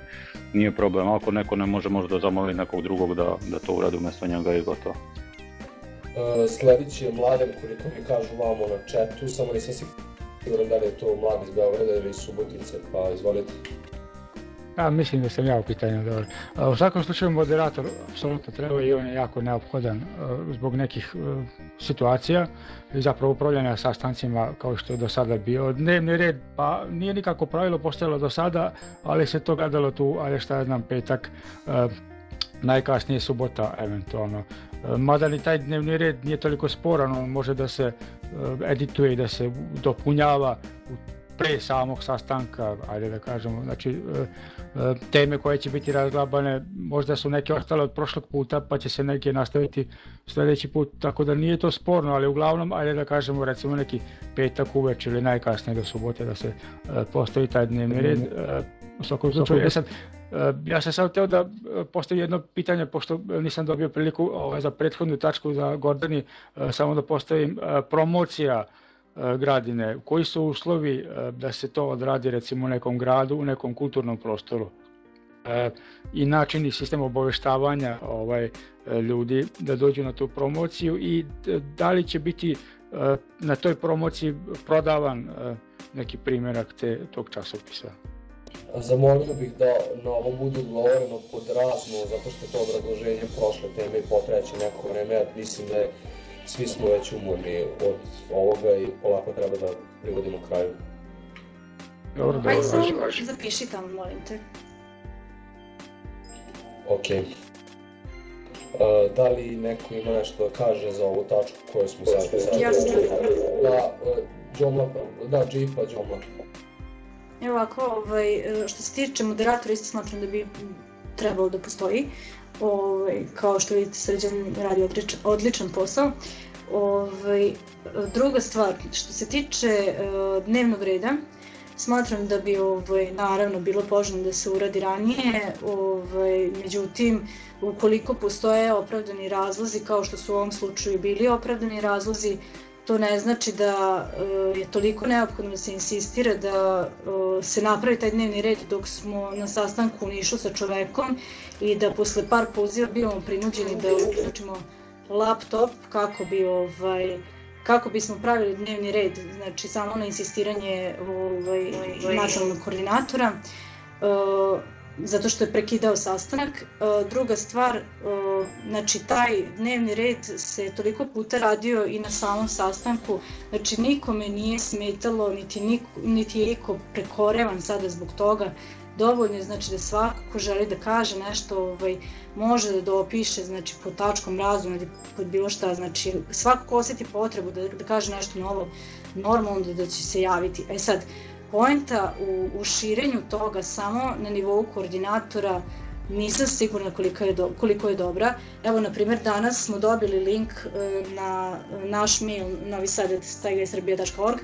nije problem. Ako neko ne može, možda zamoli nekog drugog da, da to uradi umesto njega i gotovo.
Uh, sledeći je Mladen, koliko mi kažu vamo na chatu, samo nisam siguran da li je to mlad iz Beograda ili Subotice, pa izvolite.
Ja mislim da sam ja u pitanju dobro. U svakom slučaju moderator apsolutno treba i on je jako neophodan zbog nekih situacija i zapravo upravljanja sastancima kao što je do sada bio. Dnevni red pa nije nikako pravilo postojalo do sada, ali se to gledalo tu, ali šta ja znam, petak, najkasnije subota eventualno. Mada ni taj dnevni red nije toliko sporan, on može da se edituje i da se dopunjava u pre samog sastanka, ajde da kažemo, znači e, e, teme koje će biti razglabane, možda su neke ostale od prošlog puta, pa će se neke nastaviti sledeći put, tako da nije to sporno, ali uglavnom, ajde da kažemo, recimo neki petak uveč ili najkasnije do subote da se e, postavi taj dnevni red. U svakom slučaju, e sad, ja sam sad teo da postavim jedno pitanje, pošto nisam dobio priliku ovaj, za prethodnu tačku za Gordani, samo da postavim promocija gradine, koji su uslovi e, da se to odradi recimo u nekom gradu, u nekom kulturnom prostoru e, i način i sistem obaveštavanja ovaj, ljudi da dođu na tu promociju i da li će biti na toj promociji prodavan neki primjerak te, tog časopisa.
Zamolio bih da na ovom bude odgovoreno pod razno, zato što je to obrazloženje prošle teme i potreće neko vreme, mislim da je svi smo već umorni od ovoga i polako treba da privodimo kraju.
Dobro, dobro. Ajde samo zapiši tamo, molim te.
Ok. Uh, da li neko ima nešto da kaže za ovu tačku koju smo sad...
Ja sam
Da, uh, Džomla, da, Džipa, Džomla.
Evo ovako, ovaj, što se tiče moderatora, isto smatram da bi trebalo da postoji. Ovaj, kao što vidite, Srđan radi odličan, odličan posao. Ovaj, druga stvar, što se tiče uh, dnevnog reda, smatram da bi ovaj, naravno bilo poželjno da se uradi ranije, ovaj, međutim, ukoliko postoje opravdani razlozi, kao što su u ovom slučaju bili opravdani razlozi, to ne znači da uh, je toliko neophodno da se insistira da uh, se napravi taj dnevni red dok smo na sastanku u Nišu sa čovekom i da posle par poziva bivamo prinuđeni da uključimo laptop kako bi ovaj kako bismo pravili dnevni red, znači samo na insistiranje ovaj, nacionalnog koordinatora. Uh, zato što je prekidao sastanak. Uh, druga stvar, uh, znači taj dnevni red se toliko puta radio i na samom sastanku, znači nikome nije smetalo, niti, niko, niti je iko prekorevan sada zbog toga, dovoljno je znači da svako ko želi da kaže nešto ovaj, može da dopiše znači po tačkom razuma ili pod bilo šta, znači svako ko osjeti potrebu da, da kaže nešto novo, normalno da, da će se javiti. E sad, poenta u, u širenju toga samo na nivou koordinatora nisam sigurna koliko je, do, koliko je dobra. Evo, na primjer, danas smo dobili link e, na naš mail novisadet.srbija.org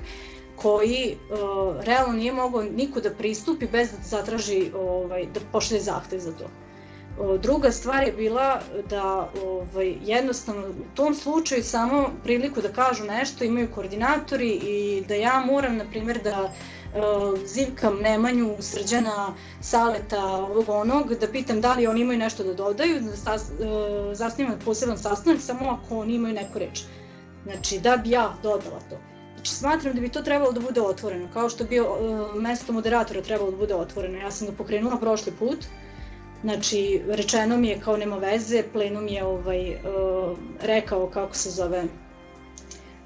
koji uh, realno nije mogao niko da pristupi bez da zatraži, ovaj, da pošle zahtev za to. Uh, druga stvar je bila da ovaj, jednostavno u tom slučaju samo priliku da kažu nešto imaju koordinatori i da ja moram, na primjer, da zivkam Nemanju, Srđana, Saleta, ovog onog, da pitam da li oni imaju nešto da dodaju, da sas, uh, zasnivam poseban sastanak samo ako oni imaju neku reč. Znači, da bi ja dodala to. Znači, smatram da bi to trebalo da bude otvoreno, kao što bi uh, mesto moderatora trebalo da bude otvoreno. Ja sam ga pokrenula prošli put, znači, rečeno mi je kao nema veze, plenum je ovaj, uh, rekao kako se zove,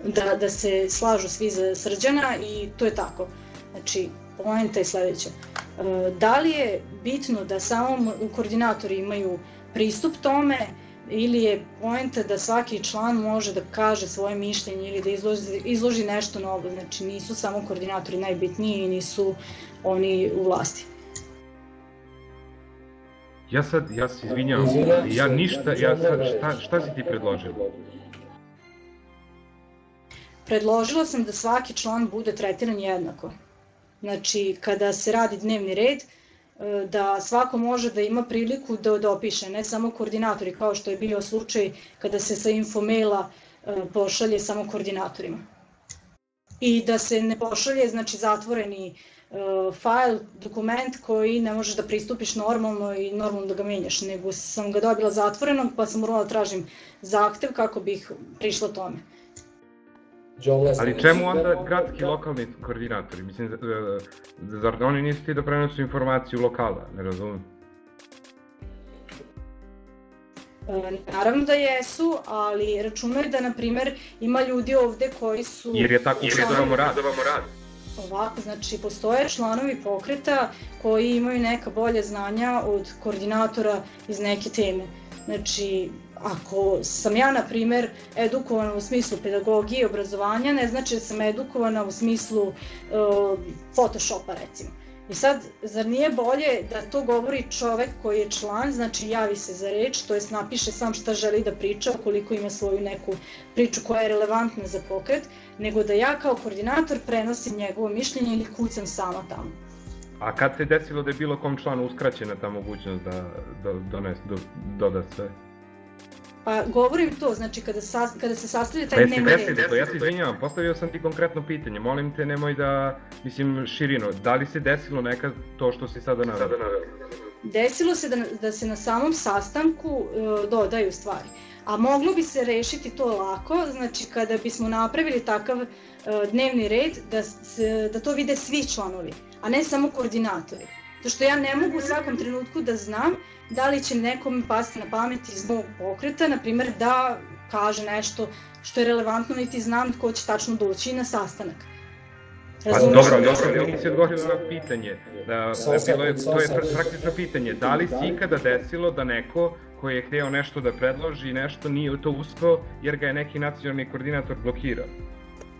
da, da se slažu svi za srđana i to je tako. Znači, poenta je sledeća. Uh, da li je bitno da samo koordinatori imaju pristup tome, ili je poenta da svaki član može da kaže svoje mišljenje ili da izloži, izloži nešto novo. Znači nisu samo koordinatori najbitniji i nisu oni u vlasti.
Ja sad, ja se izvinjavam, ja ništa, ja sad, šta, šta si ti predložio?
Predložila sam da svaki član bude tretiran jednako. Znači, kada se radi dnevni red, E, da svako može da ima priliku da dopiše, ne samo koordinatori, kao što je bio slučaj kada se sa infomaila e, pošalje samo koordinatorima. I da se ne pošalje, znači, zatvoreni uh, fajl, dokument koji ne možeš da pristupiš normalno i normalno da ga menjaš, nego sam ga dobila zatvorenog pa sam morala da tražim zahtev kako bih prišla tome.
Ali čemu onda gradski lokalni koordinatori? Mislim, zar oni nisu ti da prenosu informaciju lokala? Ne razumem.
E, naravno da jesu, ali računaju da, na primer, ima ljudi ovde koji su...
Jer je tako predavamo rad. rad.
Ovako, znači, postoje članovi pokreta koji imaju neka bolje znanja od koordinatora iz neke teme. Znači, ako sam ja, na primer, edukovana u smislu pedagogije i obrazovanja, ne znači da sam edukovana u smislu uh, Photoshopa, recimo. I sad, zar nije bolje da to govori čovek koji je član, znači javi se za reč, to jest napiše sam šta želi da priča, koliko ima svoju neku priču koja je relevantna za pokret, nego da ja kao koordinator prenosim njegovo mišljenje ili kucam sama tamo.
A kad se desilo da je bilo kom članu uskraćena ta mogućnost da, da dones, do, doda sve?
Pa govorim to, znači kada, sa, kada se sastavlja taj dnevni
red. Desi, to, ja se izvinjavam, postavio sam ti konkretno pitanje, molim te nemoj da, mislim, širino, da li se desilo nekad to što si sada naveo?
Desilo se da, da se na samom sastanku uh, dodaju stvari, a moglo bi se rešiti to lako, znači kada bismo napravili takav uh, dnevni red da, se, da to vide svi članovi, a ne samo koordinatori. To što ja ne mogu u svakom trenutku da znam da li će nekom pasti na pamet iz mog pokreta, na primer da kaže nešto što je relevantno, niti znam ko će tačno doći na sastanak.
Pa dobro, dobro, nisi odgovorio na pitanje. Da, bilo je, to je praktično pitanje. Da li si ikada desilo da neko koji je hteo nešto da predloži nešto nije to uspeo jer ga je neki nacionalni koordinator blokirao?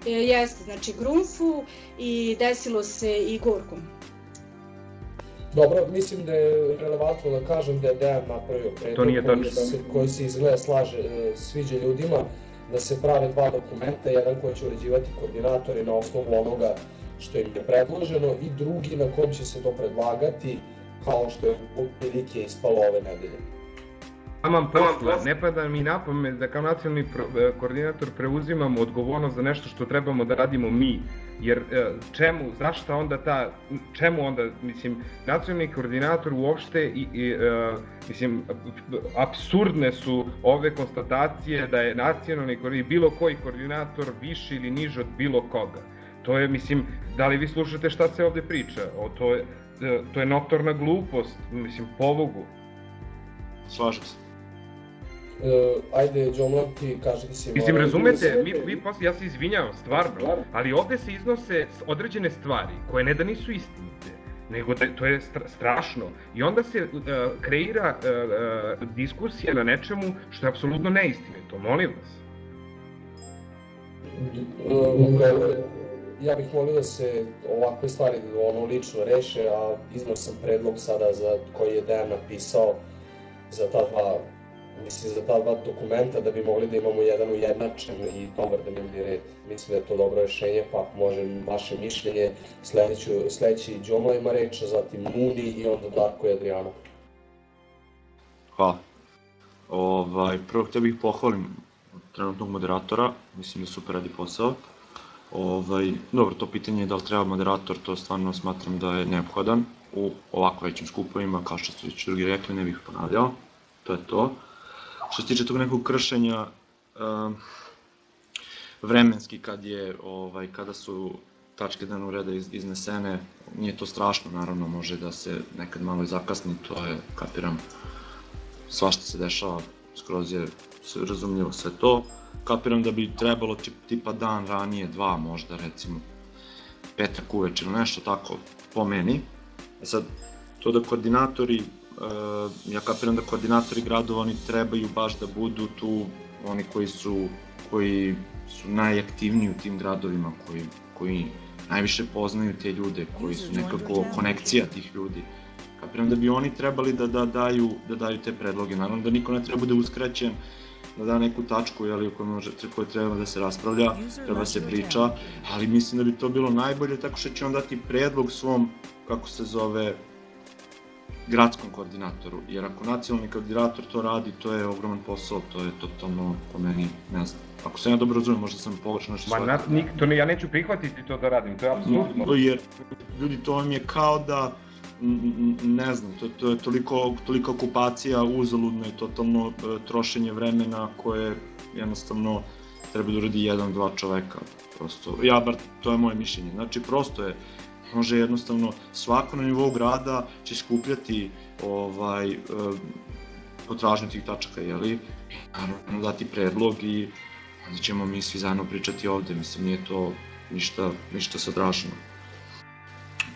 E, jeste, znači Grunfu i desilo se i Gorkom.
Dobro, mislim da je relevantno da kažem da je Dejan napravio predlog koji, se, koji se izgleda slaže, e, sviđa ljudima, da se prave dva dokumenta, jedan koji će uređivati koordinatori na osnovu onoga što im je predloženo i drugi na kom će se to predlagati kao što je prilike ispalo ove nedelje.
Taman posla, ne pada mi na pamet da kao nacionalni e, koordinator preuzimamo odgovornost za nešto što trebamo da radimo mi. Jer e, čemu, zašto onda ta, čemu onda, mislim, nacionalni koordinator uopšte i, i uh, mislim, absurdne su ove konstatacije da je nacionalni koordinator, bilo koji koordinator viši ili niži od bilo koga. To je, mislim, da li vi slušate šta se ovde priča? O, to je, e, to je notorna glupost, mislim, polugu.
Slažem se.
Uh, ajde, Džomlan, ti kaži da si...
Mislim,
morao-
razumete, mi, mi posle, ja se izvinjavam, stvarno, ali ovde se iznose određene stvari koje ne da nisu istinite, nego da to je stra, strašno. I onda se uh, kreira uh, uh, diskusija na nečemu što je apsolutno neistinito, molim vas.
Uh, ja bih molio da se ovakve stvari ono lično reše, a iznao sam predlog sada za koji je Dejan napisao za ta dva mislim za ta dva dokumenta da bi mogli da imamo jedan ujednačen i dobar dnevni red. Mislim da je to dobro rešenje, pa može vaše mišljenje, sledeću, sledeći Đomla ima reč, zatim Muni i onda Darko i Adriana.
Hvala. Ovaj, prvo htio bih pohvalim trenutnog moderatora, mislim da super radi posao. Ovaj, dobro, to pitanje je da li treba moderator, to stvarno smatram da je neophodan u ovako većim skupovima, kao što su već drugi rekli, ne bih ponavljao. To je to. Što se tiče tog nekog kršenja, vremenski kad je, ovaj, kada su tačke dnevnog reda iz, iznesene, nije to strašno, naravno, može da se nekad malo i zakasni, to je, kapiram, svašta se dešava, skroz je razumljivo sve to. Kapiram da bi trebalo tip, tipa dan ranije, dva možda recimo, petak uveče ili nešto tako, po meni. E sad, to da koordinatori, ja kapiram da koordinatori gradova, oni trebaju baš da budu tu oni koji su, koji su najaktivniji u tim gradovima, koji, koji najviše poznaju te ljude, koji su nekako konekcija tih ljudi. Kapiram da bi oni trebali da, da, daju, da daju te predloge. Naravno da niko ne treba bude uskraćen da da neku tačku jeli, o kojoj treba da se raspravlja, treba se priča, ali mislim da bi to bilo najbolje tako što će on dati predlog svom, kako se zove, gradskom koordinatoru, jer ako nacionalni koordinator to radi, to je ogroman posao, to je totalno po meni, ne znam. Ako se ja dobro razumem, možda sam pogrešno nešto
Ma, na, nik, to ne, ja neću prihvatiti to da radim, to je apsolutno.
No, jer ljudi to vam je kao da ne znam, to, to je toliko, toliko okupacija uzaludno i totalno e, trošenje vremena koje jednostavno treba da uradi jedan, dva čoveka. Prosto, ja bar, to je moje mišljenje. Znači, prosto je, može jednostavno svako na nivou grada će skupljati ovaj, e, potražnju tih tačaka, jeli? Naravno dati predlog i onda ćemo mi svi zajedno pričati ovde, mislim, nije to ništa, ništa strašno.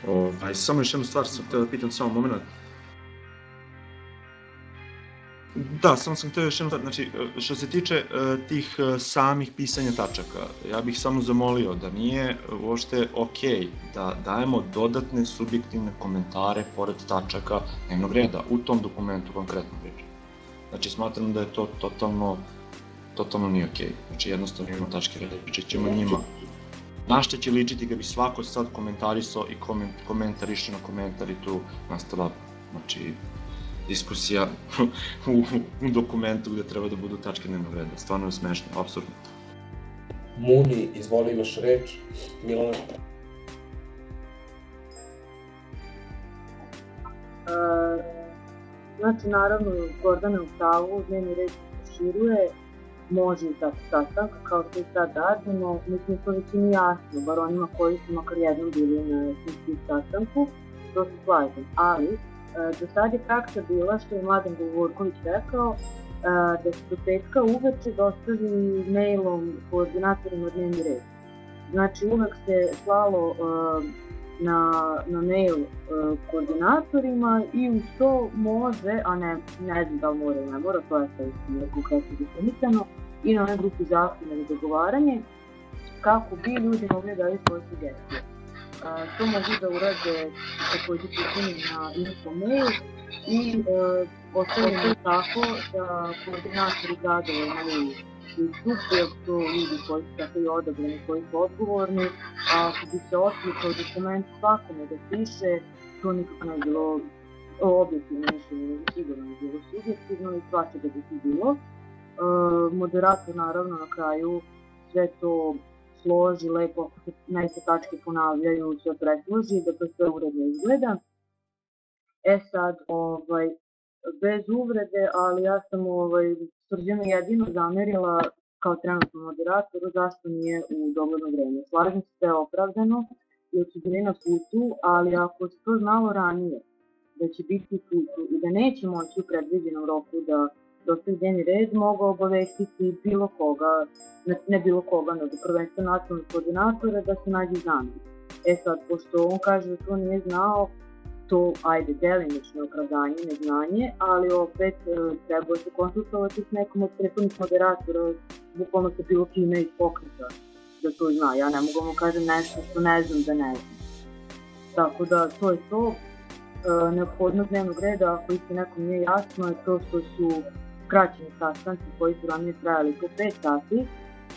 Ovaj, samo još jednu stvar sam htio da pitam, samo moment. Da, samo sam htio još stvar, znači, što se tiče uh, tih uh, samih pisanja tačaka, ja bih samo zamolio da nije uopšte okej da dajemo dodatne subjektivne komentare pored tačaka dnevnog reda, u tom dokumentu konkretno pričam. Znači, smatram da je to totalno, totalno nije okej. Znači, jednostavno imamo tačke reda, pričat ćemo njima. Na šta će ličiti kad bi svako sad komentarisao i koment, komentariše na komentar i tu nastala, znači, diskusija *laughs* u, u dokumentu gde treba da budu tačke dnevnog reda. Stvarno je smešno, absurdno.
Muni, izvoli imaš reč. Milana.
E, znači, naravno, Gordana u pravu, dnevni red se proširuje, može i tako sastanka, kao što i sad radimo. Mislim, to već i nije jasno, bar onima koji su makar jednom bili na smisli sastanku, to se slažem. Ali, do sad je praksa bila, što je Mladen Govorković rekao, e, da se do petka uveče dostavi mailom koordinatorima dnevni red. Znači, uvek se slalo e, na, na mail koordinatorima i uz to može, a ne, ne znam da mora ili ne mora, to je isto konkretno definisano, i na onoj grupi zahtjeva za dogovaranje, kako bi ljudi mogli da daju svoje sugestije. To mogu da urade takođe putem na info mail i e, ostavljeno tako da koordinatori gradova imaju jer to ljudi koji su tako i odabrani, koji su odgovorni, a ako bi se otlikao dokument svakome da piše, to nikako ne bi bilo objektivno mišljenje, nego sigurno ne bi bilo subjektivno i svačega bi ti bilo. E, moderator naravno na kraju sve to složi lepo, se neke tačke ponavljaju, sve presloži, da to sve uredno izgleda. E sad, ovaj, bez uvrede, ali ja sam ovaj, Srđanu jedino zamerila kao trenutno moderatoru zašto nije u dogledno vreme. Slažem se da je opravdano, jer su bili na putu, ali ako se to znalo ranije, da će biti putu i da neće moći u predviđenom roku da dostavi dnevni red, mogao obavestiti bilo koga, ne, bilo koga, nego prvenstveno nacionalnog koordinatora da se nađe zameni. E sad, pošto on kaže da to nije znao, to, ajde, delimično opravdanje, neznanje, ali opet e, treba se konsultovati s nekom od prethodnih moderatora, bukvalno sa bilo kime iz pokreta, da to zna. Ja ne mogu mu kažem nešto što ne znam da ne znam. Tako da, to je to. E, neophodnost dnevnog reda, ako isto nekom nije jasno, je to što su skraćeni sastanci koji su ranije trajali po 5 sati,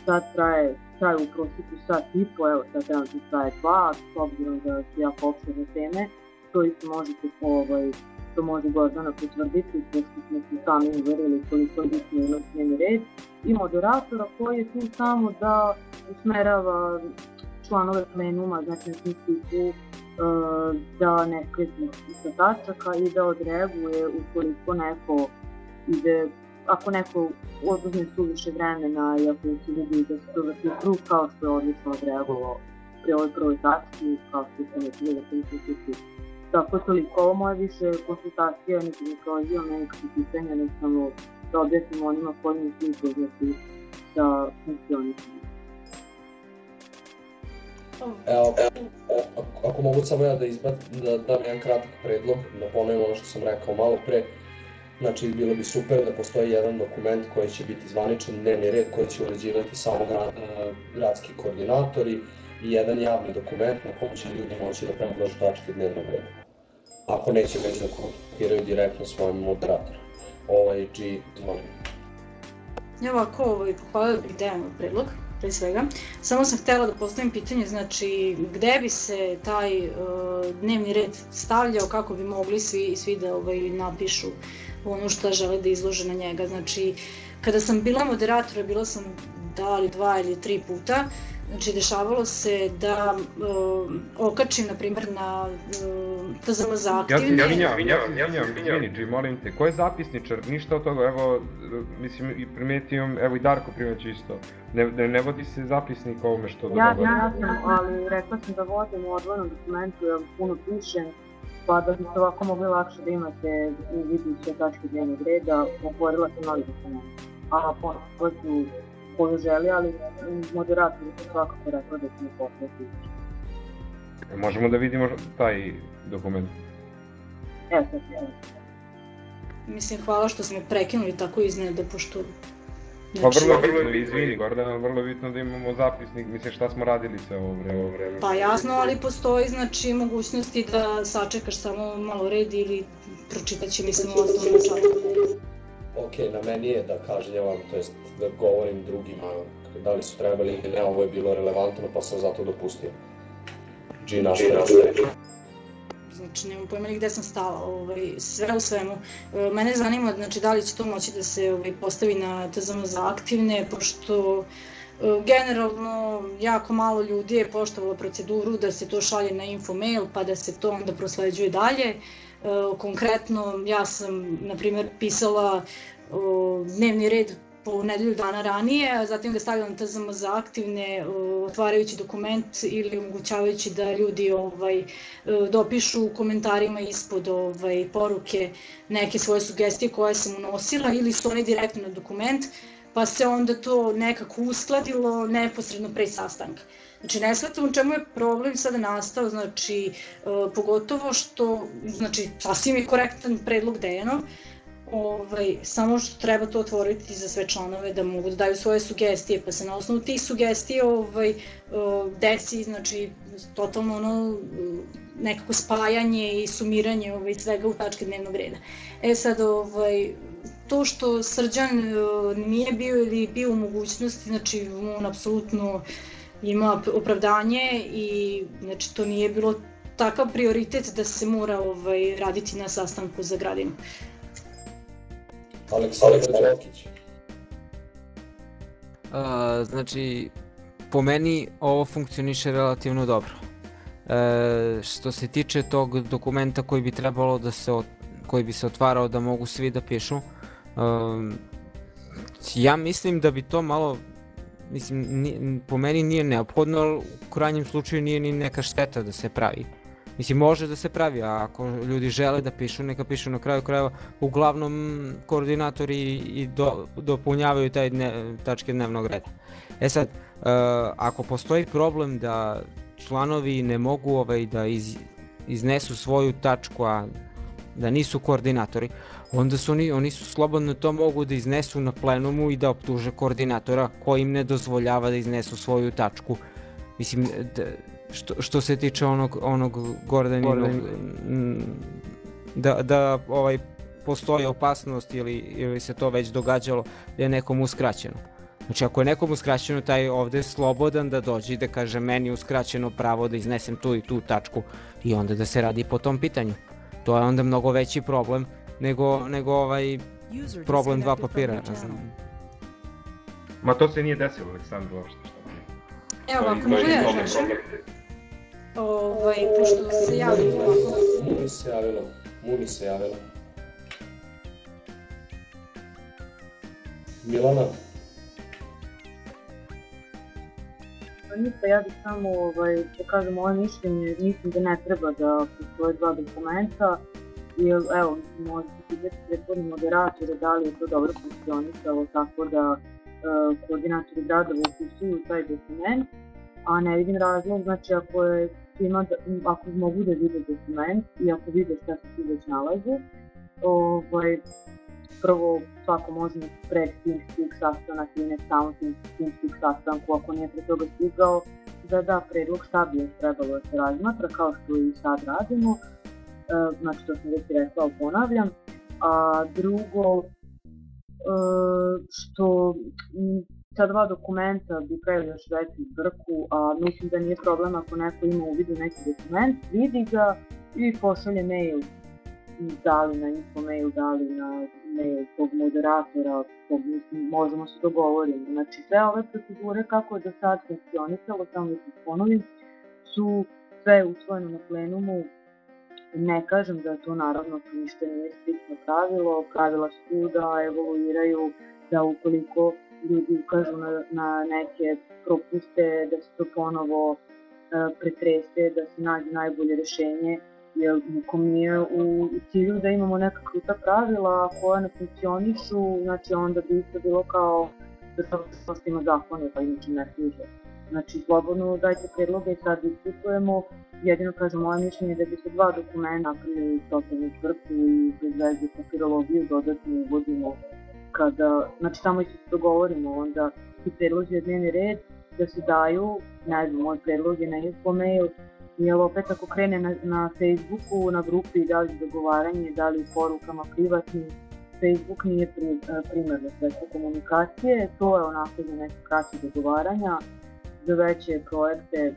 sad traje, traje u prosjeku sat i po, evo sad trenutno traje 2, s obzirom da su jako opširne teme, to isto možete po ovaj, to može Gordana potvrditi, pošto smo se sami uverili koliko je bitno imati dnevni red, i moderatora koji je tu samo da usmerava članove plenuma, znači na smislu da ne skreće sa tačaka i da odreaguje ukoliko neko ide, ako neko oduzme suviše vremena i ako se vidi da se to vrti krug, kao što je odlično odreagovao pri ovoj prvoj tački, kao što se čuli da se instituciju. Tako toliko, ovo moje više konsultacija, niti ne prolazi o nekakve pitanja, ne samo da objasnim onima koji nisu upoznati sa funkcionisanjem.
Evo, ako mogu samo ja da, izbat, da dam jedan kratak predlog, da ponovim ono što sam rekao malo pre, Znači, bilo bi super da postoji jedan dokument koji će biti zvaničan dnevni red koji će uređivati samo grad, gradski koordinatori i jedan javni dokument na kom će ljudi moći da predložu tačke dnevnog reda. Ako neće već da kontaktiraju direktno svojim moderatorom. Ovaj G, izvolim.
Ja ovako, ovaj, pohvalio bih Dejanov predlog, pre svega. Samo sam htela da postavim pitanje, znači, gde bi se taj uh, dnevni red stavljao, kako bi mogli svi, svi da ovaj, napišu ono što žele da izlože na njega. Znači, kada sam bila moderatora, bila sam da li dva ili tri puta, Znači, dešavalo se da uh, okačim, na primjer, na uh, TZM za aktivne...
Ja, ja vinjam, vinjam, vinjam, vinjam, vinjam, molim te, ko je zapisničar? Ništa od toga, evo, mislim, i primetio, evo i Darko primeću isto. Ne, ne, ne vodi se zapisnik ovome što
ja, Ja, ja sam, ali rekla sam da vodim u odvojnom dokumentu, ja puno pišem, pa da biste ovako mogli lakše da imate u vidu sve tačke dnevnog reda, otvorila sam novi dokument. A po, su koju želi, ali moderator je svakako rekao da će mi poslati.
Možemo da vidimo taj dokument.
Evo sad je.
Mislim, hvala što ste me prekinuli tako iznenada, pošto
Znači, pa vrlo bitno, izvini Gordana, vrlo bitno da imamo zapisnik, mislim šta smo radili sve ovo vreme. Ovo vreme.
Pa jasno, ali postoji znači mogućnosti da sačekaš samo malo red ili pročitat će mislim u osnovnom čatu.
Ok, na meni je da kažnjavam, to jest da govorim drugima da li su trebali ili ne, ovo je bilo relevantno pa sam zato dopustio. G nastaje
znači nemam pojma ni gde sam stala, ovaj, sve u svemu. E, mene zanima znači, da li će to moći da se ovaj, postavi na TZM za aktivne, pošto e, generalno jako malo ljudi je poštovalo proceduru da se to šalje na info mail pa da se to onda prosleđuje dalje. E, konkretno ja sam na primer pisala dnevni red po nedelju dana ranije, a zatim ga stavljam na TZM za aktivne, otvarajući dokument ili omogućavajući da ljudi ovaj, dopišu u komentarima ispod ovaj, poruke neke svoje sugestije koje sam unosila ili su one direktno na dokument, pa se onda to nekako uskladilo neposredno pre sastanka. Znači, ne shvatam u čemu je problem sada nastao, znači, pogotovo što, znači, sasvim je korektan predlog Dejanov, Ovaj, samo što treba to otvoriti za sve članove da mogu da daju svoje sugestije, pa se na osnovu tih sugestija ovaj, desi, znači, totalno ono, nekako spajanje i sumiranje ovaj, svega u tačke dnevnog reda. E sad, ovaj, to što Srđan nije bio ili bio u mogućnosti, znači on apsolutno ima opravdanje i znači to nije bilo takav prioritet da se mora ovaj, raditi na sastanku za gradinu.
Aleksandar Đokić.
Uh, znači, po meni ovo funkcioniše relativno dobro. E, što se tiče tog dokumenta koji bi trebalo da se koji bi se otvarao da mogu svi da pišu, um, ja mislim da bi to malo mislim, ni, po meni nije neophodno, ali u krajnjem slučaju nije ni neka šteta da se pravi. Mislim, može da se pravi, a ako ljudi žele da pišu, neka pišu na kraju krajeva. Uglavnom, koordinatori i do, dopunjavaju taj dne, tačke dnevnog reda. E sad, uh, ako postoji problem da članovi ne mogu ovaj, da iz, iznesu svoju tačku, a da nisu koordinatori, onda su oni, oni su slobodno to mogu da iznesu na plenumu i da optuže koordinatora koji im ne dozvoljava da iznesu svoju tačku. Mislim, da, što, što se tiče onog, onog Gordaninog, da, da ovaj, postoji opasnost ili, ili se to već događalo da je nekom uskraćeno. Znači ako je nekom uskraćeno, taj ovde je slobodan da dođe i da kaže meni uskraćeno pravo da iznesem tu i tu tačku i onda da se radi po tom pitanju. To je onda mnogo veći problem nego, nego ovaj problem dva papira. Znam.
Ma to se nije desilo Aleksandru uopšte.
Evo, ako mogu ja da kažem, ovaj, pošto se javilo ovako.
Muni se javilo, Muni se javilo. Milana?
Pa ništa, ja bih samo ovaj, da kažem moje mišljenje, mislim da ne treba da postoje dva dokumenta, jer evo, možete pitati prethodni moderatori da li je to dobro funkcionisalo tako da uh, koordinatori gradova upisuju taj dokument, a ne vidim razlog, znači ako je svima, da, ako mogu da vide dokument i ako vide šta se tu već nalazi, ovaj, prvo svako može pred timskih sastanak ili ne samo timskih sastanku ako nije pre toga stigao da da predlog šta bi još trebalo da se razmatra kao što i sad radimo. E, znači to sam već rekla, ponavljam. A drugo e, što ta dva dokumenta bi pravili još veću zbrku, a mislim da nije problem ako neko ima uvid u neki dokument, vidi ga i pošalje mail da li na info mail, da li na mail tog moderatora, tog, mislim, možemo se dogovoriti. Znači sve ove procedure kako je do sad funkcionisalo, samo da se ponovim, su sve usvojene na plenumu. Ne kažem da to naravno ništa nije striktno pravilo, pravila su da evoluiraju, da ukoliko ljudi ukažu na, na neke propuste, da se to ponovo uh, pretrese, da se nađe najbolje rešenje jer nikom nije u, cilju da imamo neka kruta pravila koja ne funkcionišu, znači onda bi isto bilo kao da se ima zakone pa inače ne služe. Znači, slobodno dajte predloge i sad diskutujemo. Jedino, kažem, moje mišljenje da bi se dva dokumenta napravili totalnu zvrku i bez veze papirologiju dodatno uvodimo kada, znači samo se dogovorimo, onda ti predlozi od dnevni red da se daju, ne znam, moj predlog je na info mail, Jer opet ako krene na, na Facebooku, na grupi, da li dogovaranje, da li porukama privatnim, Facebook nije pri, primer za sve komunikacije, to je onako za neke kraće dogovaranja, za veće projekte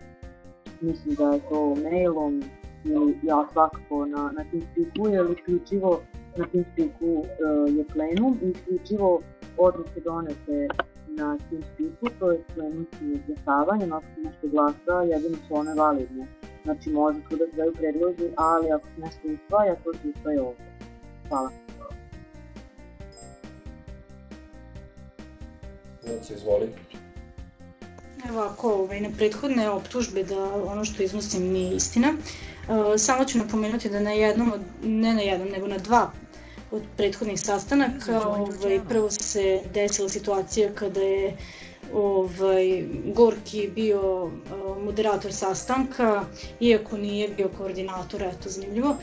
mislim da je to mailom ili ja svakako na, na Teamspeaku, jer isključivo na Teamspeaku uh, je plenum i isključivo odluke donete na Teamspeaku, to je plenumski izglasavanje, nakon nešto glasa, jedino su one validne. Znači može tu da se daju predlozi, ali ako se nešto usvaja, to se usvaja ovde. Hvala.
Luci, izvoli.
Evo ako ovaj, na prethodne optužbe da ono što iznosim nije istina, uh, samo ću napomenuti da na jednom, od, ne na jednom, nego na dva od prethodnih sastanaka, ovaj, prvo se desila situacija kada je ovaj, Gorki bio uh, moderator sastanka, iako nije bio koordinator, eto zanimljivo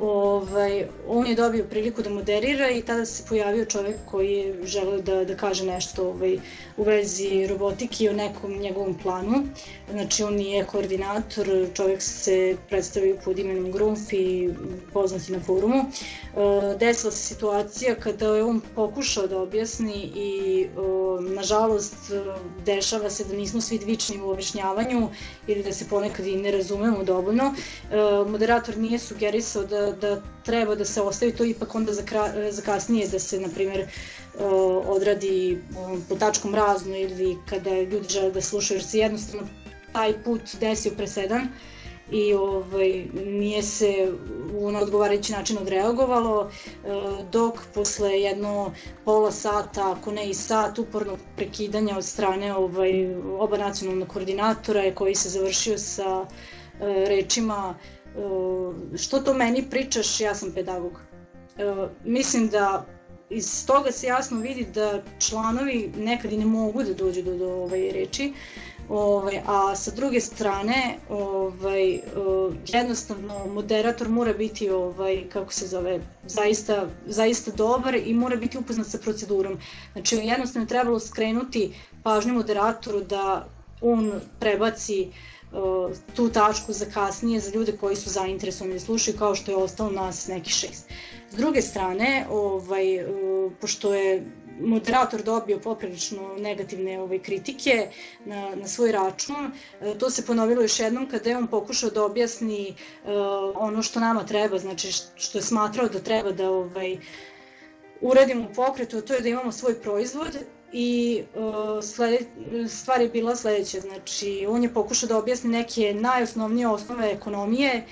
ovaj, on je dobio priliku da moderira i tada se pojavio čovek koji je želeo da, da kaže nešto ovaj, u vezi robotike i o nekom njegovom planu. Znači, on nije koordinator, čovek se predstavio pod imenom Grumf i poznati na forumu. E, desila se situacija kada je on pokušao da objasni i nažalost dešava se da nismo svi dvični u objašnjavanju ili da se ponekad i ne razumemo dovoljno. E, moderator nije sugerisao da da treba da se ostavi to ipak onda za, kra, za kasnije da se, na primjer, odradi po tačkom razno ili kada ljudi žele da slušaju, jer se jednostavno taj put desio presedan i ovaj, nije se u odgovarajući način odreagovalo, e, dok posle jedno pola sata, ako ne i sat, upornog prekidanja od strane ovaj, oba nacionalna koordinatora koji se završio sa e, rečima e, što to meni pričaš, ja sam pedagog. Mislim da iz toga se jasno vidi da članovi nekad i ne mogu da dođu do, do ovaj reči, Ovaj, a sa druge strane, ovaj, jednostavno moderator mora biti ovaj, kako se zove, zaista, zaista dobar i mora biti upoznat sa procedurom. Znači jednostavno je trebalo skrenuti pažnju moderatoru da on prebaci tu tačku za kasnije za ljude koji su zainteresovani da slušaju kao što je ostalo nas neki šest. S druge strane, ovaj, pošto je moderator dobio poprilično negativne ovaj, kritike na, na svoj račun. E, to se ponovilo još jednom kada je on pokušao da objasni e, ono što nama treba, znači što je smatrao da treba da ovaj, uradimo u pokretu, to je da imamo svoj proizvod i uh, slede, stvar je bila sledeća, znači on je pokušao da objasni neke najosnovnije osnove ekonomije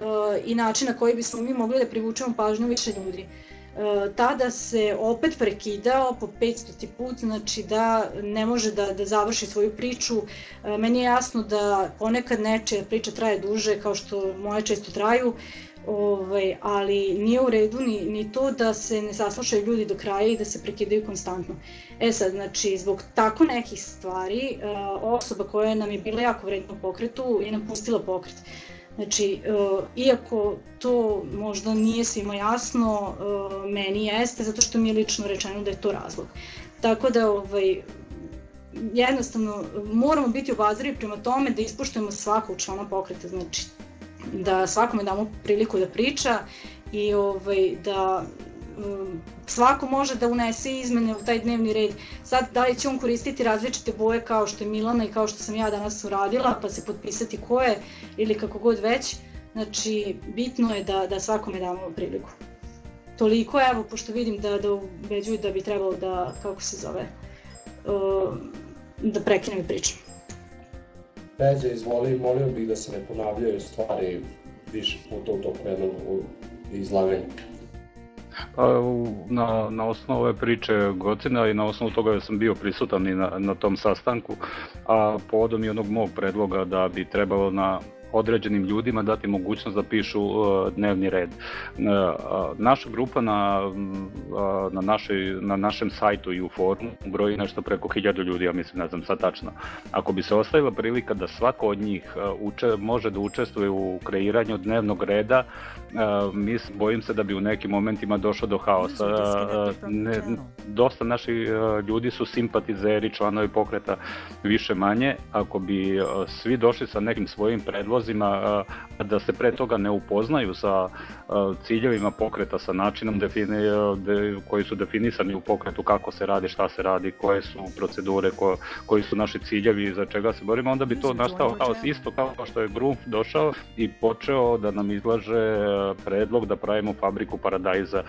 uh, i način na koji bismo mi mogli da privučemo pažnju više ljudi. Uh, tada se opet prekidao po 500 put, znači da ne može da, da završi svoju priču. E, meni je jasno da ponekad nečija priča traje duže, kao što moje često traju, ovaj, ali nije u redu ni, ni to da se ne saslušaju ljudi do kraja i da se prekidaju konstantno. E sad, znači, zbog tako nekih stvari, e, osoba koja nam je bila jako vredna u pokretu je napustila pokret. Znači, uh, iako to možda nije svima jasno, uh, meni jeste, zato što mi je lično rečeno da je to razlog. Tako da, ovaj, jednostavno, moramo biti obazrivi prema tome da ispoštujemo svakog člana pokreta, znači da svakome damo priliku da priča i ovaj, da Um, svako može da unese izmene u taj dnevni red. Sad, da li će on koristiti različite boje kao što je Milana i kao što sam ja danas uradila, pa se potpisati ko je ili kako god već. Znači, bitno je da, da svakome damo priliku. Toliko, evo, pošto vidim da, da ubeđuju da bi trebalo da, kako se zove, uh, da prekinem i pričam.
Peđa, izvoli, molio bih da se ne ponavljaju stvari više puta u toku jednog izlaganja.
Pa, na, na osnovu ove priče Gocina i na osnovu toga da sam bio prisutan i na, na tom sastanku, a povodom i onog mog predloga da bi trebalo na određenim ljudima dati mogućnost da pišu uh, dnevni red. Uh, naša grupa na, uh, na, našoj, na našem sajtu i u forumu broji nešto preko hiljadu ljudi, ja mislim, ne znam sad tačno. Ako bi se ostavila prilika da svako od njih uče, može da učestvuje u kreiranju dnevnog reda, mi bojim se da bi u nekim momentima došlo do haosa. Ne, dosta naših ljudi su simpatizeri, članovi pokreta više manje. Ako bi svi došli sa nekim svojim predlozima, predlozima da se pre toga ne upoznaju sa ciljevima pokreta, sa načinom defini, de, koji su definisani u pokretu, kako se radi, šta se radi, koje su procedure, ko, koji su naši ciljevi, za čega se borimo, onda bi to nastao haos isto kao što je Grumf došao i počeo da nam izlaže predlog da pravimo fabriku paradajza.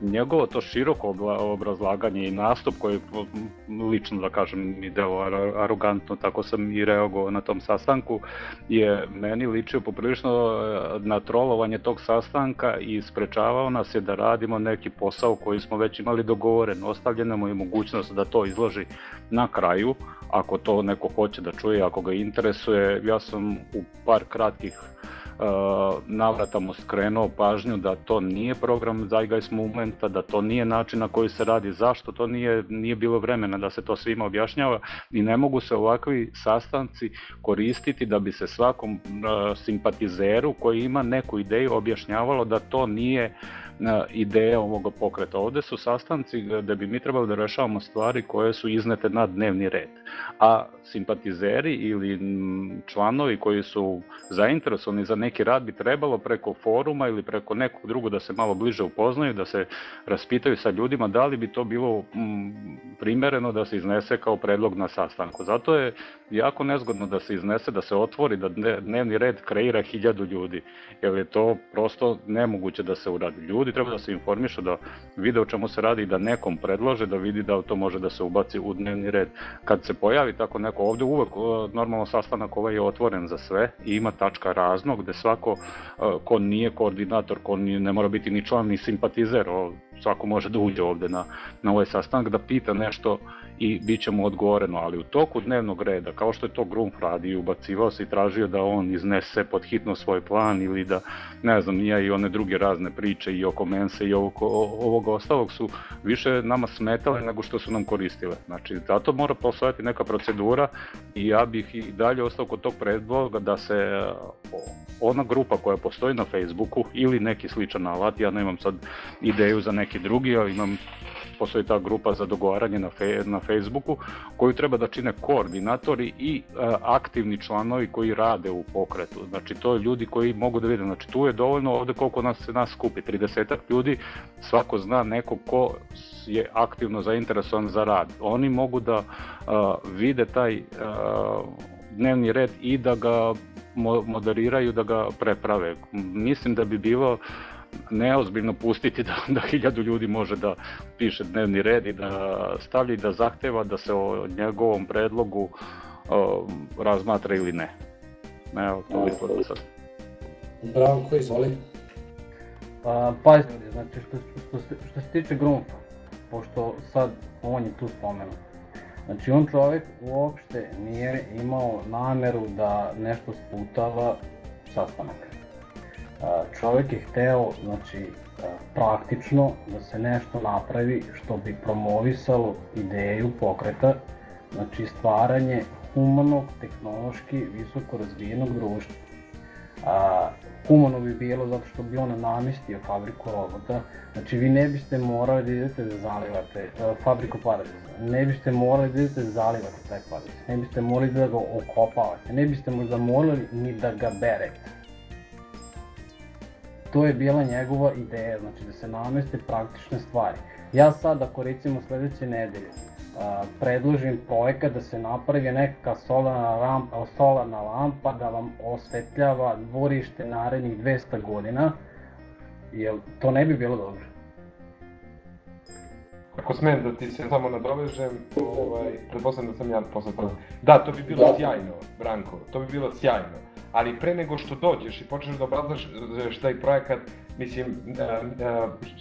Njegovo to široko obrazlaganje i nastup koji lično da kažem mi deo arogantno, tako sam i reagovao na tom sastanku, je meni ličio poprilično e, na trolovanje tog sastanka i sprečavao nas je da radimo neki posao koji smo već imali dogovoren. Ostavljena mu je mogućnost da to izloži na kraju, ako to neko hoće da čuje, ako ga interesuje. Ja sam u par kratkih navrata mu skrenuo pažnju da to nije program Zeitgeist Movementa, da to nije način na koji se radi, zašto? To nije, nije bilo vremena da se to svima objašnjava. I ne mogu se ovakvi sastanci koristiti da bi se svakom uh, simpatizeru koji ima neku ideju objašnjavalo da to nije uh, ideja ovog pokreta. Ovde su sastanci gde bi mi trebali da rešavamo stvari koje su iznete na dnevni red. A simpatizeri ili članovi koji su zainteresovani za neki rad bi trebalo preko foruma ili preko nekog drugog da se malo bliže upoznaju, da se raspitaju sa ljudima da li bi to bilo primereno da se iznese kao predlog na sastanku. Zato je jako nezgodno da se iznese, da se otvori, da dnevni red kreira hiljadu ljudi, jer je to prosto nemoguće da se uradi. Ljudi treba da se informišu, da vide o čemu se radi i da nekom predlože, da vidi da to može da se ubaci u dnevni red. Kad se pojavi tako neko, ovde uvek normalno sastanak ovaj je otvoren za sve i ima tačka razno gde svako ko nije koordinator, ko nije, ne mora biti ni član ni simpatizer, svako može da uđe ovde na, na ovaj sastanak da pita nešto i bit će mu odgovoreno, ali u toku dnevnog reda, kao što je to Grumf radio, ubacivao se i tražio da on iznese pod hitno svoj plan ili da, ne znam, ja i one druge razne priče i oko mense i ovog, ovog ostalog su više nama smetale nego što su nam koristile. Znači, zato mora postojati neka procedura i ja bih i dalje ostao kod tog predloga da se ona grupa koja postoji na Facebooku ili neki sličan alat, ja nemam sad ideju za neki drugi, ali imam postoji ta grupa za dogovaranje na, fe, na Facebooku koju treba da čine koordinatori i e, aktivni članovi koji rade u pokretu. Znači to je ljudi koji mogu da vide, znači tu je dovoljno ovde koliko nas se nas skupi, 30 ljudi, svako zna neko ko je aktivno zainteresovan za rad. Oni mogu da a, vide taj a, dnevni red i da ga moderiraju, da ga preprave. Mislim da bi bilo neozbiljno pustiti da, da hiljadu ljudi može da piše dnevni red i da stavlja i da zahteva da se o njegovom predlogu o, razmatra ili ne. Evo, toliko do sad.
Branko, izvoli.
Pa, pazite, znači što, što, što se tiče Grumfa, pošto sad on je tu spomenut, Znači on čovjek uopšte nije imao nameru da nešto sputava sastanak. Čovjek je hteo, znači, praktično da se nešto napravi što bi promovisalo ideju pokreta, znači stvaranje humanog, tehnološki, visoko razvijenog društva. A, humano bi bilo zato što bi on namestio fabriku robota, znači vi ne biste morali da idete da zalivate uh, fabriku paradisa, ne biste morali da idete da zalivate taj paradis, ne biste morali da ga okopavate, ne biste možda morali ni da ga berete. To je bila njegova ideja, znači da se nameste praktične stvari. Ja sad, ako recimo sledeće nedelje predložim projekat da se napravi neka solarna lampa, solarna lampa da vam osvetljava dvorište narednih 200 godina, jel to ne bi bilo dobro?
Ako smem da ti se samo nadovežem, ovaj, pretpostavljam da sam ja posle toga. Da, to bi bilo da. sjajno, Branko, to bi bilo sjajno. Ali pre nego što dođeš i počneš da obrazlaš taj projekat, mislim, uh,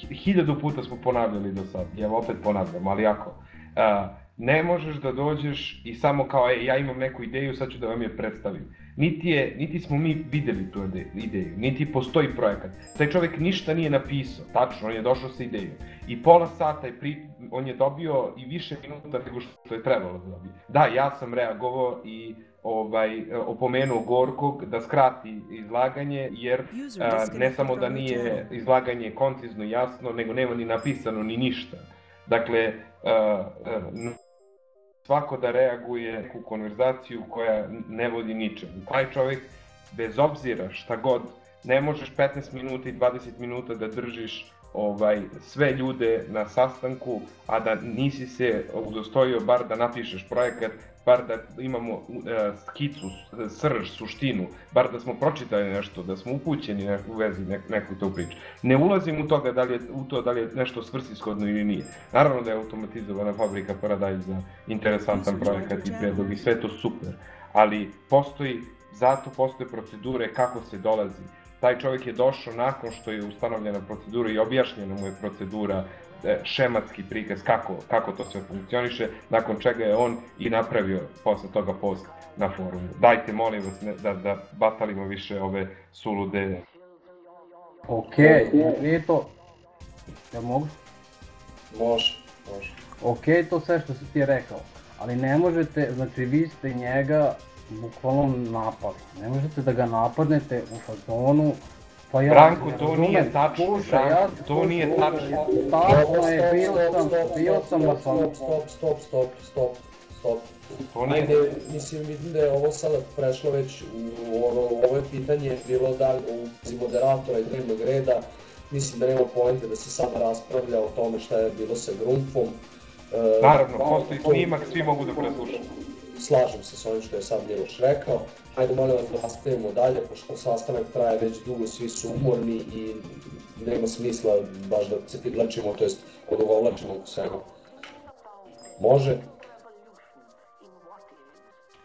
uh, hiljadu puta smo ponavljali do sad, ja opet ponavljam, ali ako, a, ne možeš da dođeš i samo kao, e, ja imam neku ideju, sad ću da vam je predstavim. Niti, je, niti smo mi videli tu ideju, niti postoji projekat. Taj čovek ništa nije napisao, tačno, on je došao sa idejom. I pola sata je pri, on je dobio i više minuta nego što je trebalo da dobije. Da, ja sam reagovao i ovaj opomenuo Gorkog da skrati izlaganje jer a, ne samo da nije izlaganje koncizno jasno, nego nema ni napisano ni ništa. Dakle, svako da reaguje u konverzaciju koja ne vodi ničemu. Taj čovjek, bez obzira šta god, ne možeš 15 minuta i 20 minuta da držiš ovaj sve ljude na sastanku, a da nisi se udostojio bar da napišeš projekat, bar da imamo uh, skicu, srž, suštinu, bar da smo pročitali nešto, da smo upućeni u vezi nek, neku to priču. Ne ulazim u, toga da li je, u to da li je nešto svrsishodno ili nije. Naravno da je automatizovana fabrika Paradise za interesantan projekat i predlog i sve to super, ali postoji, zato postoje procedure kako se dolazi. Taj čovjek je došao nakon što je ustanovljena procedura i objašnjena mu je procedura E, šematski prikaz kako, kako to sve funkcioniše, nakon čega je on i napravio posle toga post na forumu. Dajte, molim vas, ne, da, da batalimo više ove sulude.
Ok, nije to... Ja mogu?
Može, može.
Ok, to sve što si ti rekao, ali ne možete, znači vi ste njega bukvalno napali. Ne možete da ga napadnete u fazonu
Pa ja, Branko, to nije tačno, ja, to nije tačno.
Tačno je, bio sam, bio sam na
Stop, stop, stop, stop, stop, Top.
To nije-
Ajde, mislim, vidim da je ovo sada prešlo već u ono, ovo je pitanje bilo da u moderatora i dnevnog reda, mislim da nema pojente da se sada raspravlja o tome šta je bilo sa Grumpom.
Naravno, postoji snimak, svi mogu da preslušaju.
Slažem se s ovim što je sad Miloš rekao. Ajde, molim vas da nastavimo dalje, pošto sastanak traje već dugo, svi su umorni i nema smisla baš da se figlačimo, to jest odugovlačimo u svega. Može?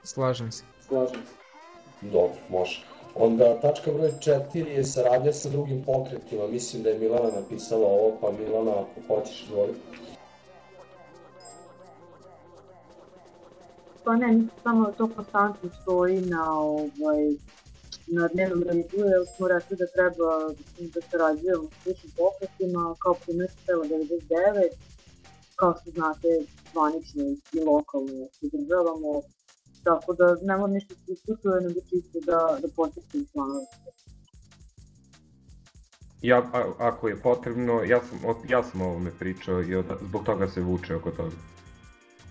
Slažem se.
Slažem se. Dobro, može. Onda tačka broj 4 je saradnja sa drugim pokretima. Mislim da je Milana napisala ovo, pa Milana, ako hoćeš, izvoli.
Pa ne, mislim samo to konstantno stoji na, ovaj, na dnevnom redu, jer smo rekli da treba da sarađujemo s sličnim pokretima, kao primjer Stela 99, kao što znate, zvanično i lokalno podržavamo, tako da ne mora ništa se diskutuje, nego čisto da, da posjetim članove.
Ja, a, ako je potrebno, ja sam, ja sam o ovome pričao i od, zbog toga se vuče oko toga.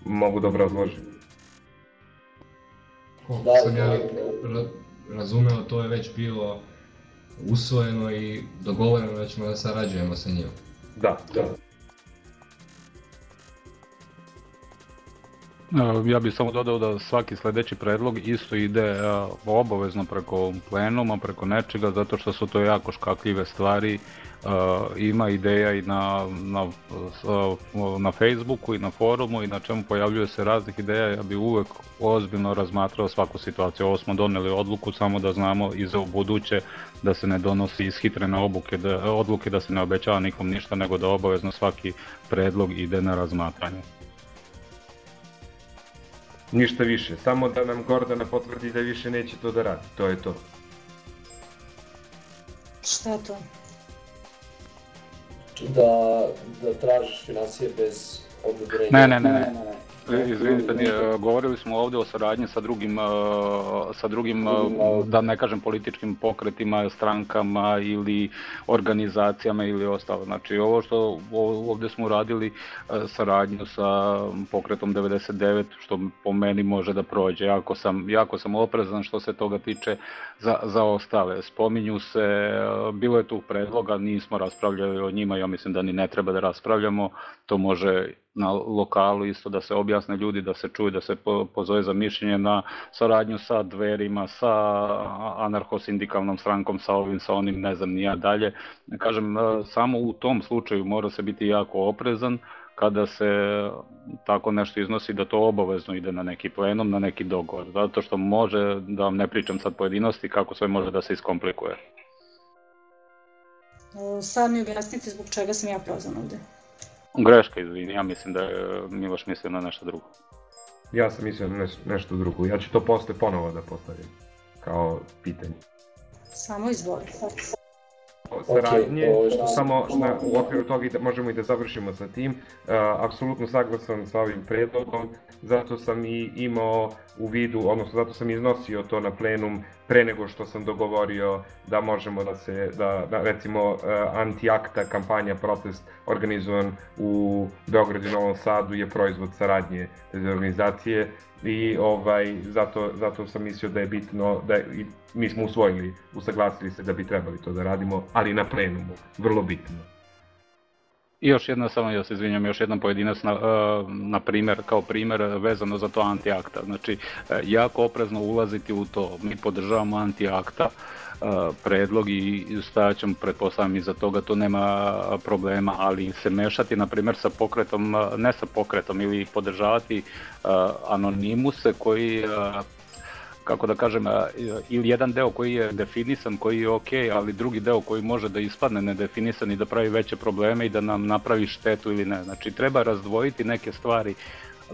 Mogu da obrazložim.
Koliko sam ja ra- razumeo, to je već bilo usvojeno i dogovoreno da ćemo da sarađujemo sa njima.
Da, da.
E, Ja bih samo dodao da svaki sledeći predlog isto ide e, obavezno preko plenuma, preko nečega, zato što su to jako škakljive stvari. E, Ima ideja i na, na, s- na Facebooku i na forumu i na čemu pojavljuje se raznih ideja. Ja bih uvek ozbiljno razmatrao svaku situaciju. Ovo smo doneli odluku samo da znamo i za buduće da se ne donosi ishitrene obuke, da, odluke da se ne obećava nikom ništa, nego da obavezno svaki predlog ide na razmatranje.
Ništa više, samo da nam Gordana potvrdi da više neće to da radi, to je to.
Šta je to?
Da, da tražiš financije bez odobrenja.
Ne, ne, ne, ne. E, Izvinite, nije, govorili smo ovde o saradnji sa drugim, e, sa drugim, e, da ne kažem političkim pokretima, strankama ili organizacijama ili ostalo. Znači ovo što ovde smo uradili e, saradnju sa pokretom 99, što po meni može da prođe. Jako sam, jako sam oprezan što se toga tiče za, za ostale. Spominju se, bilo je tu predloga, nismo raspravljali o njima, ja mislim da ni ne treba da raspravljamo, to može na lokalu isto da se objasne ljudi, da se čuje, da se po- pozove za mišljenje na saradnju sa dverima, sa anarcho-sindikalnom strankom, sa ovim, sa onim, ne znam, nija dalje. Kažem, e, samo u tom slučaju mora se biti jako oprezan kada se tako nešto iznosi da to obavezno ide na neki plenom, na neki dogovor, zato što može, da vam ne pričam sad pojedinosti, kako sve može da se iskomplikuje.
E, Sad mi objasnite zbog čega sam ja prozvan ovde.
Greška, izvini, ja mislim da je Miloš mislio na nešto drugo.
Ja sam mislio na neš- nešto drugo, ja ću to posle ponovo da postavim kao pitanje.
Samo izvolite.
Saradnje,
ovo što-
samo na, u okviru toga i da možemo i da završimo sa tim. Uh, apsolutno saglasan sa ovim predlogom, zato sam i imao u vidu, odnosno zato sam iznosio to na plenum pre nego što sam dogovorio da možemo da se, da, da recimo uh, anti-akta kampanja, protest organizovan u Beogradu i Novom Sadu je proizvod saradnje te organizacije i ovaj, zato, zato sam mislio da je bitno, da je, i mi smo usvojili, usaglasili se da bi trebali to da radimo, ali na plenumu, vrlo bitno.
I još jedna, samo ja se izvinjam, još jedan pojedinac na, e, na primer, kao primer vezano za to antiakta. Znači, e, jako oprezno ulaziti u to. Mi podržavamo antiakta, e, predlog i stajat ćemo, pretpostavljam, iza toga, to nema problema, ali se mešati, na primer, sa pokretom, ne sa pokretom, ili podržavati anonimuse koji kako da kažem, ili jedan deo koji je definisan, koji je ok, ali drugi deo koji može da ispadne nedefinisan i da pravi veće probleme i da nam napravi štetu ili ne. Znači, treba razdvojiti neke stvari,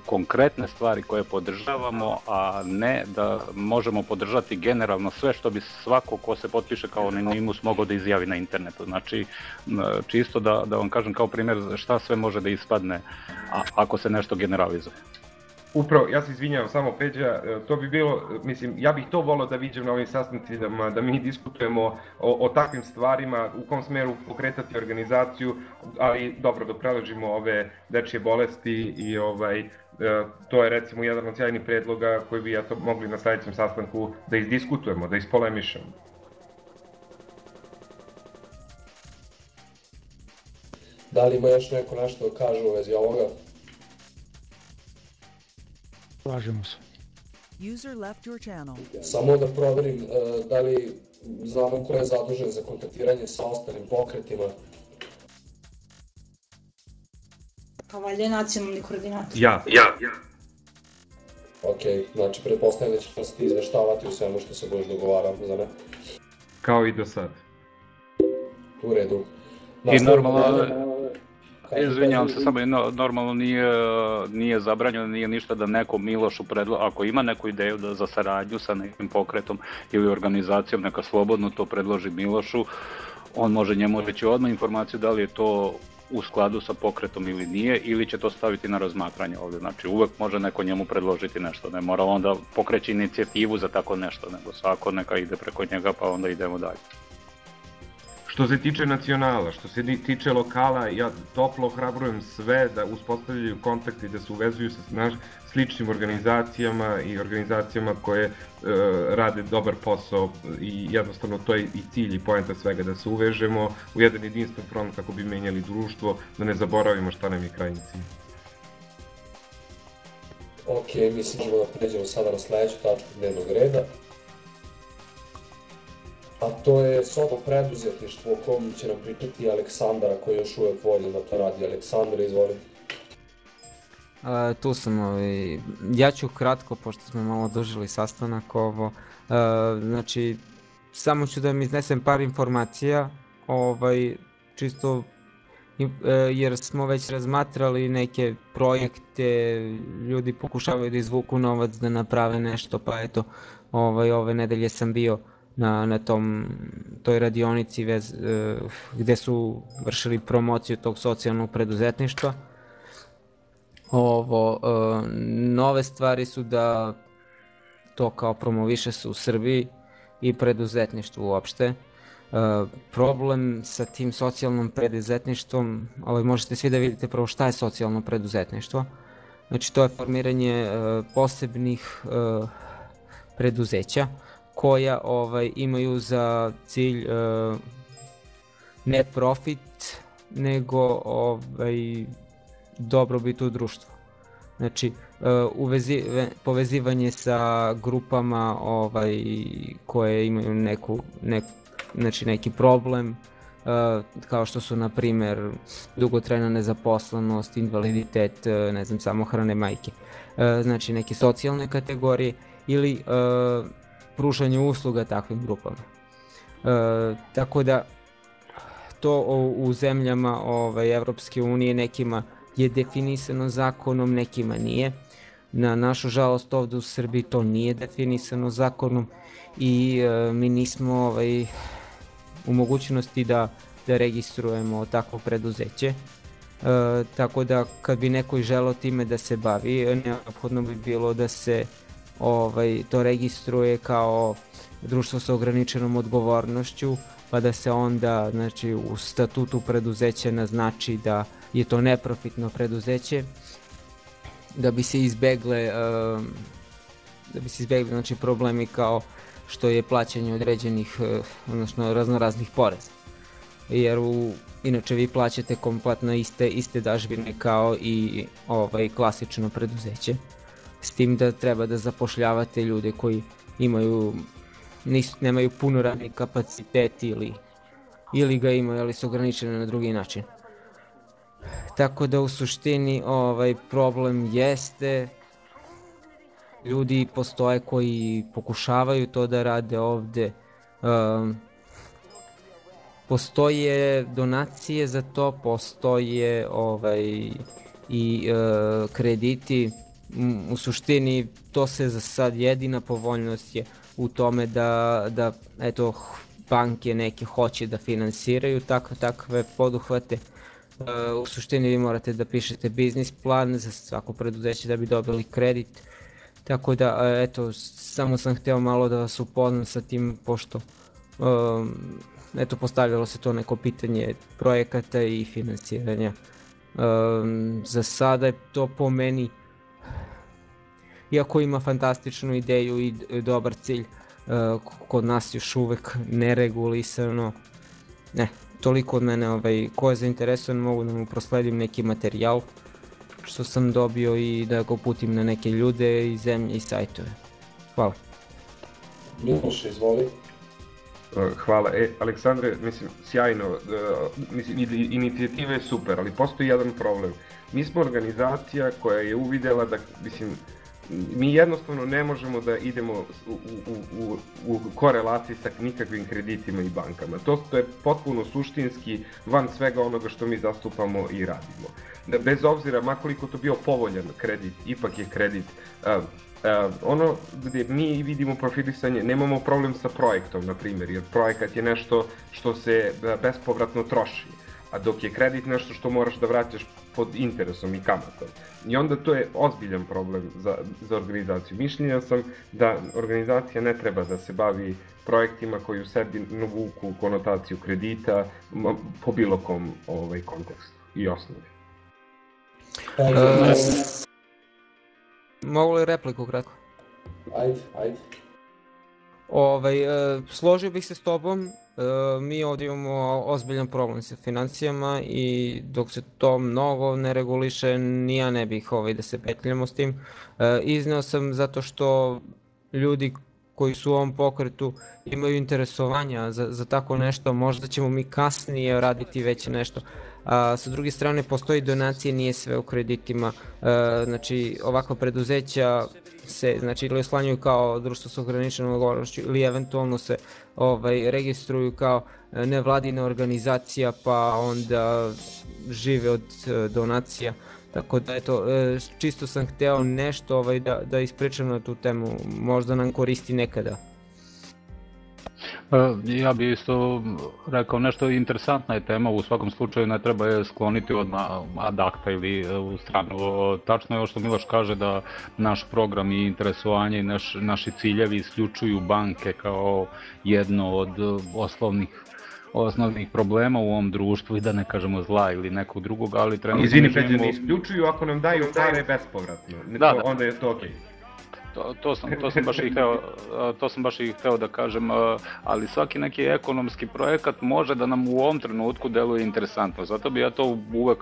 konkretne stvari koje podržavamo, a ne da možemo podržati generalno sve što bi svako ko se potpiše kao anonimus mogao da izjavi na internetu. Znači, čisto da, da vam kažem kao primjer šta sve može da ispadne ako se nešto generalizuje.
Upravo, ja se izvinjavam samo Peđa, e, to bi bilo, mislim, ja bih to volao da vidim na ovim sastancima, da mi diskutujemo o, o takvim stvarima, u kom smeru pokretati organizaciju, ali dobro, dok preležimo ove dečje bolesti i ovaj, e, to je recimo jedan od sjajnih predloga koji bi to mogli na sledećem sastanku da izdiskutujemo, da ispolemišemo.
Da li ima još neko nešto da kaže u vezi ovoga?
Slažemo se.
User left your channel.
Samo da proverim uh, da li znamo ko je zadužen za kontaktiranje sa ostalim pokretima.
Pa valjda je nacionalni koordinator.
Ja, ja, ja.
Ok, znači pretpostavljam da ćeš nas ti izveštavati u svemu što se budeš dogovarao, za ne?
Kao i do sad.
U redu.
I normalno, Izvinjavam se, samo jedno, normalno nije, nije zabranjeno, nije ništa da neko Milošu predlo, ako ima neku ideju da za saradnju sa nekim pokretom ili organizacijom, neka slobodno to predloži Milošu, on može njemu reći odmah informaciju da li je to u skladu sa pokretom ili nije, ili će to staviti na razmatranje ovde. Znači uvek može neko njemu predložiti nešto, ne mora onda pokreći inicijativu za tako nešto, nego svako neka ide preko njega pa onda idemo dalje.
Što se tiče nacionala, što se tiče lokala, ja toplo ohrabrujem sve da uspostavljaju kontakte i da se uvezuju sa naš, sličnim organizacijama i organizacijama koje e, rade dobar posao i jednostavno to je i cilj i poenta svega, da se uvežemo u jedan jedinstven front kako bi menjali društvo, da ne zaboravimo šta nam je krajnji cilj.
Ok, mislim da pređemo sada na sledeću tačku dnevnog reda a to je sobo preduzetništvo o kom će nam pričati Aleksandar koji još uvek vodi da to radi. Aleksandar, izvoli.
A, tu sam, ovaj, ja ću kratko, pošto smo malo dožili sastanak ovo, a, znači, samo ću da mi iznesem par informacija, ovaj, čisto e, jer smo već razmatrali neke projekte, ljudi pokušavaju da izvuku novac da naprave nešto, pa eto, ovaj, ove nedelje sam bio na, na tom, toj radionici vez, e, gde su vršili promociju tog socijalnog preduzetništva. Ovo, e, nove stvari su da to kao promoviše se u Srbiji i preduzetništvo uopšte. E, problem sa tim socijalnom preduzetništvom, ovaj, možete svi da vidite prvo šta je socijalno preduzetništvo. Znači to je formiranje posebnih preduzeća koja ovaj imaju za cilj uh, ne profit nego ovaj dobrobit u društvu. Znači uh, uvezi, povezivanje sa grupama ovaj koje imaju neku nek, znači neki problem uh, kao što su na primer dugotrajna nezaposlenost, invaliditet, ne znam, samohrane majke. Znači neke socijalne kategorije ili pružanje usluga takvim grupama. E, tako da to u zemljama ovaj, Evropske unije nekima je definisano zakonom, nekima nije. Na našu žalost ovde u Srbiji to nije definisano zakonom i e, mi nismo ovaj, u mogućnosti da, da registrujemo takvo preduzeće. E, tako da kad bi neko želeo time da se bavi, neophodno bi bilo da se ovaj, to registruje kao društvo sa ograničenom odgovornošću, pa da se onda znači, u statutu preduzeća naznači da je to neprofitno preduzeće, da bi se izbegle da bi se izbegli znači, problemi kao što je plaćanje određenih, uh, odnosno raznoraznih poreza. Jer u, inače vi plaćate kompletno iste, iste dažbine kao i ovaj klasično preduzeće s tim da treba da zapošljavate ljude koji imaju nis, nemaju puno radni kapacitet ili ili ga imaju ali su ograničeni na drugi način. Tako da u suštini ovaj problem jeste ljudi postoje koji pokušavaju to da rade ovde. Um, postoje donacije za to, postoje ovaj i uh, krediti u suštini to se za sad jedina povoljnost je u tome da, da eto, banke neke hoće da finansiraju takve, takve poduhvate. E, u suštini vi morate da pišete biznis plan za svako preduzeće da bi dobili kredit. Tako da, eto, samo sam hteo malo da vas upoznam sa tim, pošto um, eto, postavljalo se to neko pitanje projekata i financiranja. Um, za sada je to po meni, iako ima fantastičnu ideju i dobar cilj, uh, kod nas još uvek neregulisano. Ne, toliko od mene, ovaj, ko je zainteresovan mogu da mu prosledim neki materijal što sam dobio i da ga uputim na neke ljude i zemlje i sajtove. Hvala.
Miloš, izvoli.
Hvala. E, Aleksandre, mislim, sjajno, uh, mislim, inicijativa je super, ali postoji jedan problem. Mi smo organizacija koja je uvidela da, mislim, mi jednostavno ne možemo da idemo u, u, u, u korelaciji sa nikakvim kreditima i bankama. To, to je potpuno suštinski van svega onoga što mi zastupamo i radimo. Da, bez obzira, makoliko to bio povoljan kredit, ipak je kredit. Uh, ono gde mi vidimo profilisanje, nemamo problem sa projektom, na primjer, jer projekat je nešto što se bespovratno troši, a dok je kredit nešto što moraš da vraćaš pod interesom i kamatom. I onda to je ozbiljan problem za, za organizaciju. Mišljenja sam da organizacija ne treba da se bavi projektima koji u sebi navuku konotaciju kredita po bilo kom ovaj, kontekstu i osnovi.
Uh, mogu li repliku kratko?
Ajde, ajde.
Ovaj, uh, složio bih se s tobom, mi ovdje imamo ozbiljan problem sa financijama i dok se to mnogo ne reguliše, ni ja ne bih ovaj, da se petljamo s tim. Uh, izneo sam zato što ljudi koji su u ovom pokretu imaju interesovanja za, za tako nešto, možda ćemo mi kasnije raditi već nešto. A, sa druge strane, postoji donacije, nije sve u kreditima. A, znači, ovakva preduzeća se znači ili oslanjuju kao društvo sa ograničenom odgovornošću ili eventualno se ovaj registruju kao nevladina organizacija pa onda žive od donacija. Tako da eto, čisto sam hteo nešto ovaj, da, da ispričam na tu temu, možda nam koristi nekada.
Ja bih isto rekao nešto interesantna je tema, u svakom slučaju ne treba je skloniti od ad acta ili u stranu. Tačno je ovo što Miloš kaže da naš program i interesovanje i naš, naši ciljevi isključuju banke kao jedno od osnovnih osnovnih problema u ovom društvu i da ne kažemo zla ili nekog drugog, ali trenutno...
Izvini, Peđe, ne isključuju ako nam daju pare bespovratno, da, da. onda je to okej. Okay.
To, to, sam, to, sam baš i hteo, to sam baš i hteo da kažem, ali svaki neki ekonomski projekat može da nam u ovom trenutku deluje interesantno. Zato bi ja to uvek,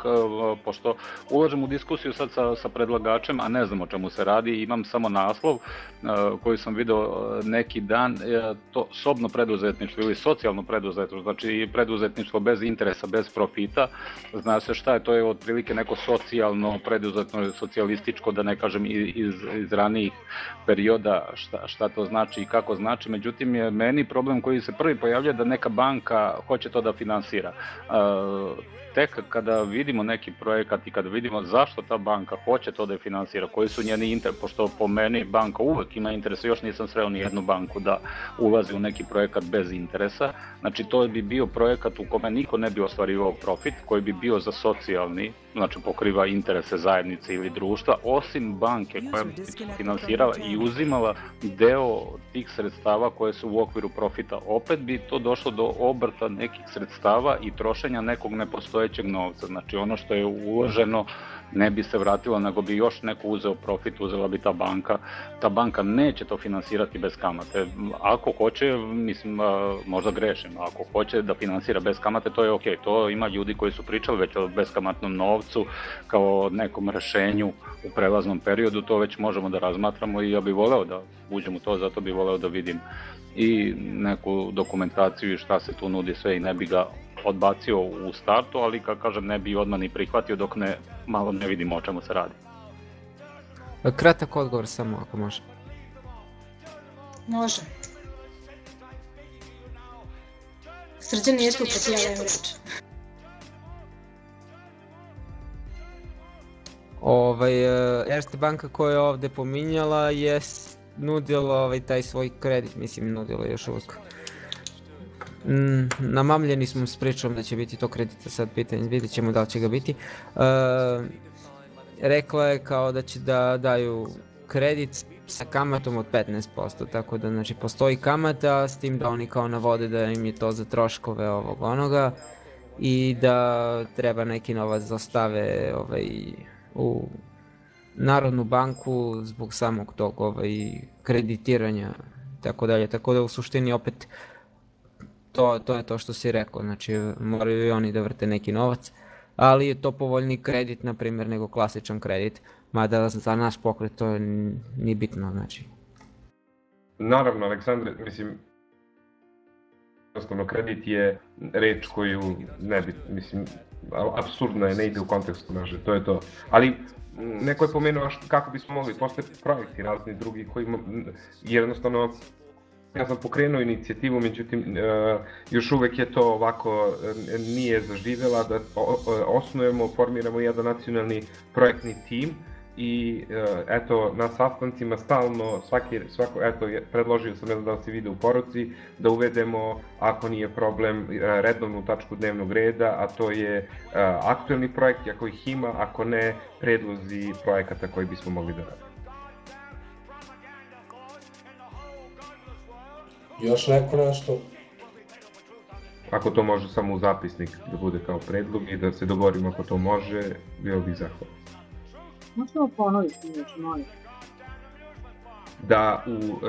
pošto ulažem u diskusiju sad sa, sa predlagačem, a ne znam o čemu se radi, imam samo naslov koji sam video neki dan, e, to sobno preduzetništvo ili socijalno preduzetništvo, znači preduzetništvo bez interesa, bez profita, zna se šta je, to je otprilike neko socijalno preduzetno, socijalističko, da ne kažem iz, iz ranijih perioda šta, šta to znači i kako znači, međutim je meni problem koji se prvi pojavlja da neka banka hoće to da finansira. Tek kada vidimo neki projekat i kada vidimo zašto ta banka hoće to da finansira, koji su njeni inter, pošto po meni banka uvek ima interesa, još nisam sreo ni jednu banku da ulazi u neki projekat bez interesa, znači to bi bio projekat u kome niko ne bi ostvarivao profit, koji bi bio za socijalni, znači pokriva interese zajednice ili društva, osim banke koja bi finansirala i uzimala deo tih sredstava koje su u okviru profita. Opet bi to došlo do obrta nekih sredstava i trošenja nekog nepostojećeg novca. Znači ono što je uloženo ne bi se vratilo, nego bi još neko uzeo profit, uzela bi ta banka. Ta banka neće to finansirati bez kamate. Ako hoće, mislim, možda grešim, ako hoće da finansira bez kamate, to je ok. To ima ljudi koji su pričali već o beskamatnom novcu kao nekom rešenju u prelaznom periodu, to već možemo da razmatramo i ja bih voleo da uđem u to, zato bih voleo da vidim i neku dokumentaciju i šta se tu nudi sve i ne bi ga odbacio u startu, ali kao kažem ne bi odmah ni prihvatio dok ne, malo ne vidimo o čemu se radi.
Kratak odgovor samo ako može.
Može. Srđan nije tu, pa ti ja reč.
Ovaj, Erste banka koja je ovde pominjala je nudila ovaj, taj svoj kredit, mislim nudila još uvijek Mm, namamljeni smo s pričom da će biti to kredita, sad pitanje, vidjet ćemo da li će ga biti. Uh, rekla je kao da će da daju kredit sa kamatom od 15%, tako da znači postoji kamata s tim da oni kao navode da im je to za troškove ovog onoga i da treba neki novac da ostave ovaj, u Narodnu banku zbog samog tog ovaj, kreditiranja tako dalje, tako da u suštini opet to, to je to što si rekao, znači moraju i oni da vrte neki novac, ali je to povoljni kredit, na primjer, nego klasičan kredit, mada za naš pokret to nije bitno, znači.
Naravno, Aleksandre, mislim, jednostavno kredit je reč koju ne bi, mislim, absurdno je, ne ide u kontekstu naše, to je to. Ali neko je pomenuo kako bismo mogli, postoje projekti razni drugi koji jednostavno ja sam pokrenuo inicijativu, međutim uh, još uvek je to ovako, uh, nije zaživela da osnujemo, formiramo jedan nacionalni projektni tim i uh, eto na sastancima stalno svaki svako eto predložio sam ne znam da se vide u poruci da uvedemo ako nije problem redovnu tačku dnevnog reda a to je aktuelni projekti ako ih ima ako ne predlozi projekata koji bismo mogli da radimo
Još neko nešto?
Ako to može samo u zapisnik da bude kao predlog i da se dogovorimo ako to može, bio bih zahvalan.
Možemo ponoviti još, molim.
Da u uh,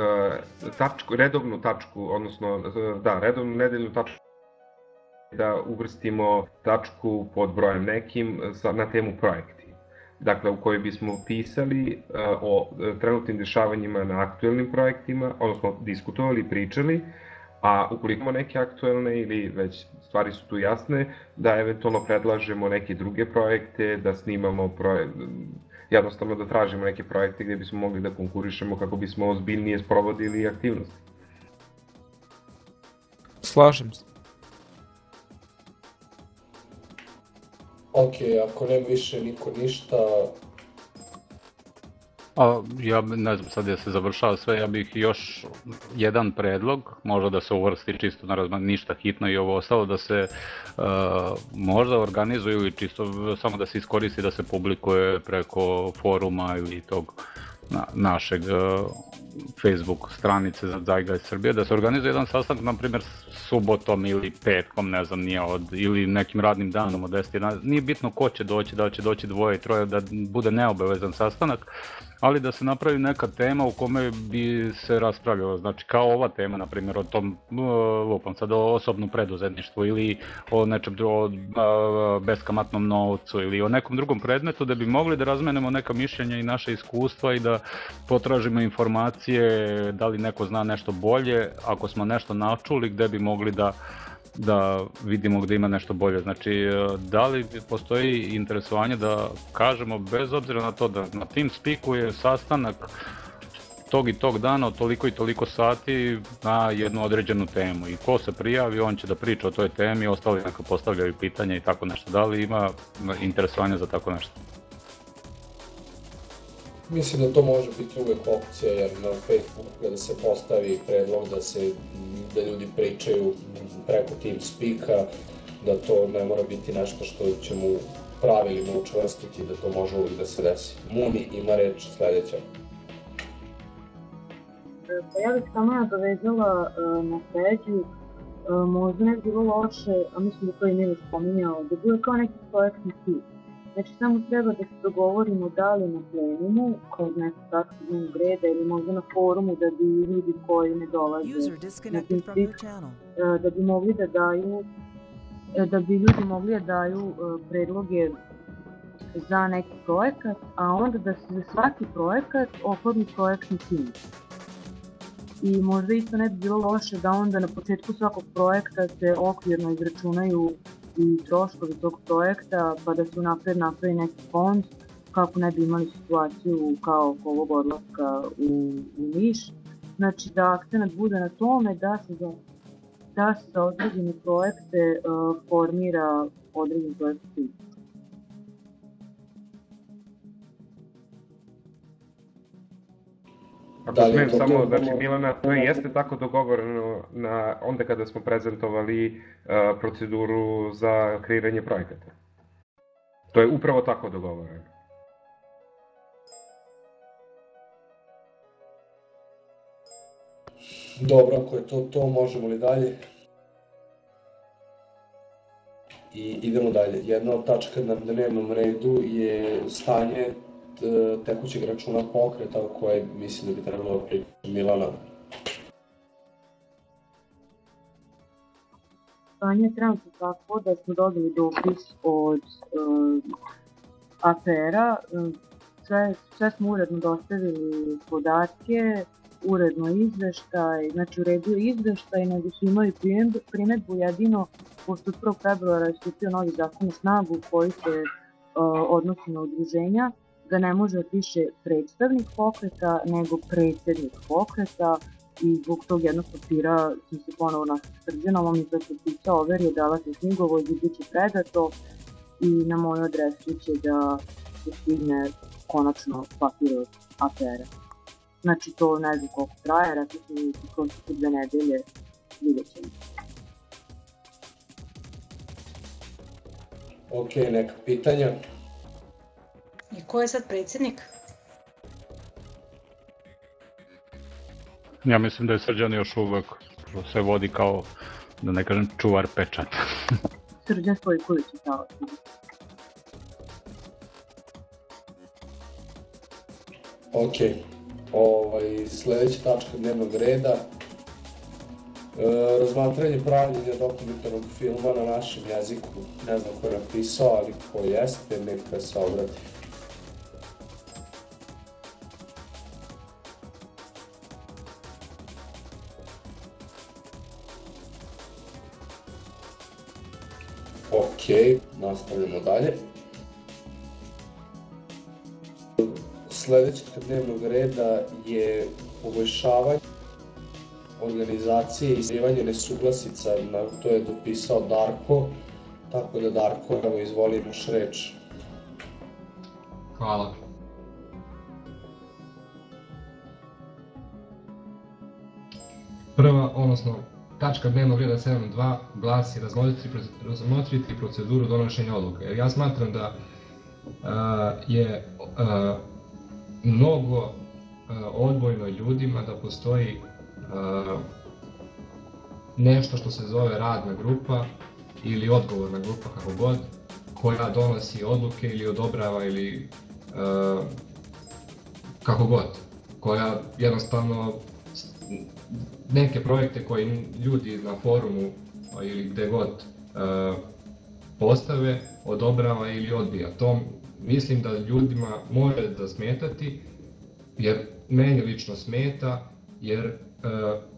tačku, redovnu tačku, odnosno, da, redovnu nedeljnu tačku da uvrstimo tačku pod brojem nekim za, na temu projekti. Dakle, u kojoj bismo pisali uh, o trenutnim dešavanjima na aktuelnim projektima, odnosno diskutovali, pričali, a ukoliko imamo neke aktuelne ili već stvari su tu jasne, da eventualno predlažemo neke druge projekte, da snimamo projekte, jednostavno da tražimo neke projekte gde bismo mogli da konkurišemo kako bismo ozbiljnije sprovodili aktivnosti.
Slažem se.
Ok, ako nema više niko ništa...
A, ja ne znam, sad je se završava sve, ja bih još jedan predlog, možda da se uvrsti čisto na razman, ništa hitno i ovo ostalo, da se uh, možda organizuju ili čisto samo da se iskoristi da se publikuje preko foruma ili tog na, našeg uh, Facebook stranice za Zeitgeist Srbije, da se organizuje jedan sastanak, na primjer, subotom ili petkom, ne znam, nije od, ili nekim radnim danom od 10 nije bitno ko će doći, da će doći dvoje i troje, da bude neobavezan sastanak, ali da se napravi neka tema u kome bi se raspravljalo, znači kao ova tema, na primjer, o tom, lupam sad, o osobnom preduzetništvu ili o nečem o beskamatnom novcu ili o nekom drugom predmetu da bi mogli da razmenemo neka mišljenja i naše iskustva i da potražimo informacije da li neko zna nešto bolje, ako smo nešto načuli gde bi mogli da da vidimo gde ima nešto bolje. Znači, e, da li postoji interesovanje da kažemo, bez obzira na to da na Teamspeaku je sastanak tog i tog dana od toliko i toliko sati na jednu određenu temu i ko se prijavi on će da priča o toj temi, ostali neka postavljaju pitanja i tako nešto. Da li ima interesovanje za tako nešto?
Mislim da to može biti uvek opcija, jer na Facebooku kada se postavi predlog da se da ljudi pričaju preko Teamspeaka, da to ne mora biti nešto što će mu pravilima učvrstiti, da to može uvijek da se desi. Muni ima reč sledeća.
Pa ja bih samo nadovezala uh, na Feđu, uh, možda ne bi bilo loše, a mislim da to i Milo spominjao, da bilo kao neki projektni tip Znači samo treba da se dogovorimo da li na plenumu, kod nekog tačka dnevnog reda ili možda na forumu da bi ljudi koji ne dolaze na tim e, da bi mogli da daju e, da bi ljudi mogli da daju e, predloge za neki projekat, a onda da se za svaki projekat oformi projektni tim. I možda isto ne bi bilo loše da onda na početku svakog projekta se okvirno izračunaju i troškovi tog projekta, pa da se napred napravi neki fond kako ne bi imali situaciju kao oko ovog odlaska u, u Niš. Znači da akcenat bude na tome da se za, da se za određene projekte uh, formira određen projektni
Ako
Da to
samo,
to-
znači Milana, to jeste tako dogovoreno na, onda kada smo prezentovali uh, proceduru za kreiranje projekata. To je upravo tako dogovoreno.
Dobro, ako je to to, možemo li dalje? I idemo dalje. Jedna od tačka na dnevnom redu je stanje tekućeg računa pokreta koje mislim da bi trebalo priča Milana.
Stanje je trenutno tako da smo dobili dopis od uh, APR-a, uh, sve, sve smo uredno dostavili podatke, uredno izveštaj, znači u redu je izveštaj, nego su imali primedbu jedino, pošto od 1. februara je stupio novi zakon u snagu koji se uh, odnosi na udruženja, da ne može da piše predstavnik pokreta, nego predsednik pokreta, i zbog tog jednog papira sam se ponovo na srđanom, on mi to potpisao, overio, dala sam knjigovo i bit će predato i na moju adresu će da se stigne konačno papir od APR-a. Znači to ne znam koliko traje, rekli su mi prosto dve nedelje, vidjet ćemo.
Ok, neka pitanja?
I ko je sad predsjednik?
Ja mislim da je Srđan još uvek se vodi kao, da ne kažem, čuvar pečata. *laughs*
Srđan Stojković je tamo.
Ok, ovaj, sledeća tačka dnevnog reda. E, razmatranje pravljenja dokumentarnog filma na našem jeziku. Ne znam ko je napisao, ali ko jeste, neka se obrati. Ok, nastavljamo dalje. Sledeća dnevnog reda je poboljšavanje organizacije i srivanje nesuglasica, na to je dopisao Darko, tako da Darko, evo izvoli imaš reč.
Hvala. Prva, odnosno, tačka dnevnog reda 7.2 glasi razmotriti, razmotriti proceduru donošenja odluka. Jer ja smatram da uh, je uh, mnogo uh, odbojno ljudima da postoji uh, nešto što se zove radna grupa ili odgovorna grupa kako god, koja donosi odluke ili odobrava ili uh, kako god, koja jednostavno neke projekte koje ljudi na forumu ili gde god postave, odobrava ili odbija. To mislim da ljudima može da smetati, jer meni lično smeta, jer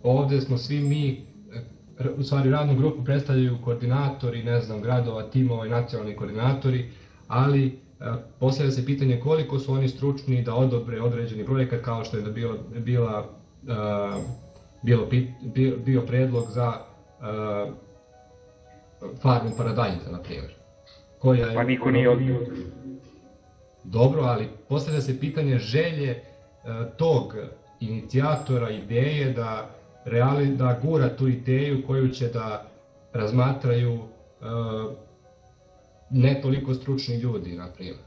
ovde smo svi mi, u stvari radnu grupu predstavljaju koordinatori, ne znam, gradova, timova i nacionalni koordinatori, ali postavlja se pitanje koliko su oni stručni da odobre određeni projekat kao što je da bila, bila bilo, bio, bio predlog za uh, farmu paradajza, na primjer. Koja je,
Pa niko nije odbio.
Dobro, ali postavlja se pitanje želje uh, tog inicijatora ideje da reali, da gura tu ideju koju će da razmatraju uh, ne toliko stručni ljudi, na primjer.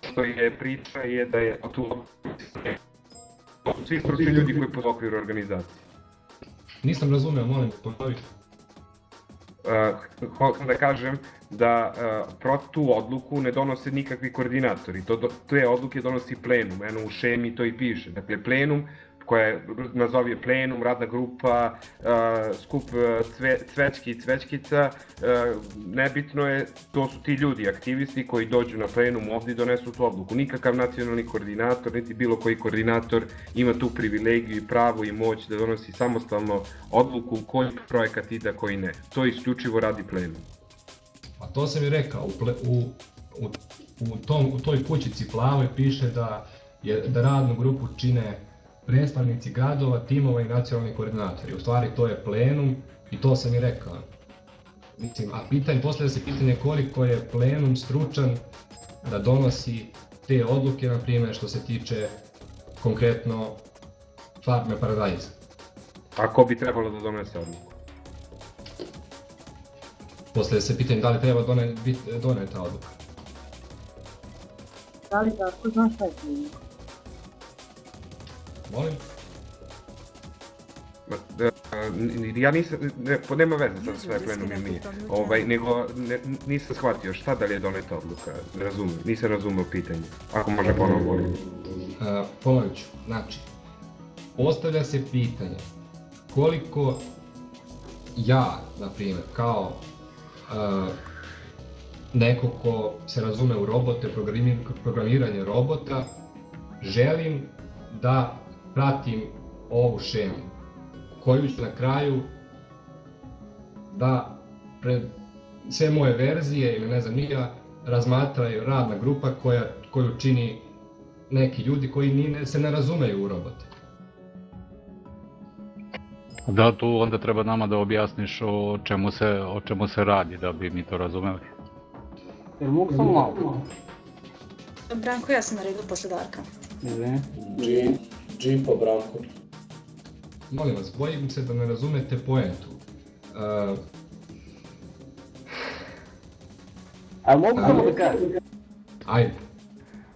Što je priča je da je tu svi stručni ljudi koji pod okviru organizacije.
Nisam razumeo, molim, ponovi.
Uh, hoćem da kažem da uh, pro tu odluku ne donose nikakvi koordinatori. To, do, te odluke donosi plenum, eno u šemi to i piše. Dakle, plenum koja je, nazovi je plenum, radna grupa, skup cve, cvečki i cvečkica, nebitno je, to su ti ljudi, aktivisti koji dođu na plenum ovdje i donesu tu odluku. Nikakav nacionalni koordinator, niti bilo koji koordinator ima tu privilegiju i pravo i moć da donosi samostalno odluku koji projekat ide, koji ne. To isključivo radi plenum.
A to sam i rekao, u, ple, u, u, u, tom, u toj kućici plavoj piše da, je, da radnu grupu čine predstavnici gradova, timova i nacionalni koordinatori. U stvari to je plenum i to sam i rekao. Mislim, a pitanje, postavlja se pitanje koliko je plenum stručan da donosi te odluke, na primjer što se tiče konkretno farme Paradise.
A ko bi trebalo da donese odluku?
Posle se pitam da li treba done, bit, doneta odluka.
Da li tako znaš šta je klinika?
Molim?
Ma, da, ja nisam, ne, pa nema veze sa sve plenum i mi, ovaj, nego ne, nisam shvatio šta da li je doneta odluka, ne razumem, nisam razumeo pitanje, ako može ponovo govoriti.
Uh, ponovit ću, znači, postavlja se pitanje koliko ja, na primjer, kao uh, neko ko se razume u robote, programi- programiranje robota, želim da pratim ovu šemu, koju ću na kraju da pred sve moje verzije ili ne znam nija razmatraju radna grupa koja, koju čini neki ljudi koji ni ne, se ne razumeju u robote.
Da, tu onda treba nama da objasniš o čemu se, o čemu se radi, da bi mi to razumeli.
Jel mogu samo malo?
Branko, ja sam na redu posle Darka.
Izvini.
G, Po Branko.
Molim vas, bojim se da ne razumete poentu. Uh,
A mogu samo da kažem?
ajde.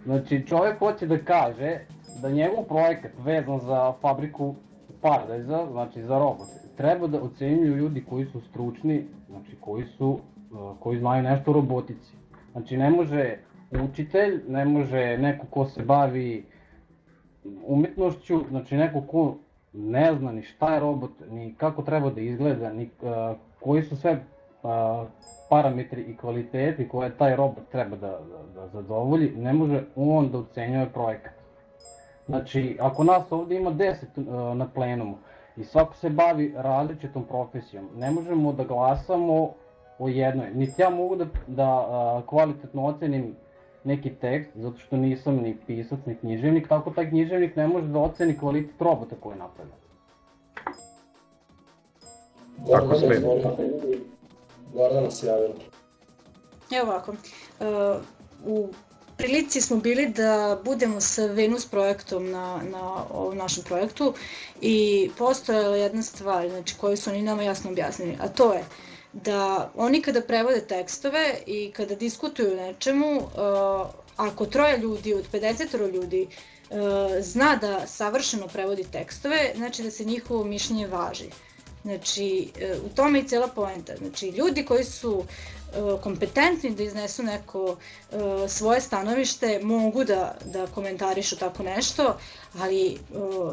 Znači, čovjek hoće da kaže da njegov projekat vezan za fabriku Paradise, znači za robote, treba da ocenjuju ljudi koji su stručni, znači koji su, koji znaju nešto o robotici. Znači, ne može učitelj, ne može neko ko se bavi umetnošću, znači neko ko ne zna ni šta je robot, ni kako treba da izgleda, ni uh, koji su sve uh, parametri i kvaliteti koje taj robot treba da, da, da zadovolji, ne može on da ocenjuje projekat. Znači, ako nas ovde ima 10 uh, na plenumu i svako se bavi različitom profesijom, ne možemo da glasamo o jednoj. Niti ja mogu da, da uh, kvalitetno ocenim neki tekst, zato što nisam ni pisac, ni književnik, tako taj književnik ne može da oceni kvalitet robota koji je napravljen.
Smem.
izvoli. Gordana se javila.
Evo ovako, uh, u prilici smo bili da budemo sa Venus projektom na, na ovom našem projektu i postojala jedna stvar znači, koju su oni nama jasno objasnili, a to je da oni kada prevode tekstove i kada diskutuju nečemu, uh, ako troje ljudi od 50 ljudi uh, zna da savršeno prevodi tekstove, znači da se njihovo mišljenje važi. Znači, e, u tome i cijela poenta. Znači, ljudi koji su kompetentni da iznesu neko e, svoje stanovište mogu da, da komentarišu tako nešto, ali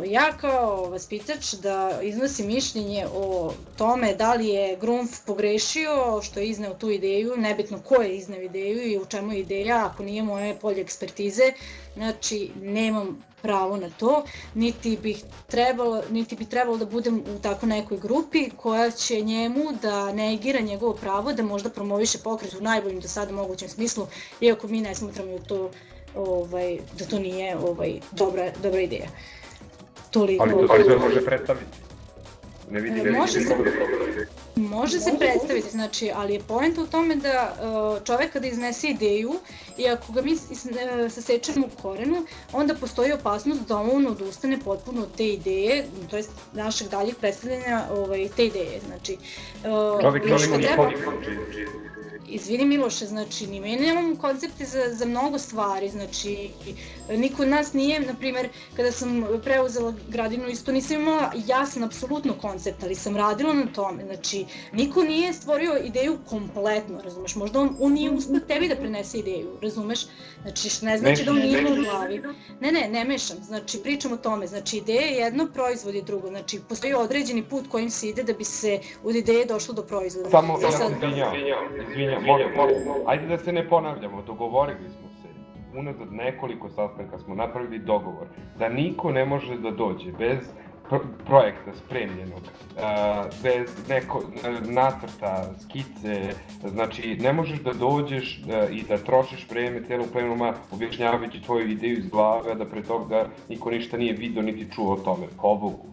ja kao vaspitač da iznosim mišljenje o tome da li je Grunf pogrešio što je izneo tu ideju, nebitno ko je izneo ideju i u čemu je ideja, ako nije moje polje ekspertize, znači nemam pravo na to, niti bih trebalo, niti bi trebalo da budem u tako nekoj grupi koja će njemu da negira njegovo pravo da možda promoviše pokret u najboljem do sada mogućem smislu, iako mi ne smatramo da to ovaj, da to nije ovaj, dobra, dobra ideja. Toliko.
Ali to se može predstaviti. Ne vidi, ne vidi
Može se-. Može se predstaviti, znači, ali je poenta u tome da uh, čovek kada iznese ideju i ako ga mi e, sasečemo u korenu, onda postoji opasnost da on odustane potpuno od te ideje, to jest našeg daljeg predstavljanja ovaj, te ideje. Znači, uh,
Čovjek
što
toliko
treba-
nije znači,
Izvini Miloše, znači, ni mi nemamo koncepte za, za mnogo stvari, znači, niko od nas nije, na primer, kada sam preuzela gradinu, isto nisam imala jasan, apsolutno koncept, ali sam radila na tome, znači, niko nije stvorio ideju kompletno, razumeš, možda on, on nije uspio tebi da prenese ideju, razumeš, znači, što ne znači da on nije u glavi. Ne, ne, ne mešam, znači, pričam o tome, znači, ideja je jedno, proizvod je drugo, znači, postoji određeni put kojim se ide da bi se od ideje došlo do proizvoda.
Samo,
E
ja
sad-
se izvinjavam, izvinjavam, molim, molim, ajde da se ne ponavljamo, dogovorili smo se, unazad nekoliko sastanka smo napravili dogovor, da niko ne može da dođe bez pro- projekta spremljenog, a, bez neko, a, nacrta, skice, znači ne možeš da dođeš a, i da trošiš vreme celog plenuma objašnjavajući tvoju ideju iz glave, a da pre toga niko ništa nije video niti čuo o tome, pobogu.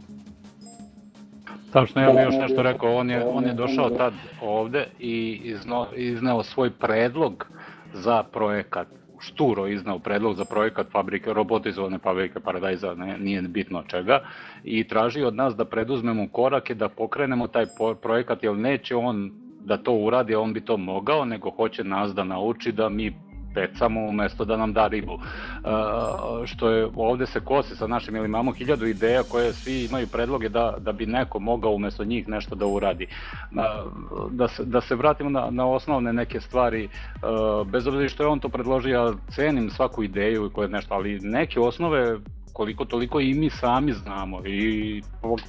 Tačno, ja bih još nešto rekao, on je, on je došao tad ovde i izno, izneo svoj predlog za projekat šturo iznao predlog za projekat fabrike, robotizovane fabrike Paradajza, ne, nije bitno čega, i traži od nas da preduzmemo korake da pokrenemo taj projekat, jer neće on da to uradi, on bi to mogao, nego hoće nas da nauči da mi pecamo umesto da nam da ribu. Uh, što je ovde se kosi sa našim, ili imamo hiljadu ideja koje svi imaju predloge da, da bi neko mogao umesto njih nešto da uradi. Uh, da, se, da se vratimo na, na osnovne neke stvari, uh, bez obzira što je on to predložio, ja cenim svaku ideju koje nešto, ali neke osnove koliko toliko i mi sami znamo i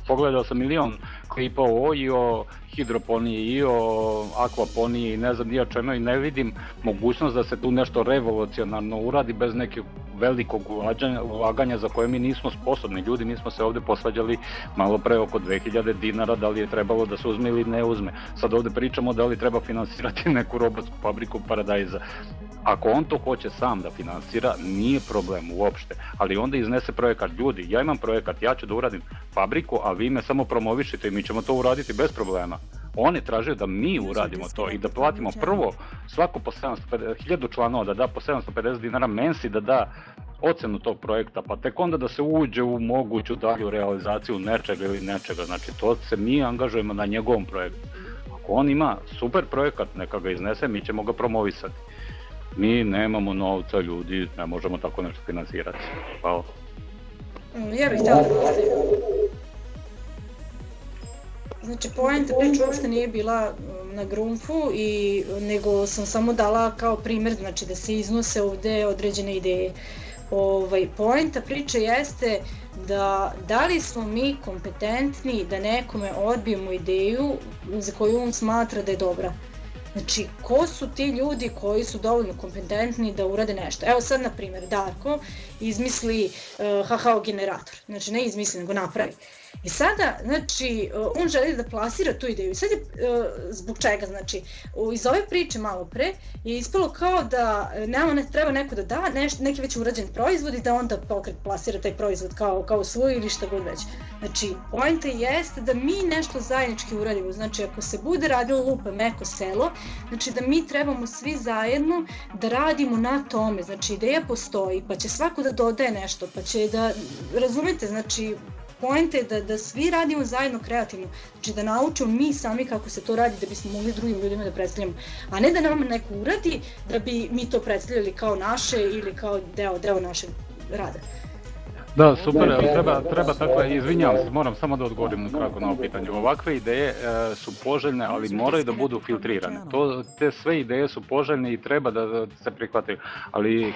pogledao sam milion klipa o i o hidroponiji i o akvaponiji i ne znam nija čemu i ne vidim mogućnost da se tu nešto revolucionarno uradi bez nekog velikog ulaganja, ulaganja za koje mi nismo sposobni. Ljudi, mi smo se ovde posvađali malo pre oko 2000 dinara da li je trebalo da se uzme ili ne uzme. Sad ovde pričamo da li treba finansirati *laughs* neku robotsku fabriku Paradajza. Ako on to hoće sam da finansira, nije problem uopšte, ali onda iznese projekat. Ljudi, ja imam projekat, ja ću da uradim fabriku, a vi me samo promovišite i mi ćemo to uraditi bez problema. On je tražio da mi uradimo to i da platimo prvo svako po 750, 1000 članova da da po 750 dinara mensi da da ocenu tog projekta, pa tek onda da se uđe u moguću dalju realizaciju nečega ili nečega. Znači, to se mi angažujemo na njegovom projektu. Ako on ima super projekat, neka ga iznese, mi ćemo ga promovisati. Mi nemamo novca, ljudi, ne možemo tako nešto finansirati. Hvala.
Mm, ja bih htjela da Znači, poenta priče uopšte nije bila um, na grunfu, i, nego sam samo dala kao primer, znači da se iznose ovde određene ideje. Ovaj, poenta priče jeste da da li smo mi kompetentni da nekome odbijemo ideju za koju on smatra da je dobra. Znači, ko su ti ljudi koji su dovoljno kompetentni da urade nešto? Evo sad, na primjer, Darko izmisli uh, eh, HHO generator. Znači, ne izmisli, nego napravi. I sada, znači, on želi da plasira tu ideju. I sad je, e, zbog čega, znači, iz ove priče malo pre je ispalo kao da nama ne treba neko da da neš, neki već urađen proizvod i da onda pokret plasira taj proizvod kao, kao svoj ili šta god već. Znači, pojenta jeste da mi nešto zajednički uradimo. Znači, ako se bude radilo lupa meko selo, znači da mi trebamo svi zajedno da radimo na tome. Znači, ideja postoji, pa će svako da dodaje nešto, pa će da, razumete, znači, Poenta je da, da svi radimo zajedno kreativno, znači da naučimo mi sami kako se to radi da bismo mogli drugim ljudima da predstavljamo, a ne da nam neko uradi da bi mi to predstavljali kao naše ili kao deo, deo našeg rada.
Da, super, treba, treba tako, izvinjavam se, moram samo da odgovorim na kratko na ovo pitanje. Ovakve ideje e, su poželjne, ali moraju da budu filtrirane. To, te sve ideje su poželjne i treba da, da se prihvataju, ali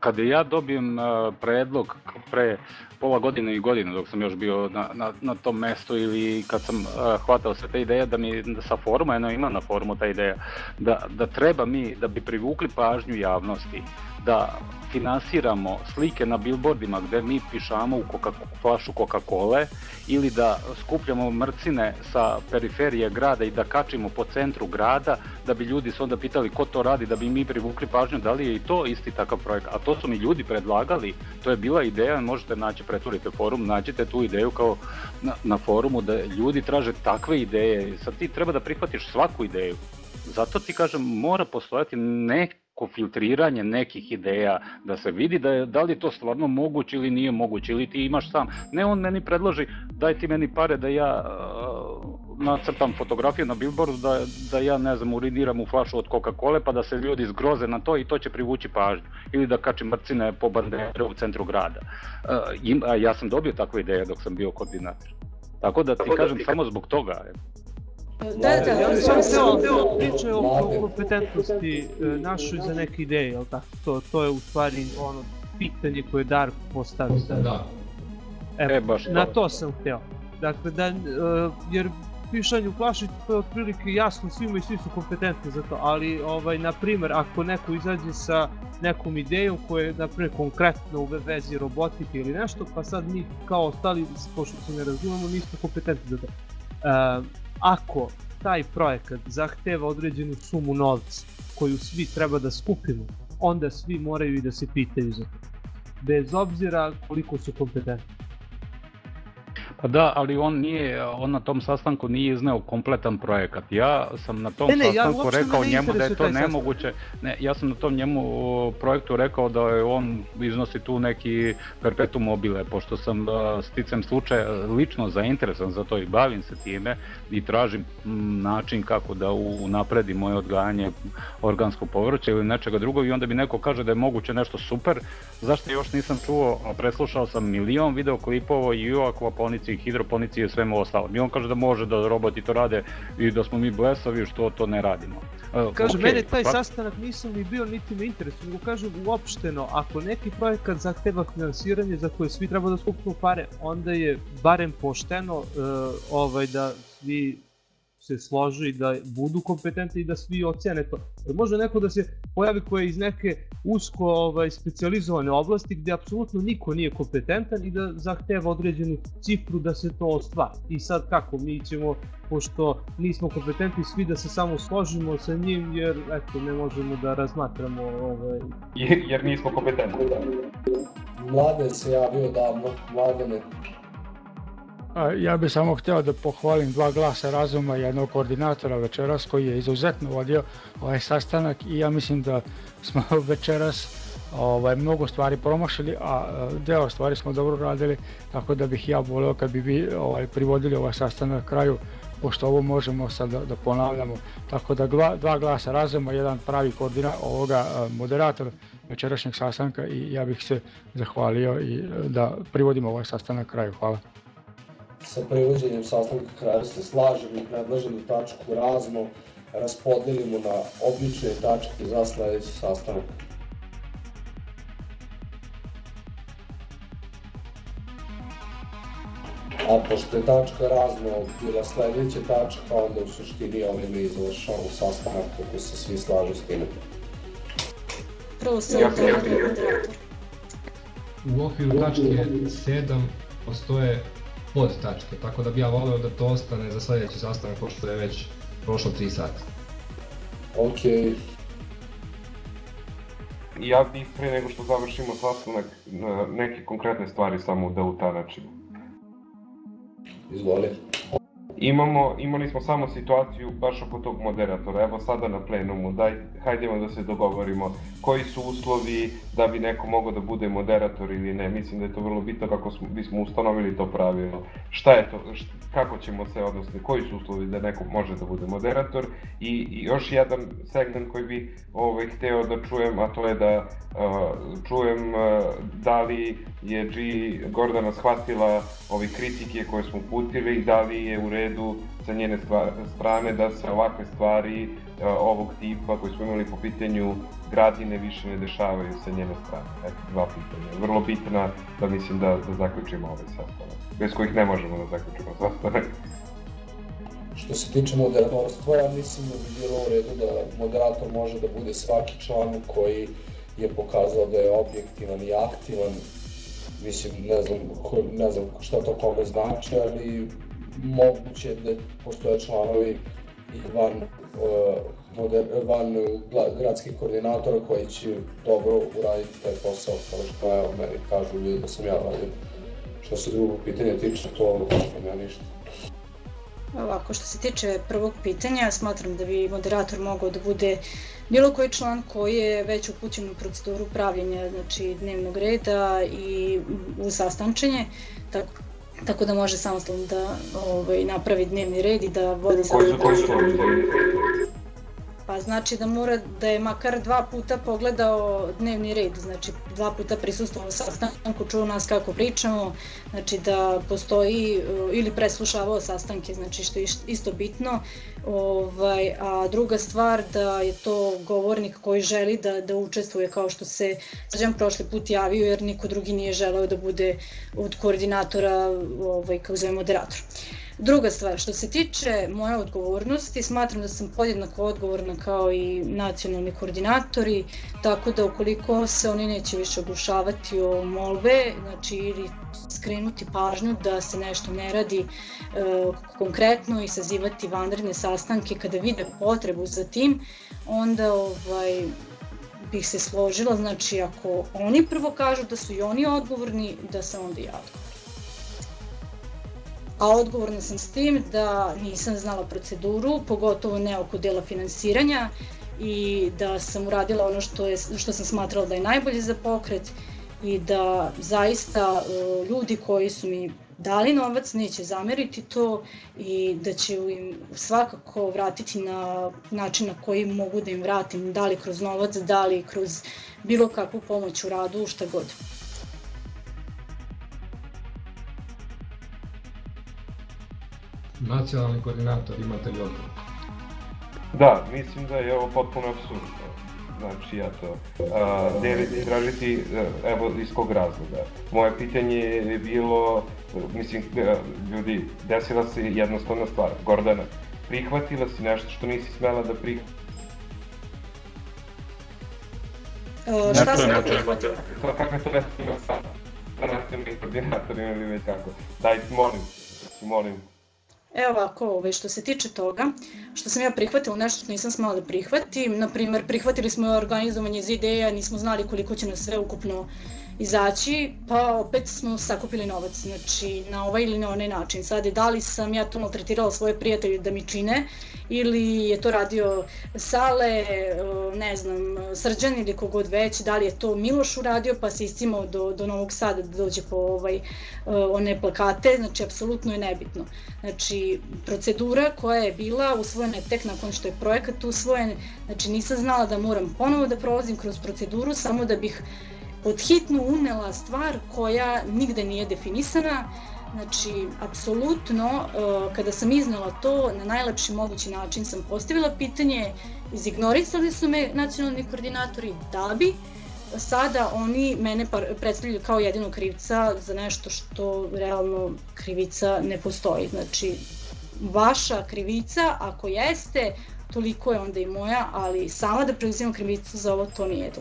kada ja dobijem uh, predlog pre pola godine i godinu dok sam još bio na, na, na tom mestu ili kad sam uh, hvatao sve te ideje da mi da sa foruma, eno ima na forumu ta ideja, da, da treba mi, da bi privukli pažnju javnosti, da finansiramo slike na billboardima gde mi pišamo u Coca flašu Coca-Cola ili da skupljamo mrcine sa periferije grada i da kačimo po centru grada da bi ljudi se onda pitali ko to radi da bi mi privukli pažnju da li je i to isti takav projekat a to su mi ljudi predlagali. To je bila ideja. Možete naći pretvorite forum nađite tu ideju kao na, na forumu da ljudi traže takve ideje. Sad ti treba da prihvatiš svaku ideju zato ti kažem mora postojati nek neko filtriranje nekih ideja, da se vidi da, je, da li je to stvarno moguće ili nije moguće, ili ti imaš sam. Ne, on meni predloži, daj ti meni pare da ja uh, nacrtam fotografiju na billboardu, da, da ja, ne znam, uriniram u flašu od Coca-Cola, pa da se ljudi zgroze na to i to će privući pažnju. Ili da kačim mrcine po bandere u centru grada. Uh, im, a ja sam dobio takve ideje dok sam bio koordinator. Tako da ti Tako kažem, da ti... samo zbog toga.
Da, da,
ja sam htio priče o kompetentnosti e, našoj za neke ideje, jel tako? To, to je u stvari ono pitanje koje Dark postavio.
Da.
E, e baš to. Na to sam htio. Dakle, da, uh, jer pišanje u flaši to je otprilike jasno svima i svi su kompetentni za to, ali ovaj, na primer, ako neko izađe sa nekom idejom koja je, na primer, konkretno u vezi robotike ili nešto, pa sad mi kao ostali, pošto se ne razumemo, nismo kompetentni za to. Uh, ako taj projekat zahteva određenu sumu novca koju svi treba da skupimo, onda svi moraju i da se pitaju za to. Bez obzira koliko su kompetentni.
Pa da, ali on nije, on na tom sastanku nije izneo kompletan projekat. Ja sam na tom
Ne, ne, ja
sastanku
me
rekao
ne
njemu da je to nemoguće. Ne, ja sam na tom njemu projektu rekao da je on iznosi tu neki perpetuum mobile, pošto sam sticam slučaja lično zainteresovan za to i bavim se time i tražim način kako da unapredim moje odgajanje organskog povrća ili nečega drugog i onda mi neko kaže da je moguće nešto super, zašto još nisam čuo, preslušao sam milion videoklipova i o akvaponici, i hidroponici i svemu ostalom. I on kaže da može da roboti to rade i da smo mi blesavi što to ne radimo. E,
Kaže,
okej,
mene taj
pa-
sastanak nisam ni bio niti me interesuje, nego kažem uopšteno, ako neki projekat zahteva finansiranje za koje svi treba da skupnu pare, onda je barem pošteno uh, ovaj da svi se složi i da budu kompetentni i da svi ocene to. Jer može neko da se pojavi ko je iz neke usko ovaj, specializovane oblasti gde apsolutno niko nije kompetentan i da zahteva određenu cifru da se to ostvari. I sad kako, mi ćemo, pošto nismo kompetentni svi da se samo složimo sa njim jer eto ne možemo da razmatramo ovaj,
Jer, jer nismo kompetentni.
Mladen se javio davno, Mladene.
Ja bih samo hteo da pohvalim dva glasa razuma jednog koordinatora večeras koji je izuzetno vodio ovaj sastanak i ja mislim da smo *laughs* večeras ovaj, mnogo stvari promašili, a e, deo stvari smo dobro radili, tako da bih ja voleo kad bi vi ovaj, privodili ovaj sastanak kraju, pošto ovo možemo sad da, da ponavljamo. Tako da dva, dva glasa razuma, jedan pravi koordina ovoga e, moderator večerašnjeg sastanka i ja bih se zahvalio i e, da privodimo ovaj sastanak kraju. Hvala.
Sa privođenjem sastanka se slažem i predlažem da tačku razno raspodelimo na obične tačke za sledeći sastanak. A pošto je tačka razno bila sledeća tačka, onda u suštini ovime i završavamo sastanak ako se svi slažu s time.
Prvo se
Ja- ja-.
U okviru tačke 7 postoje pod tačke, tako da bi ja voleo da to ostane za sledeći sastanak, pošto je već prošlo 3 sata.
Okej,
Ja bih pre nego što završimo sastanak na neke konkretne stvari samo da utanačimo.
izvoli.
Imamo, imali smo samo situaciju baš oko tog moderatora, evo sada na plenumu, daj, hajdemo da se dogovorimo koji su uslovi da bi neko mogao da bude moderator ili ne, mislim da je to vrlo bitno kako smo, bismo ustanovili to pravilo, šta je to, št, kako ćemo se, odnosno koji su uslovi da neko može da bude moderator. I, i još jedan segment koji bi ovaj, hteo da čujem, a to je da uh, čujem uh, da li je G Gordana shvatila ove kritike koje smo putili i da li je u redu sa njene strane da se ovakve stvari uh, ovog tipa koje smo imali po pitanju gradine više ne dešavaju sa njene strane. Eto, dva pitanja. Vrlo bitna da mislim da, da zaključimo ovaj sastanak. Bez kojih ne možemo da zaključimo sastanak.
Što se tiče moderatorstva, ja mislim da bi bilo u redu da moderator može da bude svaki član koji je pokazao da je objektivan i aktivan. Mislim, ne znam, ne znam šta to kome znači, ali moguće da postoje članovi i van, uh, moder, van gradskih koordinatora koji će dobro uraditi taj posao, kao što evo meni kažu ljudi da sam ja radio. Što se drugog pitanja tiče, to nema ništa.
Ovako, što se tiče prvog pitanja, smatram da bi moderator mogao da bude bilo koji član koji je već upućen u proceduru pravljenja znači, dnevnog reda i u sastančenje, tako, tako da može samostalno da ovaj, napravi dnevni red i da vodi
Koji su, koji su
sastanak.
ovi
Pa znači da mora da je makar dva puta pogledao dnevni red, znači dva puta prisustvovao sastanku, čuo nas kako pričamo, znači da postoji uh, ili preslušavao sastanke, znači što je isto bitno. Ovaj, a druga stvar da je to govornik koji želi da, da učestvuje kao što se Srđan prošli put javio jer niko drugi nije želeo da bude od koordinatora ovaj, kako zove moderator. Druga stvar, što se tiče moje odgovornosti, smatram da sam podjednako odgovorna kao i nacionalni koordinatori, tako da ukoliko se oni neće više oglušavati o molbe, znači ili skrenuti pažnju da se nešto ne radi e, konkretno i sazivati vanredne sastanke kada vide potrebu za tim, onda ovaj, bih se složila, znači ako oni prvo kažu da su i oni odgovorni, da se onda ja odgovorim. A odgovorna sam s tim da nisam znala proceduru, pogotovo ne oko dela finansiranja i da sam uradila ono što, je, što sam smatrala da je najbolje za pokret i da zaista e, ljudi koji su mi dali novac neće zameriti to i da će im svakako vratiti na način na koji mogu da im vratim, da li kroz novac, da li kroz bilo kakvu pomoć u radu, šta god.
Nacionalni koordinator, imate li odgovor?
Da, mislim da je ovo potpuno absurdno. Znači, ja to, a, gde tražiti, evo, iz kog razloga. Moje pitanje je bilo, mislim, ljudi, desila se jednostavna stvar. Gordana, prihvatila si nešto što nisi smela da prihvati.
Uh, šta sam ja prihvatila?
To, kakve to veze ima sada? Sa nacionalnim koordinatorima ili već kako. Daj, molim, molim.
Evo ovako, ovaj, što se tiče toga, što sam ja prihvatila nešto što nisam smela da prihvatim, na primer, prihvatili smo organizovanje iz ideja, nismo znali koliko će nas sve ukupno izaći, pa opet smo sakupili novac, znači na ovaj ili na onaj način. Sad, da li sam ja to maltretirala svoje prijatelje da mi čine, ili je to radio Sale, ne znam, Srđan ili kogod već, da li je to Miloš uradio pa se iscimao do, do Novog Sada da dođe po ovaj, one plakate, znači apsolutno je nebitno. Znači, procedura koja je bila usvojena je tek nakon što je projekat usvojen, znači nisam znala da moram ponovo da prolazim kroz proceduru samo da bih pod hitnu unela stvar koja nigde nije definisana, Znači, apsolutno, e, kada sam iznala to, na najlepši mogući način sam postavila pitanje, izignorisali su me nacionalni koordinatori da bi sada oni mene predstavljaju kao jedinu krivca za nešto što realno krivica ne postoji. Znači, vaša krivica, ako jeste, toliko je onda i moja, ali sama da preuzimam krivicu za ovo, to nije to.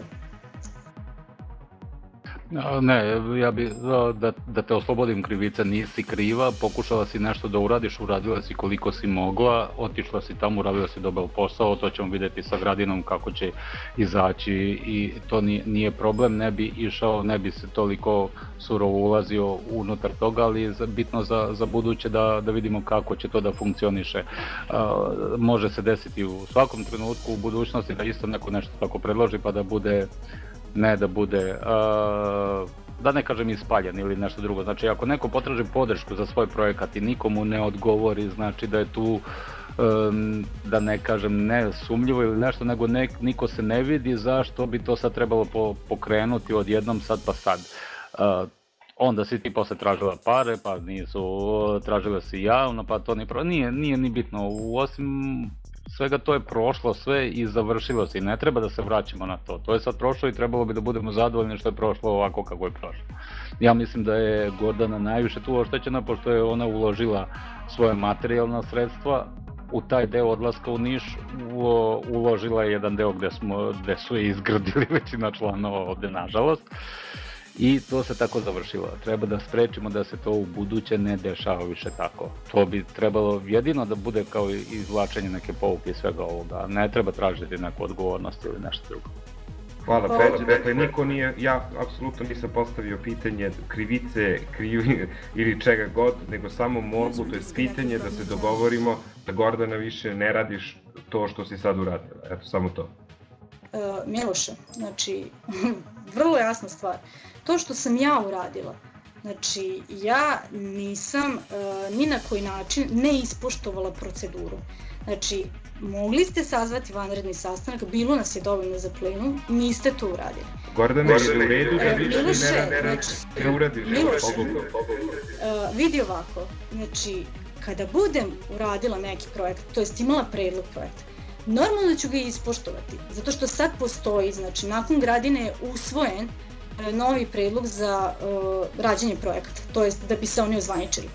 Ne, ja bi da, da te oslobodim krivice, nisi kriva, pokušala si nešto da uradiš, uradila si koliko si mogla, otišla si tamo, uradila si dobar posao, to ćemo videti sa gradinom kako će izaći i to nije, nije problem, ne bi išao, ne bi se toliko surovo ulazio unutar toga, ali bitno za, za buduće da, da vidimo kako će to da funkcioniše. može se desiti u svakom trenutku u budućnosti da isto neko nešto tako predloži pa da bude ne da bude, uh, da ne kažem ispaljen ili nešto drugo. Znači ako neko potraži podršku za svoj projekat i nikomu ne odgovori, znači da je tu da ne kažem ne sumljivo ili nešto, nego ne, niko se ne vidi zašto bi to sad trebalo po, pokrenuti odjednom sad pa sad. Uh, onda si ti posle tražila pare, pa nisu, tražila si javno, pa to nije, nije, nije ni bitno. Osim svega to je prošlo sve i završilo se i ne treba da se vraćamo na to. To je sad prošlo i trebalo bi da budemo zadovoljni što je prošlo ovako kako je prošlo. Ja mislim da je Gordana najviše tu oštećena pošto je ona uložila svoje materijalna sredstva u taj deo odlaska u Niš uložila je jedan deo gde, smo, gde su je izgradili *laughs* većina članova ovde nažalost I to se tako završilo. Treba da sprečimo da se to u buduće ne dešava više tako. To bi trebalo jedino da bude kao izvlačenje neke pouke svega ovoga. Ne treba tražiti neku odgovornost ili nešto drugo.
Hvala Peđe, dakle niko nije, ja apsolutno nisam postavio pitanje krivice, krivi *laughs* ili čega god, nego samo molbu, to je pitanje da se dogovorimo da Gordana više ne radiš to što si sad uradila. Eto, samo to.
Uh, Miloše, znači, *laughs* vrlo jasna stvar. To što sam ja uradila, znači ja nisam uh, ni na koji način ne ispoštovala proceduru. Znači, mogli ste sazvati vanredni sastanak, bilo nas je dovoljno za plenu, niste to uradili.
Gordana, je u redu da više ne, ne, ne,
znači,
ne uradiš?
Miloše, uh, vidi ovako, znači, kada budem uradila neki projekt, to jest imala predlog projekta, normalno ću ga ispoštovati, zato što sad postoji, znači nakon gradine je usvojen e, novi predlog za uh, rađenje projekata, to jest da bi se oni ozvaničili.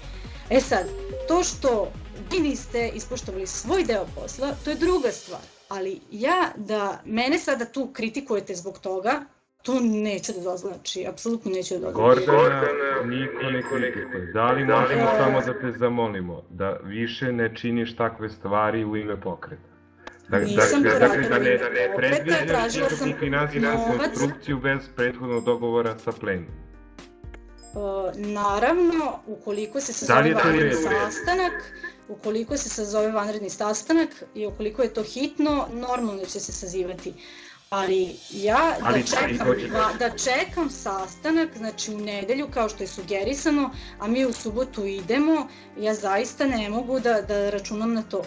E sad, to što vi niste ispoštovali svoj deo posla, to je druga stvar, ali ja da mene sada tu kritikujete zbog toga, to neću da dozvolim, znači, apsolutno neću da dozvolim.
Gordana, niko ne kritikuje. Da li možemo samo da te zamolimo da više ne činiš takve stvari u ime pokreta?
Da, Nisam da,
da, da, ne, da ne predviđaš nikakvu finansijsku konstrukciju bez prethodnog dogovora sa plenom.
naravno, ukoliko se
Da
sazove
je u
vanredni
redu?
sastanak, ukoliko se sazove vanredni sastanak i ukoliko je to hitno, normalno će se sazivati. Ali ja da
Ali-
čekam,
ali-
va- da čekam sastanak, znači u nedelju kao što je sugerisano, a mi u subotu idemo, ja zaista ne mogu da, da računam na to.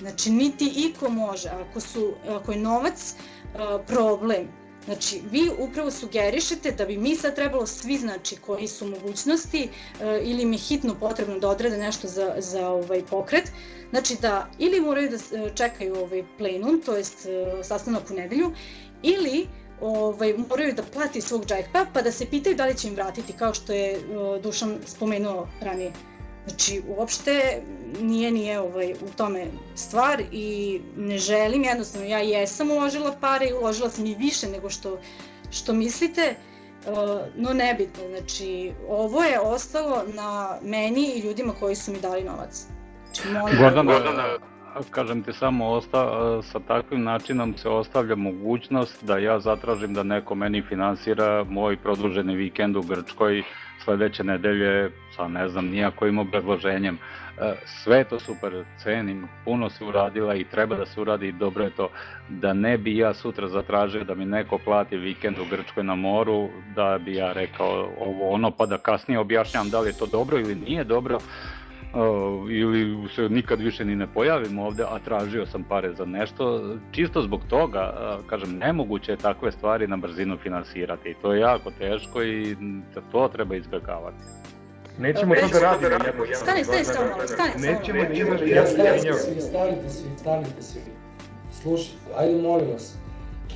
Znači, niti iko može. Ako, su, ako je novac problem, znači, vi upravo sugerišete da bi mi sad trebalo svi, znači, koji su mogućnosti a, ili je hitno potrebno da odrede nešto za, za ovaj pokret, znači da ili moraju da čekaju ovaj plenum, to jest a, sastanak u nedelju, ili ovaj, moraju da plati svog džekpa pa da se pitaju da li će im vratiti, kao što je a, Dušan spomenuo ranije. Znači, uopšte nije, nije ovaj, u tome stvar i ne želim, jednostavno, ja jesam uložila pare i uložila sam i više nego što, što mislite, uh, no nebitno, znači, ovo je ostalo na meni i ljudima koji su mi dali novac. Znači, molim,
Gordana, kažem ti samo, osta, sa takvim načinom se ostavlja mogućnost da ja zatražim da neko meni finansira moj produženi vikend u Grčkoj sledeće nedelje sa ne znam nijakojim obrazloženjem. E, Sve to super, cenim, puno se uradila i treba da se uradi i dobro je to. Da ne bi ja sutra zatražio da mi neko plati vikend u Grčkoj na moru, da bi ja rekao ovo ono, pa da kasnije objašnjam da li je to dobro ili nije dobro, ili se nikad više ni ne pojavim ovde, a tražio sam pare za nešto, čisto zbog toga, kažem, nemoguće je takve stvari na brzinu finansirati i to je jako teško i da to treba izbjegavati.
Nećemo to da radimo jednostavno.
Stani, stani, stani stani,
Nećemo da izaš
Ja stanite svi, stanite svi, stanite svi. Slušajte, ajde molim vas.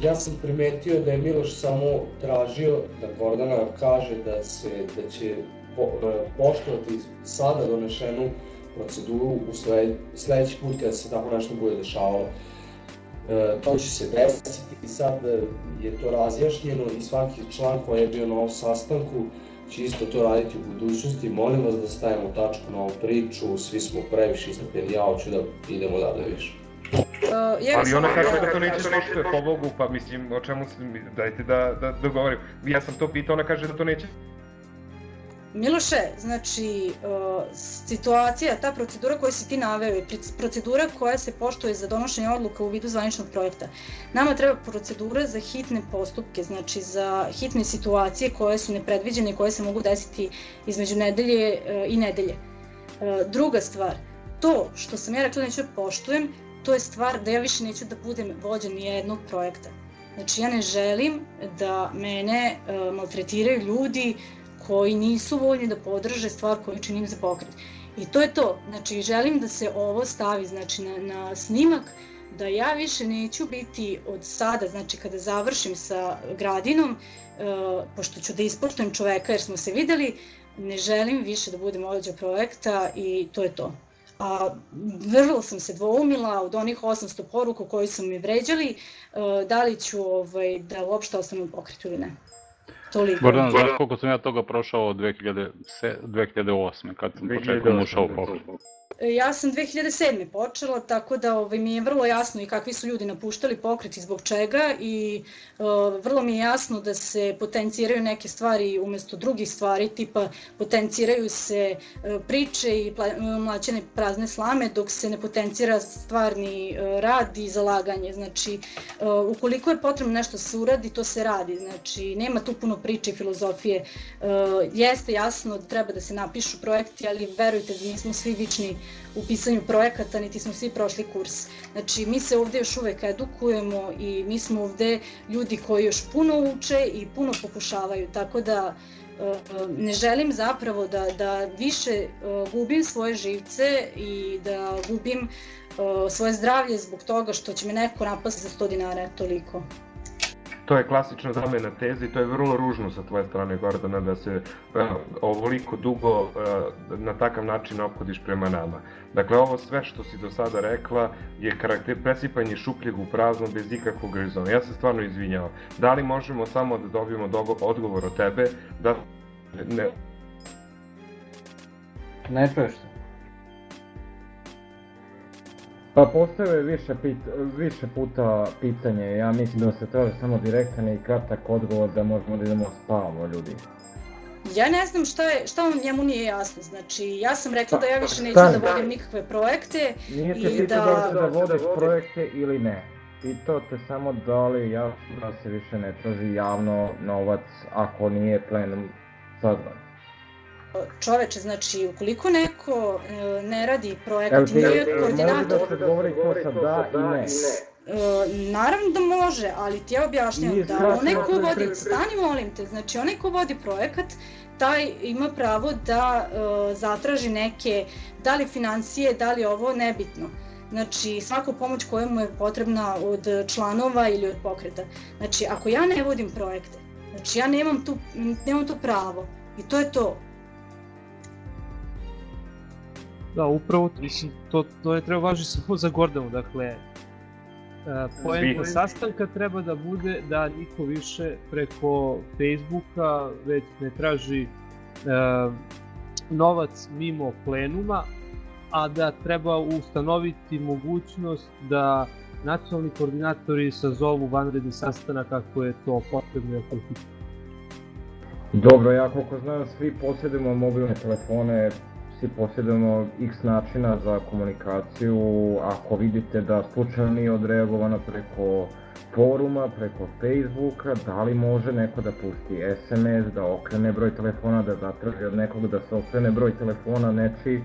Ja sam primetio da je Miloš samo tražio da Gordana kaže da se da će po, e, poštovati sada donešenu proceduru u sled, sledeći put kada se tako nešto bude dešavalo. E, to će se desiti i sad e, je to razjašnjeno i svaki član koji je bio na ovom sastanku će isto to raditi u budućnosti. Molim vas da stavimo tačku na ovu priču, svi smo previše istrpljeni, ja hoću da idemo dalje više.
Uh, ja
Ali ona kaže da to neće da poštuje po Bogu, pa mislim, o čemu se, dajte da, da dogovorim. Ja sam to pitao, ona kaže da to neće.
Miloše, znači, uh, situacija, ta procedura koju si ti naveo je proc- procedura koja se poštuje za donošenje odluka u vidu zvaničnog projekta. Nama treba procedura za hitne postupke, znači za hitne situacije koje su nepredviđene i koje se mogu desiti između nedelje uh, i nedelje. Uh, druga stvar, to što sam ja rekla neću da poštujem, to je stvar da ja više neću da budem vođa ni jednog projekta. Znači ja ne želim da mene maltretiraju ljudi koji nisu voljni da podrže stvar koju činim za pokret. I to je to. Znači, želim da se ovo stavi znači, na, na snimak, da ja više neću biti od sada, znači kada završim sa gradinom, e, pošto ću da ispoštujem čoveka jer smo se videli, ne želim više da budem vođa projekta i to je to. A vrlo sam se dvoumila od onih 800 poruka koji su mi vređali, e, da li ću ovaj, da uopšte ostanem u pokretu ili ne. Toliko.
Gordana, znaš koliko sam ja toga prošao od 2000, se- 2008. kad sam početkom
2008,
ušao u pokret.
Ja sam 2007. počela, tako da ovaj, mi je vrlo jasno i kakvi su ljudi napuštali pokret i zbog čega i uh, vrlo mi je jasno da se potenciraju neke stvari umesto drugih stvari, tipa potenciraju se uh, priče i pla, mlaćene prazne slame, dok se ne potencira stvarni uh, rad i zalaganje. Znači, uh, ukoliko je potrebno nešto se uradi, to se radi. Znači, nema tu puno priče i filozofije. Uh, jeste jasno da treba da se napišu projekti, ali verujte da nismo svi vični u pisanju projekata, niti smo svi prošli kurs. Znači, mi se ovde još uvek edukujemo i mi smo ovde ljudi koji još puno uče i puno pokušavaju, tako da e, ne želim zapravo da, da više e, gubim svoje živce i da gubim e, svoje zdravlje zbog toga što će me neko napasti za 100 dinara, toliko.
To je klasična zamena teze i to je vrlo ružno sa tvoje strane, Gordana, da se uh, ovoliko dugo uh, na takav način opodiš prema nama. Dakle, ovo sve što si do sada rekla je karakter presipanje šupljeg u prazno bez ikakvog rezona. Ja se stvarno izvinjavam. Da li možemo samo da dobijemo odgovor od tebe da ne,
Ne čuješ se.
Pa postavio je više, pit, više puta pitanje, ja mislim da se traži samo direktan i kratak odgovor da možemo da idemo spavamo ljudi.
ja ne znam šta, je, šta on njemu nije jasno. Znači, ja sam rekla da ja više neću da vodim nikakve projekte
Nije te
i
pitao
da...
da, da vodiš projekte ili ne. Pitao te samo da li ja da se više ne traži javno novac ako nije plenom sazvan.
Čoveče, znači, ukoliko neko e, ne radi
Evo
projekat,
ti,
nije
e, može
koordinator,
da odgovori to sa da i ne.
E, naravno da može, ali ti ja objašnjam
Nije
da onaj ko vodi, stani molim te, znači onaj ko vodi projekat, taj ima pravo da e, zatraži neke, da li financije, da li ovo, nebitno. Znači, svaku pomoć koja mu je potrebna od članova ili od pokreta. Znači, ako ja ne vodim projekte, znači ja nemam tu, nemam tu pravo. I to je to.
Da, upravo, to, mislim, to, to je treba važi samo za Gordanu, dakle, e, poenta sastanka treba da bude da niko više preko Facebooka već ne traži e, novac mimo plenuma, a da treba ustanoviti mogućnost da nacionalni koordinatori sazovu vanredni sastanak ako je to potrebno i ako.
Dobro, ja koliko znam, svi posjedujemo mobilne telefone, svi posjedujemo x načina za komunikaciju. Ako vidite da slučajno nije odreagovano preko foruma, preko Facebooka, da li može neko da pusti SMS, da okrene broj telefona, da zatraži od nekog da se okrene broj telefona nečiji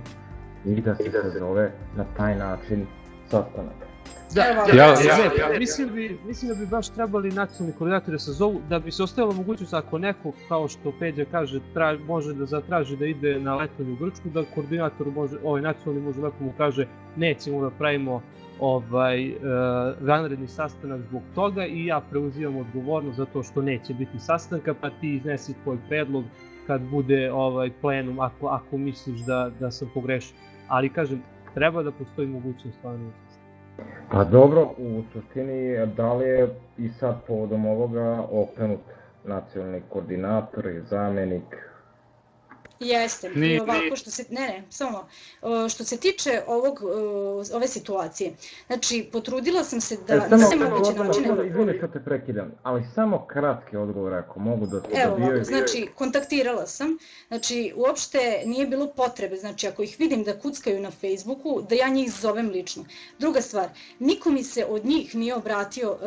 i da se sazove na taj način sastanak.
Da,
Evo,
ja,
ja-
ja,
ja-
mislim, bi, mislim da bi baš trebali nacionalni koordinatori da se zovu, da bi se ostavila mogućnost ako neko, kao što Peđa kaže, tra, može da zatraži da ide na letovanje u Grčku, da koordinator može, ovaj nacionalni može lepo mu kaže nećemo da pravimo ovaj uh, vanredni sastanak zbog toga i ja preuzimam odgovornost zato što neće biti sastanka, pa ti iznesi tvoj predlog kad bude ovaj plenum ako ako misliš da da sam pogrešio. Ali kažem, treba da postoji mogućnost vanrednog
Pa dobro, u suštini, da li je i sad povodom ovoga okrenut nacionalni koordinator i zamjenik?
Jeste.
Ni-
I ovako
ni-
što se ne ne, samo što se tiče ovog ove situacije. Znači potrudila sam se da
E,
na
samo,
sve moguće načine
samo Izvini što te prekidam, ali samo kratke odgovore ako mogu da se
Evo
dobijaju.
ovako, znači kontaktirala sam, znači uopšte nije bilo potrebe, znači ako ih vidim da kuckaju na Facebooku, da ja njih zovem lično. Druga stvar, niko mi se od njih nije obratio uh,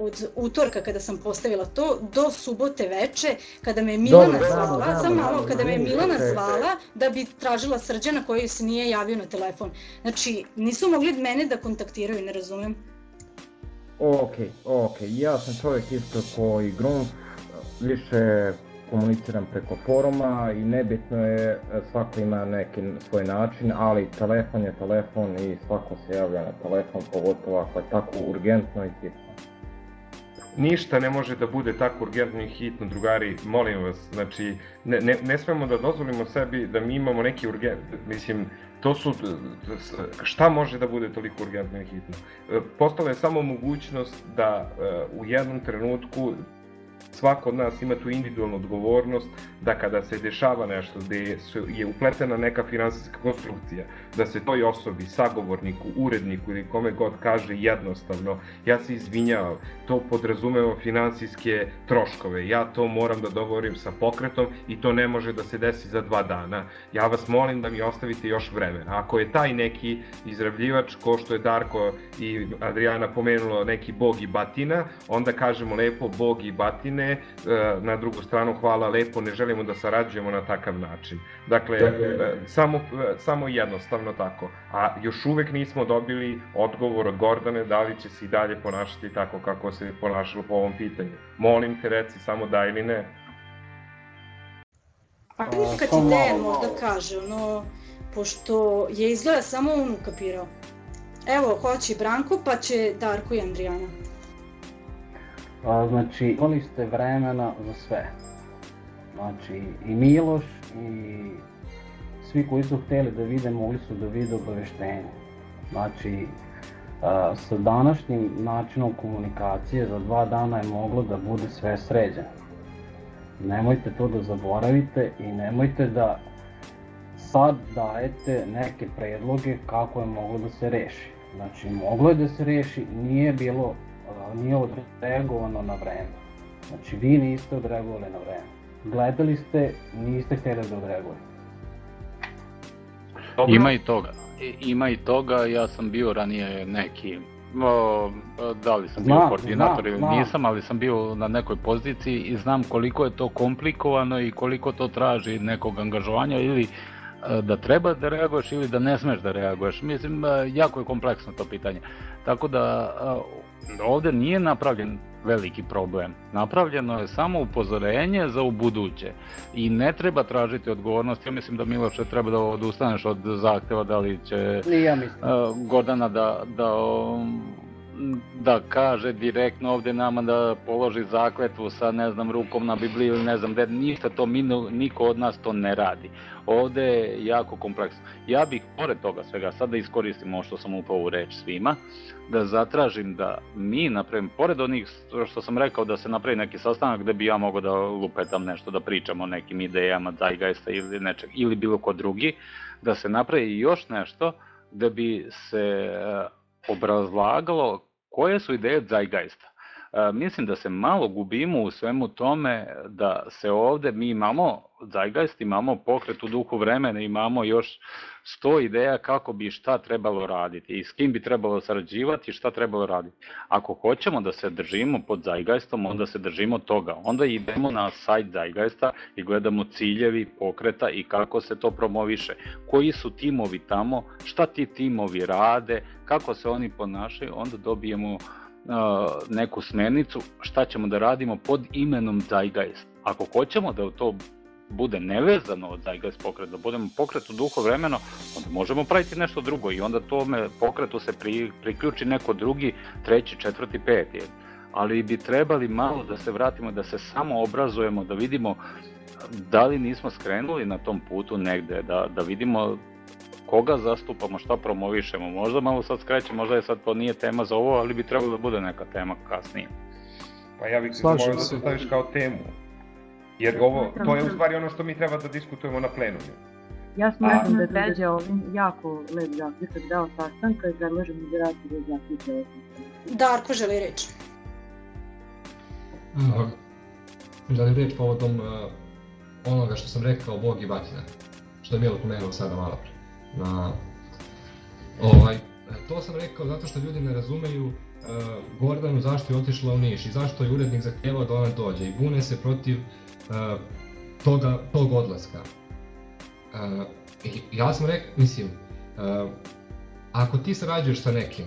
od utorka kada sam postavila to do subote veče kada me je Milana zvala, samo malo, kada me Milana
okej.
zvala da bi tražila srđana koji se nije javio na telefon. Znači nisu mogli mene da kontaktiraju, ne razumem.
Ok, ok, ja sam čovjek isto ko i Grunf, više komuniciram preko foruma i nebitno je, svako ima neki svoj način, ali telefon je telefon i svako se javlja na telefon, pogotovo ako je tako urgentno i hitno.
Ništa ne može da bude tako urgentno i hitno, drugari, molim vas, znači, ne, ne, ne smemo da dozvolimo sebi da mi imamo neki urgent, mislim, to su, šta može da bude toliko urgentno i hitno? E, Postala je samo mogućnost da e, u jednom trenutku svako od nas ima tu individualnu odgovornost da kada se dešava nešto gde je upletena neka finansijska konstrukcija, da se toj osobi, sagovorniku, uredniku ili kome god kaže jednostavno, ja se izvinjavam, to podrazumeva finansijske troškove, ja to moram da dogovorim sa pokretom i to ne može da se desi za dva dana. Ja vas molim da mi ostavite još vremena. Ako je taj neki izrabljivač, ko što je Darko i Adriana pomenulo, neki bog i batina, onda kažemo lepo bog i batine, e, na drugu stranu hvala lepo, ne želimo da sarađujemo na takav način. Dakle, e, samo, e, samo jednostavno tako. A još uvek nismo dobili odgovor od Gordane da li će se i dalje ponašati tako kako se ponašalo po ovom pitanju. Molim te reci samo da ili ne.
A kad ti Dejan možda kaže, ono, pošto je izgleda samo on ukapirao. Evo, hoće Branko, pa će Darko i Andrijana.
Znači, imali ste vremena za sve. Znači, i Miloš i svi koji su hteli da vide, mogli su da vide obaveštenje. Znači, sa današnjim načinom komunikacije za dva dana je moglo da bude sve sređeno. Nemojte to da zaboravite i nemojte da sad dajete neke predloge kako je moglo da se reši. Znači, moglo je da se reši, nije bilo, nije odreagovano na vreme. Znači, vi niste odreagovali na vreme. gledali ste, niste htjeli da odreagujete.
Ima i toga. Ima i toga, ja sam bio ranije neki o, da li sam bio
Znam,
koordinator
znam,
ili nisam, ali sam bio na nekoj poziciji i znam koliko je to komplikovano i koliko to traži nekog angažovanja ili e, da treba da reaguješ ili da ne smeš da reaguješ. Mislim, e, jako je kompleksno to pitanje. Tako da e, ovde nije napravljen veliki problem. Napravljeno je samo upozorenje za ubuduće i ne treba tražiti odgovornost. Ja mislim da Miloše treba da odustaneš od zahteva da li će
ja
uh, Gordana da, da, um, da kaže direktno ovde nama da položi zakletvu sa ne znam rukom na Bibliji ili ne znam gde, ništa to mi, niko od nas to ne radi. Ovde je jako kompleksno. Ja bih pored toga svega, sad da iskoristim ovo što sam upao u reč svima, da zatražim da mi napravim, pored onih što sam rekao da se napravi neki sastanak gde bi ja mogao da lupetam nešto, da pričam o nekim idejama Zeitgeista ili nečeg, ili bilo ko drugi, da se napravi još nešto da bi se obrazlagalo koje su ideje Zeitgeista. Mislim da se malo gubimo u svemu tome da se ovde mi imamo Zeitgeist, imamo pokret u duhu vremena, imamo još 100 ideja kako bi šta trebalo raditi i s kim bi trebalo sarađivati i šta trebalo raditi. Ako hoćemo da se držimo pod Zeitgeistom, onda se držimo toga. Onda idemo na sajt Zeitgeista i gledamo ciljevi pokreta i kako se to promoviše. Koji su timovi tamo, šta ti timovi rade, kako se oni ponašaju, onda dobijemo uh, neku smernicu šta ćemo da radimo pod imenom Zeitgeist. Ako hoćemo da to bude nevezano od Zeitgeist pokret, da budemo pokret u duho vremeno, onda možemo praviti nešto drugo i onda tome pokretu se pri, priključi neko drugi, treći, četvrti, peti. Ali bi trebali malo da se vratimo, da se samo obrazujemo, da vidimo da li nismo skrenuli na tom putu negde, da, da vidimo koga zastupamo, šta promovišemo. Možda malo sad skrećem, možda je sad to nije tema za ovo, ali bi trebalo da bude neka tema kasnije.
Pa ja bih se zamolio da
se.
to staviš kao temu. Jer ovo, to je u stvari ono što mi treba da diskutujemo na plenumu.
Ja smatram da je Peđa ovim jako lep zaključak dao sastanka i predlažem moderaciju da zaključe ovo.
Darko želi reč.
Uh, želim reći povodom uh, onoga što sam rekao Bog i batina, što je Milo pomenuo sada malo pre. Na, ovaj, to sam rekao zato što ljudi ne razumeju uh, Gordanu zašto je otišla u Niš i zašto je urednik zahtjevao da ona dođe i bune se protiv uh, toga, tog odlaska. Uh, ja sam rekao, mislim, uh, ako ti sarađuješ sa nekim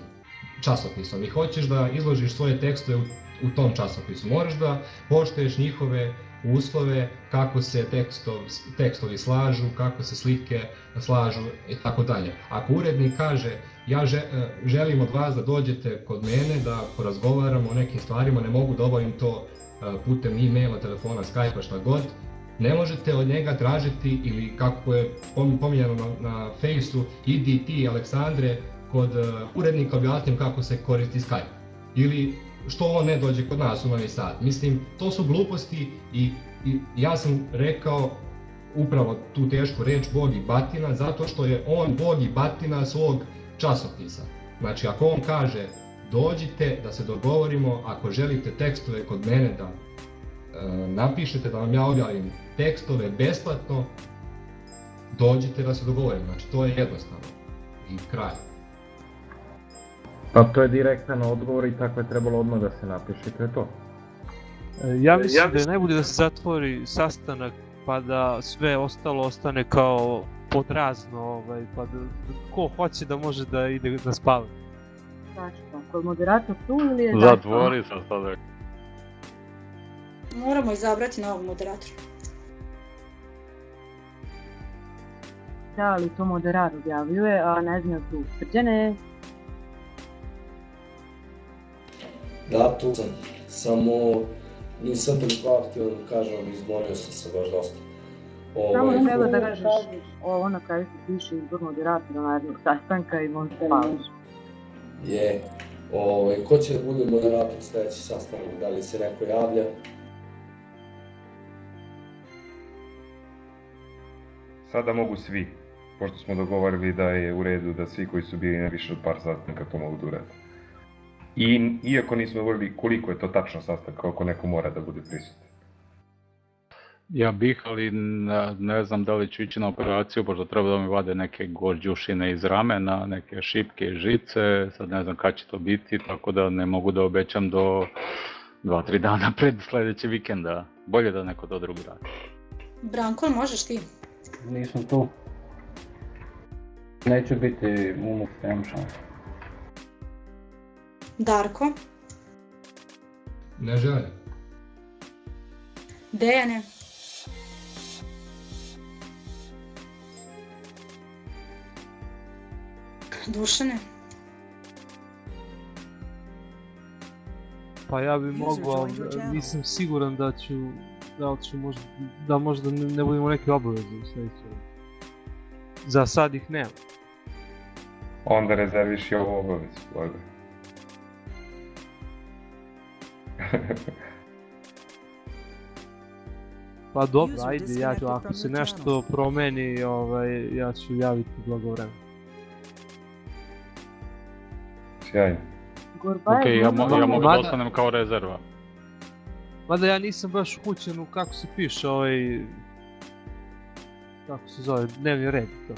časopisom i hoćeš da izložiš svoje tekstove u, u tom časopisu, moraš da poštuješ njihove uslove, kako se tekstov, tekstovi slažu, kako se slike slažu i tako dalje. Ako urednik kaže ja e, želim od vas da dođete kod mene, da porazgovaramo o nekim stvarima, ne mogu da obavim to e, putem e-maila, telefona, Skype-a, šta god, ne možete od njega tražiti ili kako je pom- pominjano na, na fejsu, idi ti Aleksandre kod uh, urednika objasnim kako se koristi Skype. Ili što on ne dođe kod nas u Novi Sad. Mislim, to su gluposti i, i ja sam rekao upravo tu tešku reč Bog i batina zato što je on Bog i batina svog časopisa. Znači, ako on kaže dođite da se dogovorimo, ako želite tekstove kod mene da e, napišete da vam ja objavim tekstove besplatno, dođite da se dogovorimo. Znači, to je jednostavno. I kraj.
Pa to je direktan odgovor i tako je trebalo odmah da se napiše to je to.
E, Ja mislim da je najbolje da se zatvori sastanak pa da sve ostalo ostane kao podrazno, ovaj, pa da, ko hoće da može da ide da spava.
Tačno, je moderator tu ili je...
Zatvori sam sada.
Moramo izabrati novog moderatora.
Da, ali to moderar objavljuje, a ne znam tu. Srđane,
Da, tu sam. Samo nisam toliko aktivan, kažem, izborio sam se baš dosta.
samo
Ovaj,
treba da kažeš ovo na kraju se piše izbor moderatora narednog sastanka i možeš spavaš.
Je. Ovaj, ko će da bude moderator sledeći sastanak? Da li se neko javlja?
Sada mogu svi, pošto smo dogovorili da je u redu da svi koji su bili na više od par sastanka to mogu da urade. I, iako nismo govorili koliko je to tačno sastanka, koliko neko mora da bude prisutan.
Ja bih, ali ne, ne znam da li ću ići na operaciju, pošto treba da mi vade neke gorđušine iz ramena, neke šipke i žice, sad ne znam kad će to biti, tako da ne mogu da obećam do 2-3 dana pred sledeći vikenda. Bolje da neko to drugi radi.
Branko, možeš ti?
Nisam tu. Neću biti umuk, nemam šanse.
Darko?
Ne želim.
Dejane? Dušane?
Pa ja bi
your channel.
nisam siguran da ću, da li ću možda, da možda ne, ne budemo neke obaveze u sledećoj. Za sad ih nema.
Onda rezerviš i ovu obavezu, Bojde. *laughs*
Pa dobro, ajde, ja ću, ako se nešto promeni, ovaj, ja ću javiti blagovremeno.
Sjajno.
Gorbajev
Ok, ja, mo, ja mogu da ostanem kao rezerva.
Mada ja nisam baš upućen u kako se piše ovaj... Kako se zove, dnevni red to.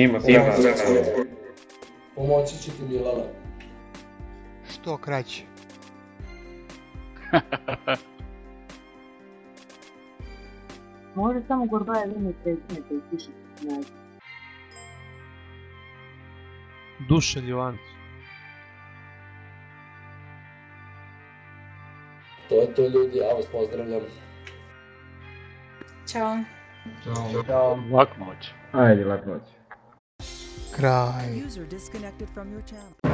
Ima
Ima. Pomoći će ti Milana.
Što kraće.
Samo Gorbajev ime i prezime koji piše ne znam.
Dušan Jovanović.
To je to ljudi, ja vas pozdravljam.
Ćao.
Ćao.
Ćao.
Lak noć.
Ajde, lak noć.
Kraj.
User disconnected from your channel.